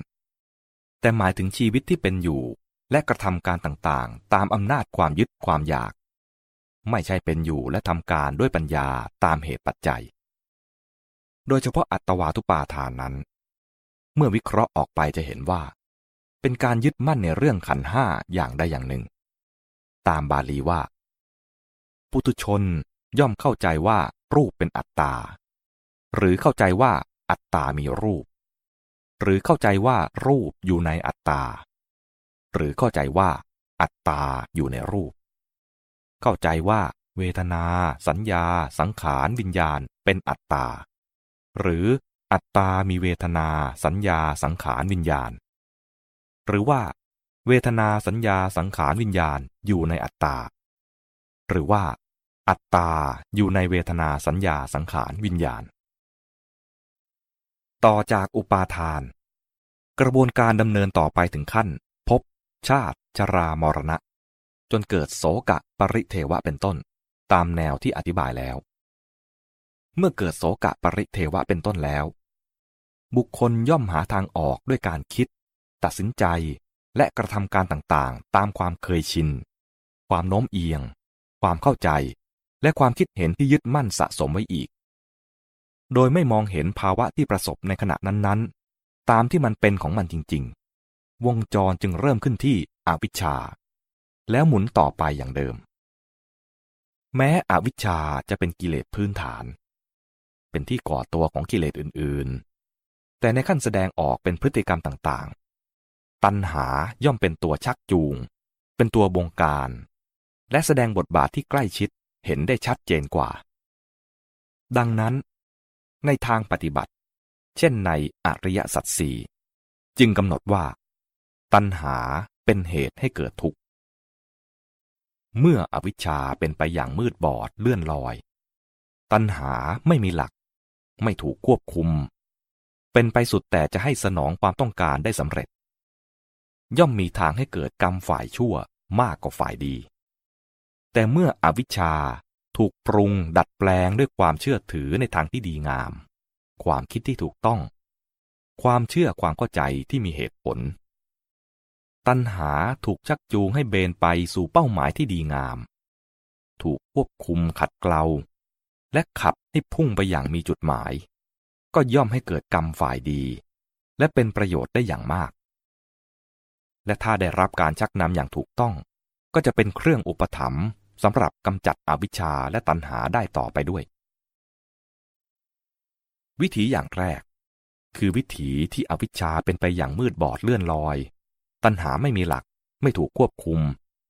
แต่หมายถึงชีวิตที่เป็นอยู่และกระทำการต่างๆ ตามอำนาจความยึดความอยาก ไม่ใช่เป็นอยู่และทำการด้วยปัญญาตามเหตุปัจจัย โดยเฉพาะอัตวาทุปาทานนั้น เมื่อวิเคราะห์ออกไปจะเห็นว่า เป็นการยึดมั่นในเรื่องขันห้าอย่างใดอย่างหนึ่ง ตามบาลีว่า ปุตุชนย่อมเข้าใจว่ารูปเป็นอัตตา หรือเข้าใจว่าอัตตามีรูป หรือเข้าใจว่ารูปอยู่ในอัตตา หรือเข้าใจว่าอัตตาอยู่ในรูป เข้าใจว่าเวทนา สัญญา สังขาร วิญญาณ เป็นอัตตา หรืออัตตามีเวทนา สัญญาสังขารวิญญาณ หรือว่า เวทนาสัญญาสังขารวิญญาณอยู่ในอัตตา หรือว่า อัตตาอยู่ในเวทนาสัญญาสังขารวิญญาณ ต่อจากอุปาทาน กระบวนการดำเนินต่อไปถึงขั้น พบ ชาติ ชรามรณะ จนเกิดโสกะปริเทวะเป็นต้น ตามแนวที่อธิบายแล้ว เมื่อเกิดโสกะปริเทวะเป็นต้นแล้ว บุคคลย่อมหาทางออกด้วยการคิด ตัดสินใจและกระทำการต่างๆ ตามความเคยชิน ความโน้มเอียง ความเข้าใจ และความคิดเห็นที่ยึดมั่นสะสมไว้อีก โดยไม่มองเห็นภาวะที่ประสบในขณะนั้นๆ ตามที่มันเป็นของมันจริง ๆ วงจรจึงเริ่มขึ้นที่อวิชชา แล้วหมุนต่อไปอย่างเดิม แม้อวิชชาจะเป็นกิเลสพื้นฐาน เป็นที่ก่อตัวของกิเลสอื่นๆ แต่ในขั้นแสดงออกเป็นพฤติกรรมต่างๆ ตัณหาย่อมเป็นตัวชักจูง เป็นตัวบงการ และแสดงบทบาทที่ใกล้ชิดเห็นได้ชัดเจนกว่า ดังนั้น ในทางปฏิบัติ เช่นในอริยสัจสี่จึงกำหนดว่า ตัณหาเป็นเหตุให้เกิดทุกข์ เมื่ออวิชชาเป็นไปอย่างมืดบอดเลื่อนลอย ตัณหาไม่มีหลัก ไม่ถูกควบคุม เป็นไปสุดแต่จะให้สนองความต้องการได้สำเร็จ ย่อมมีทางให้เกิดกรรมฝ่ายชั่วมากกว่าฝ่ายดี แต่เมื่ออวิชชาถูกปรุงดัดแปลงด้วยความเชื่อถือในทางที่ดีงาม ความคิดที่ถูกต้อง ความเชื่อความเข้าใจที่มีเหตุผล ตัณหาถูกชักจูงให้เบนไปสู่เป้าหมายที่ดีงาม ถูกควบคุมขัดเกลาและขับ ให้พุ่งไปอย่างมีจุดหมาย ก็ย่อมให้เกิดกรรมฝ่ายดี และเป็นประโยชน์ได้อย่างมาก และถ้าได้รับการชักนำอย่างถูกต้อง ก็จะเป็นเครื่องอุปถัมภ์สำหรับกำจัดอวิชชาและตัณหาได้ต่อไปด้วย วิธีอย่างแรก คือวิถีที่อวิชชาเป็นไปอย่างมืดบอดเลื่อนลอย ตัณหาไม่มีหลักไม่ถูกควบคุม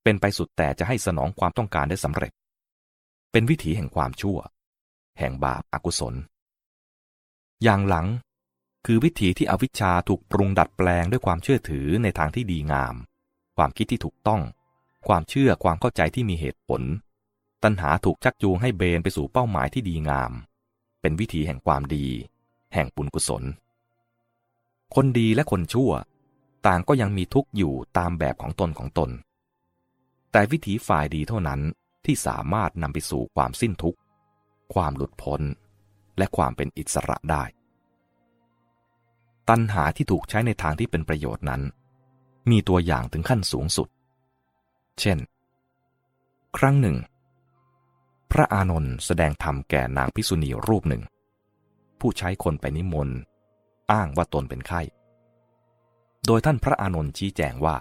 เป็นไปสุดแต่จะให้สนองความต้องการได้สำเร็จ เป็นวิถีแห่งความชั่ว แห่งบาปอากุศล อย่างหลังคือวิถีที่อวิชชาถูกปรุงดัดแปลงด้วยความเชื่อถือในทางที่ดีงาม ความคิดที่ถูกต้อง ความเชื่อความเข้าใจที่มีเหตุผล ตัณหาถูกชักจูงให้เบนไปสู่เป้าหมายที่ดีงาม เป็นวิธีแห่งความดี แห่งปุญกุศล คนดีและคนชั่ว ต่างก็ยังมีทุกข์อยู่ตามแบบของตนของตน แต่วิถีฝ่ายดีเท่านั้นที่สามารถนำไปสู่ความสิ้นทุกข์ ความหลุดพ้น และความเป็นอิสระได้ ตัณหาที่ถูกใช้ในทางที่เป็นประโยชน์นั้น มีตัวอย่างถึงขั้นสูงสุด เช่น ครั้งหนึ่ง พระอานนท์แสดงธรรมแก่นางพิสุณีรูปหนึ่ง ผู้ใช้คนไปนิมนต์ อ้างว่าตนเป็นไข้ โดยท่านพระอานนท์ชี้แจงว่า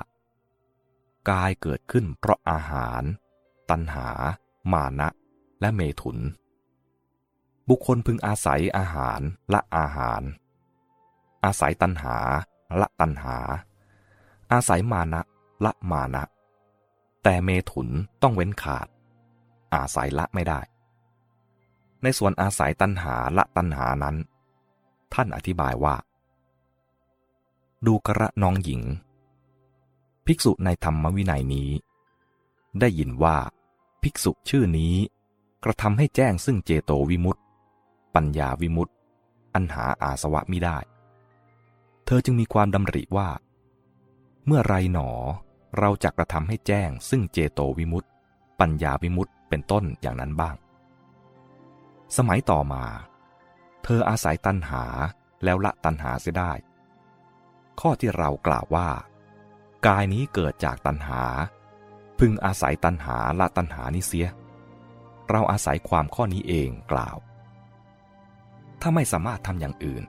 กายเกิดขึ้นเพราะอาหาร ตัณหา มานะและเมถุน บุคคลพึงอาศัยอาหารละอาหาร อาศัยตัณหาละตัณหา อาศัยมานะละมานะ แต่เมถุนต้องเว้นขาด อาศัยละไม่ได้ ในส่วนอาศัยตัณหาละตัณหานั้น ท่านอธิบายว่า ดูกระน้องหญิง ภิกษุในธรรมวินัยนี้ ได้ยินว่า ภิกษุชื่อนี้กระทำให้แจ้งซึ่งเจโตวิมุตติ ปัญญาวิมุตติอันหาอาสวะไมิได้ เธอจึงมีความดำริว่า เมื่อไรหนอเราจะกระทำให้แจ้ง ซึ่งเจโตวิมุตติปัญญาวิมุตติเป็นต้นอย่างนั้นบ้าง สมัยต่อมา เธออาศัยตัณหาแล้วละตัณหาเสียได้ ข้อที่เรากล่าวว่า กายนี้เกิดจากตัณหา พึงอาศัยตัณหาละตัณหานี้เสีย เราอาศัยความข้อนี้เองกล่าว ถ้าไม่สามารถทำอย่างอื่น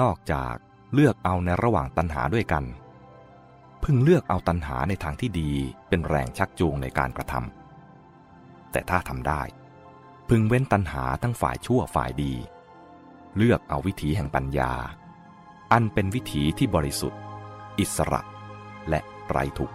นอกจากเลือกเอาในระหว่างตัณหาด้วยกัน พึงเลือกเอาตัณหาในทางที่ดีเป็นแรงชักจูงในการกระทำแต่ถ้าทำได้ พึงเว้นตัณหาทั้งฝ่ายชั่วฝ่ายดี เลือกเอาวิถีแห่งปัญญา อันเป็นวิถีที่บริสุทธิ์ อิสระ และไร้ทุกข์